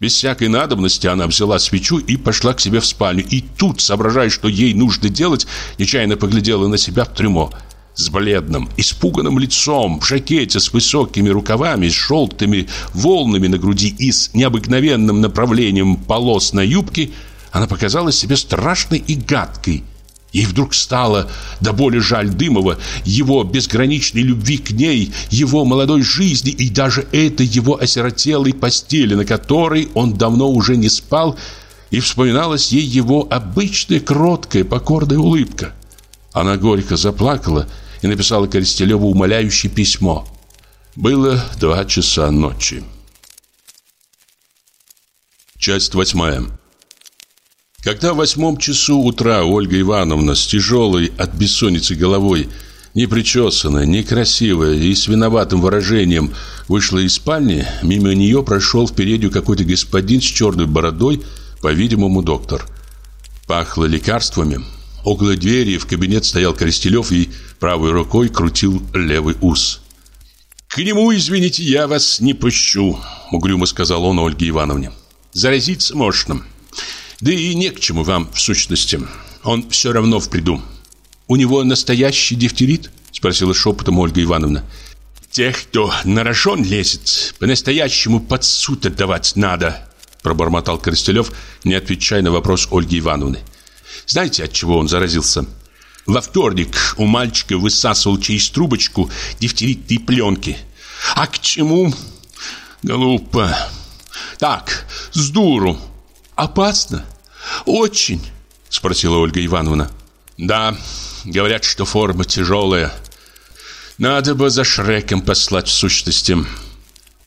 A: Без всякой надобности она взяла свечу и пошла к себе в спальню. И тут, соображая, что ей нужно делать, нечаянно поглядела на себя в трюмо. С бледным, испуганным лицом, в жакете с высокими рукавами, с желтыми волнами на груди и с необыкновенным направлением полос на юбке, она показалась себе страшной и гадкой. Ей вдруг стало до боли жаль Дымова, его безграничной любви к ней, его молодой жизни и даже этой его осиротелой постели, на которой он давно уже не спал, и вспоминалась ей его обычная кроткая покорная улыбка. Она горько заплакала и написала Коростелеву умоляющее письмо. Было два часа ночи. Часть восьмая. Когда в восьмом часу утра Ольга Ивановна с тяжелой от бессонницы головой, непричесанная, некрасивая и с виноватым выражением вышла из спальни, мимо нее прошел в переднюю какой-то господин с черной бородой, по-видимому, доктор. Пахло лекарствами. Около двери в кабинет стоял Коростелев и правой рукой крутил левый ус. «К нему, извините, я вас не пущу», — угрюмо сказал он Ольге Ивановне. «Заразиться можно». Да и не к чему вам, в сущности. Он все равно в приду. У него настоящий дифтерит? Спросила шепотом Ольга Ивановна. Тех, кто на рожон лезет, по-настоящему под суд отдавать надо, пробормотал Коростелев, не отвечая на вопрос Ольги Ивановны. Знаете, от чего он заразился? Во вторник у мальчика высасывал через трубочку дифтеритные пленки. А к чему? Глупо. Так, с дуру. Опасно. «Очень?» – спросила Ольга Ивановна. «Да, говорят, что форма тяжелая. Надо бы за Шреком послать в сущности».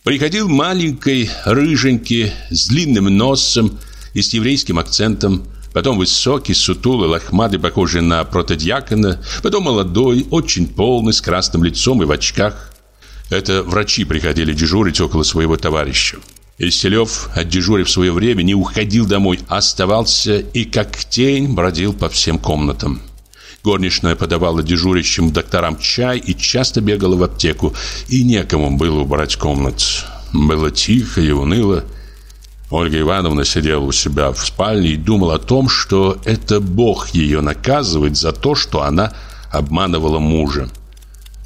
A: Приходил маленький, рыженький, с длинным носом и с еврейским акцентом. Потом высокий, сутулый, лохматый, похожий на протодьякона. Потом молодой, очень полный, с красным лицом и в очках. Это врачи приходили дежурить около своего товарища. Исселев, отдежурив свое время, не уходил домой, оставался и как тень бродил по всем комнатам. Горничная подавала дежурящим докторам чай и часто бегала в аптеку, и некому было убрать комнат. Было тихо и уныло. Ольга Ивановна сидела у себя в спальне и думала о том, что это Бог ее наказывает за то, что она обманывала мужа.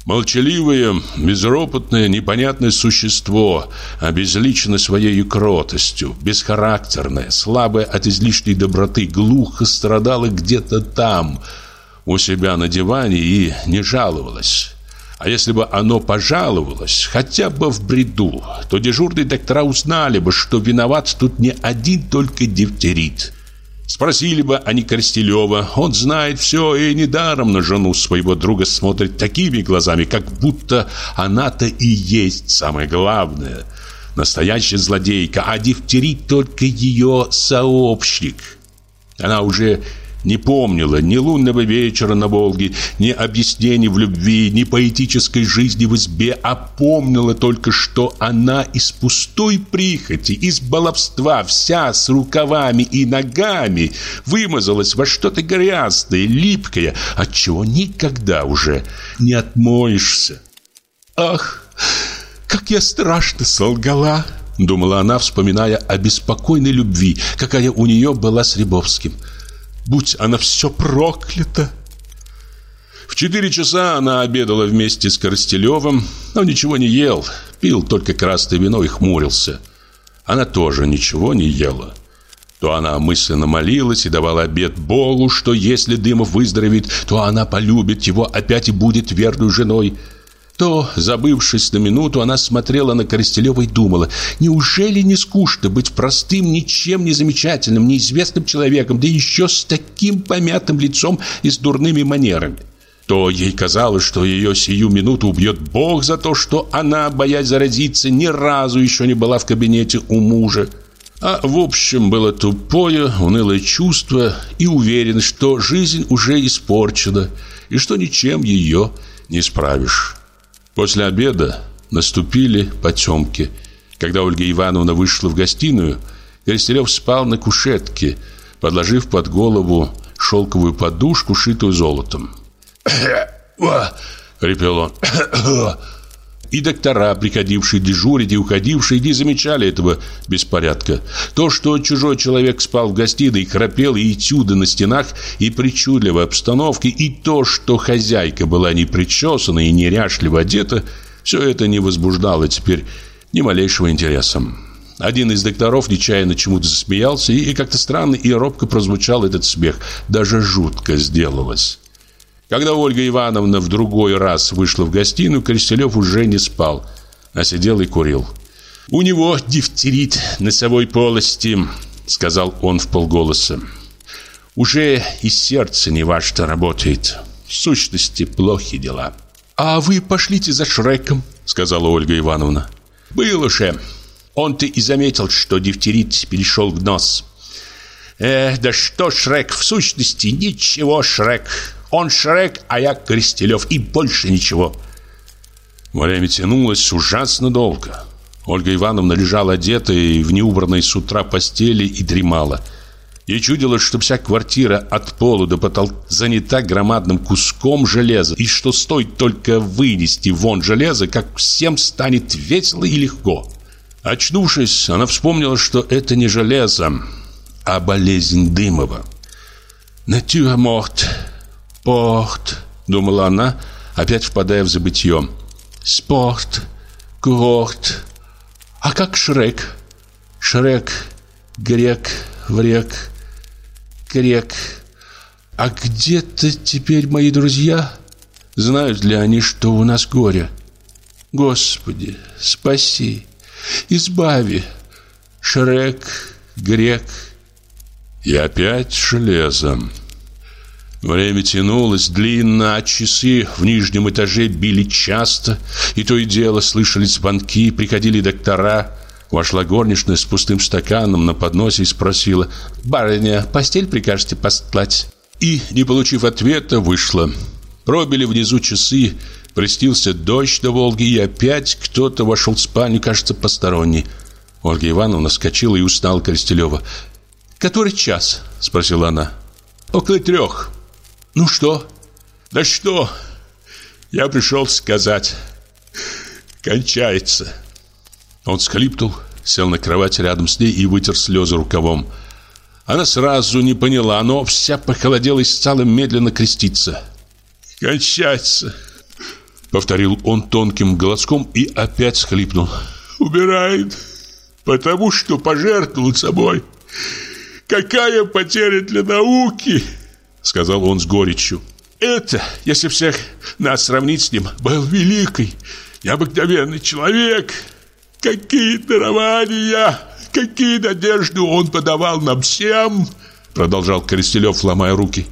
A: Молчаливое, безропотное, непонятное существо, обезличено своей кротостью, бесхарактерное, слабое от излишней доброты, глухо страдало где-то там, у себя на диване и не жаловалось. А если бы оно пожаловалось, хотя бы в бреду, то дежурные доктора узнали бы, что виноват тут не один только дифтерит. Спросили бы они Коростелева, он знает все и недаром на жену своего друга смотрит такими глазами, как будто она-то и есть самое главное. Настоящая злодейка, а дифтерит только ее сообщник. Она уже не помнила ни лунного вечера на Волге, ни объяснений в любви, ни поэтической жизни в избе, а помнила только, что она из пустой прихоти, из баловства, вся с рукавами и ногами, вымазалась во что-то грязное, липкое, от чего никогда уже не отмоешься. «Ах, как я страшно солгала!» Думала она, вспоминая о беспокойной любви, какая у нее была с Рябовским – Будь она все проклята. В четыре часа она обедала вместе с Коростелевым, но ничего не ел, пил только красное вино и хмурился. Она тоже ничего не ела. То она мысленно молилась и давала обет Богу, что если Дымов выздоровеет, то она полюбит его опять и будет верной женой то, забывшись на минуту, она смотрела на Коростелева и думала, неужели не скучно быть простым, ничем не замечательным, неизвестным человеком, да еще с таким помятым лицом и с дурными манерами? То ей казалось, что ее сию минуту убьет Бог за то, что она, боясь заразиться, ни разу еще не была в кабинете у мужа. А в общем было тупое, унылое чувство и уверенность, что жизнь уже испорчена и что ничем ее не справишь. После обеда наступили потемки. Когда Ольга Ивановна вышла в гостиную, Крестелев спал на кушетке, подложив под голову шелковую подушку, шитую золотом. «Хрипел он. И доктора, приходившие дежурить и уходившие, не замечали этого беспорядка. То, что чужой человек спал в гостиной, храпел, и этюды на стенах, и причудливая обстановка, и то, что хозяйка была не причесана и неряшливо одета, все это не возбуждало теперь ни малейшего интереса. Один из докторов нечаянно чему-то засмеялся, и как-то странно и робко прозвучал этот смех. Даже жутко сделалось. Когда Ольга Ивановна в другой раз вышла в гостиную, Крестелев уже не спал, а сидел и курил. «У него дифтерит носовой полости», — сказал он в полголоса. «Уже и сердце не ваше работает. В сущности, плохи дела». «А вы пошлите за Шреком», — сказала Ольга Ивановна. «Был уже. Он-то и заметил, что дифтерит перешел в нос». «Э, да что Шрек, в сущности, ничего Шрек. Он Шрек, а я Крестелев, и больше ничего. Время тянулось ужасно долго. Ольга Ивановна лежала одетая в неубранной с утра постели и дремала. Ей чудилось, что вся квартира от пола до потолка занята громадным куском железа, и что стоит только вынести вон железо, как всем станет весело и легко. Очнувшись, она вспомнила, что это не железо, а болезнь Дымова. «Натюрморт», «Порт», — думала она, опять впадая в забытье. «Спорт, курорт. А как Шрек?» «Шрек, грек, врек, грек. А где-то теперь мои друзья? Знают ли они, что у нас горе? Господи, спаси, избави. Шрек, грек». И опять железом. Время тянулось длинно, а часы в нижнем этаже били часто, и то и дело слышались звонки, приходили доктора. Вошла горничная с пустым стаканом на подносе и спросила, «Барыня, постель прикажете постлать?» И, не получив ответа, вышла. Пробили внизу часы, Простился дождь до Волги, и опять кто-то вошел в спальню, кажется, посторонний. Ольга Ивановна вскочила и устала Коростелева. «Который час?» – спросила она. «Около трех». Ну что? Да что? Я пришел сказать. Кончается. Он схлипнул, сел на кровать рядом с ней и вытер слезы рукавом. Она сразу не поняла, но вся похолодела и стала медленно креститься. Кончается. Повторил он тонким голоском и опять схлипнул.
C: Убирает, потому что пожертвовал собой. Какая потеря для науки, сказал он с горечью. Это, если всех нас сравнить с ним, был великий, необыкновенный человек. Какие дарования, какие надежды он подавал нам всем, продолжал Крестелев, ломая руки.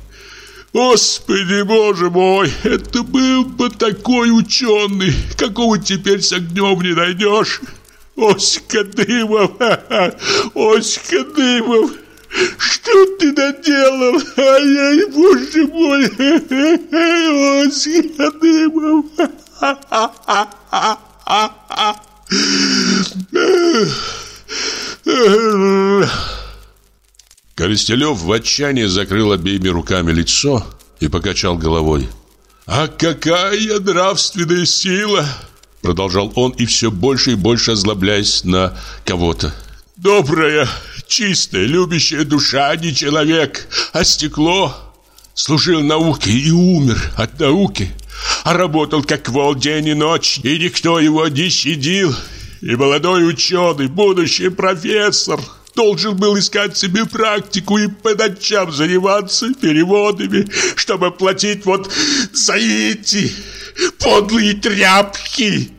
C: Господи, боже мой, это был бы такой ученый, какого теперь с огнем не найдешь. Оська Дымов, Оська Дымов, что ты наделал? Ай-яй, боже мой, Оська Дымов.
A: Коростелев в отчаянии закрыл обеими руками лицо и покачал головой.
C: «А какая нравственная сила!» Продолжал он и все больше и больше озлобляясь на кого-то. «Добрая, чистая, любящая душа, не человек, а стекло. Служил науке и умер от науки, а работал как вол день и ночь, и никто его не щадил. И молодой ученый, будущий профессор, должен был искать себе практику и по ночам заниматься переводами, чтобы платить вот за эти подлые тряпки.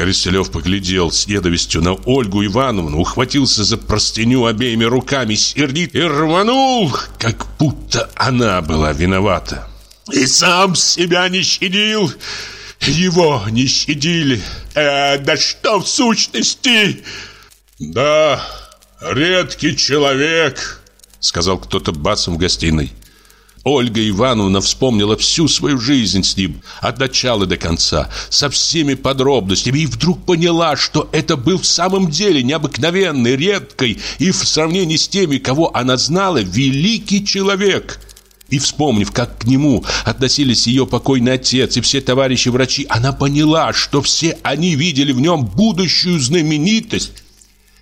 A: Коростелев поглядел с ненавистью на Ольгу Ивановну, ухватился за простыню обеими руками, сердит и рванул, как будто она была виновата.
C: И сам себя не щадил, его не щадили. Э, да что в сущности? Да, редкий человек, сказал кто-то басом в гостиной.
A: Ольга Ивановна вспомнила всю свою жизнь с ним, от начала до конца, со всеми подробностями, и вдруг поняла, что это был в самом деле необыкновенный, редкий и в сравнении с теми, кого она знала, великий человек. И вспомнив, как к нему относились ее покойный отец и все товарищи-врачи, она поняла, что все они видели в нем будущую знаменитость.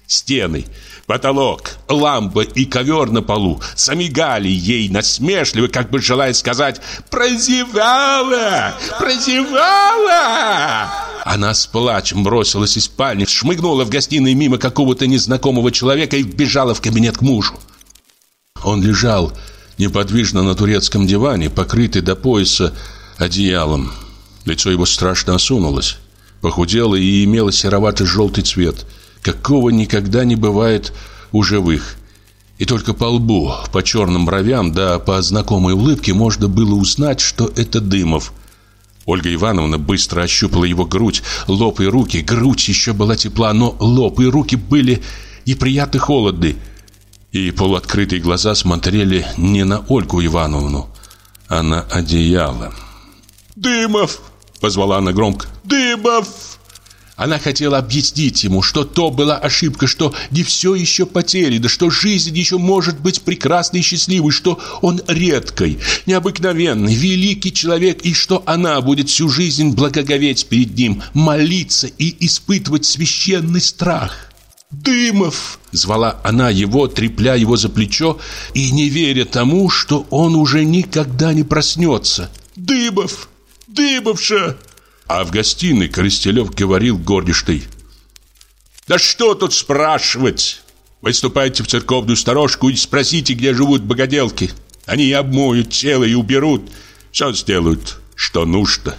A: Стены – Потолок, лампа и ковер на полу замигали ей насмешливо, как бы желая сказать «Прозевала! Прозевала!» Она с плачем бросилась из спальни, шмыгнула в гостиной мимо какого-то незнакомого человека и вбежала в кабинет к мужу. Он лежал неподвижно на турецком диване, покрытый до пояса одеялом. Лицо его страшно осунулось, похудело и имело серовато-желтый цвет – какого никогда не бывает у живых. И только по лбу, по черным бровям, да по знакомой улыбке можно было узнать, что это Дымов. Ольга Ивановна быстро ощупала его грудь, лоб и руки. Грудь еще была тепла, но лоб и руки были неприятно холодны. И полуоткрытые глаза смотрели не на Ольгу Ивановну, а на одеяло.
C: «Дымов!» — позвала она громко. «Дымов!»
A: Она хотела объяснить ему, что то была ошибка, что не все еще потеряно, что жизнь еще может быть прекрасной и счастливой, что он редкий, необыкновенный, великий человек, и что она будет всю жизнь благоговеть перед ним, молиться и испытывать священный страх. «Дымов!» — звала она его, трепля его за плечо и не веря тому, что он уже никогда не проснется. «Дымов! Дымовша!»
C: А в гостиной Коростелев говорил горничной. «Да что тут спрашивать? Выступайте в церковную сторожку и спросите, где живут богоделки. Они обмоют тело и уберут. Все сделают, что нужно».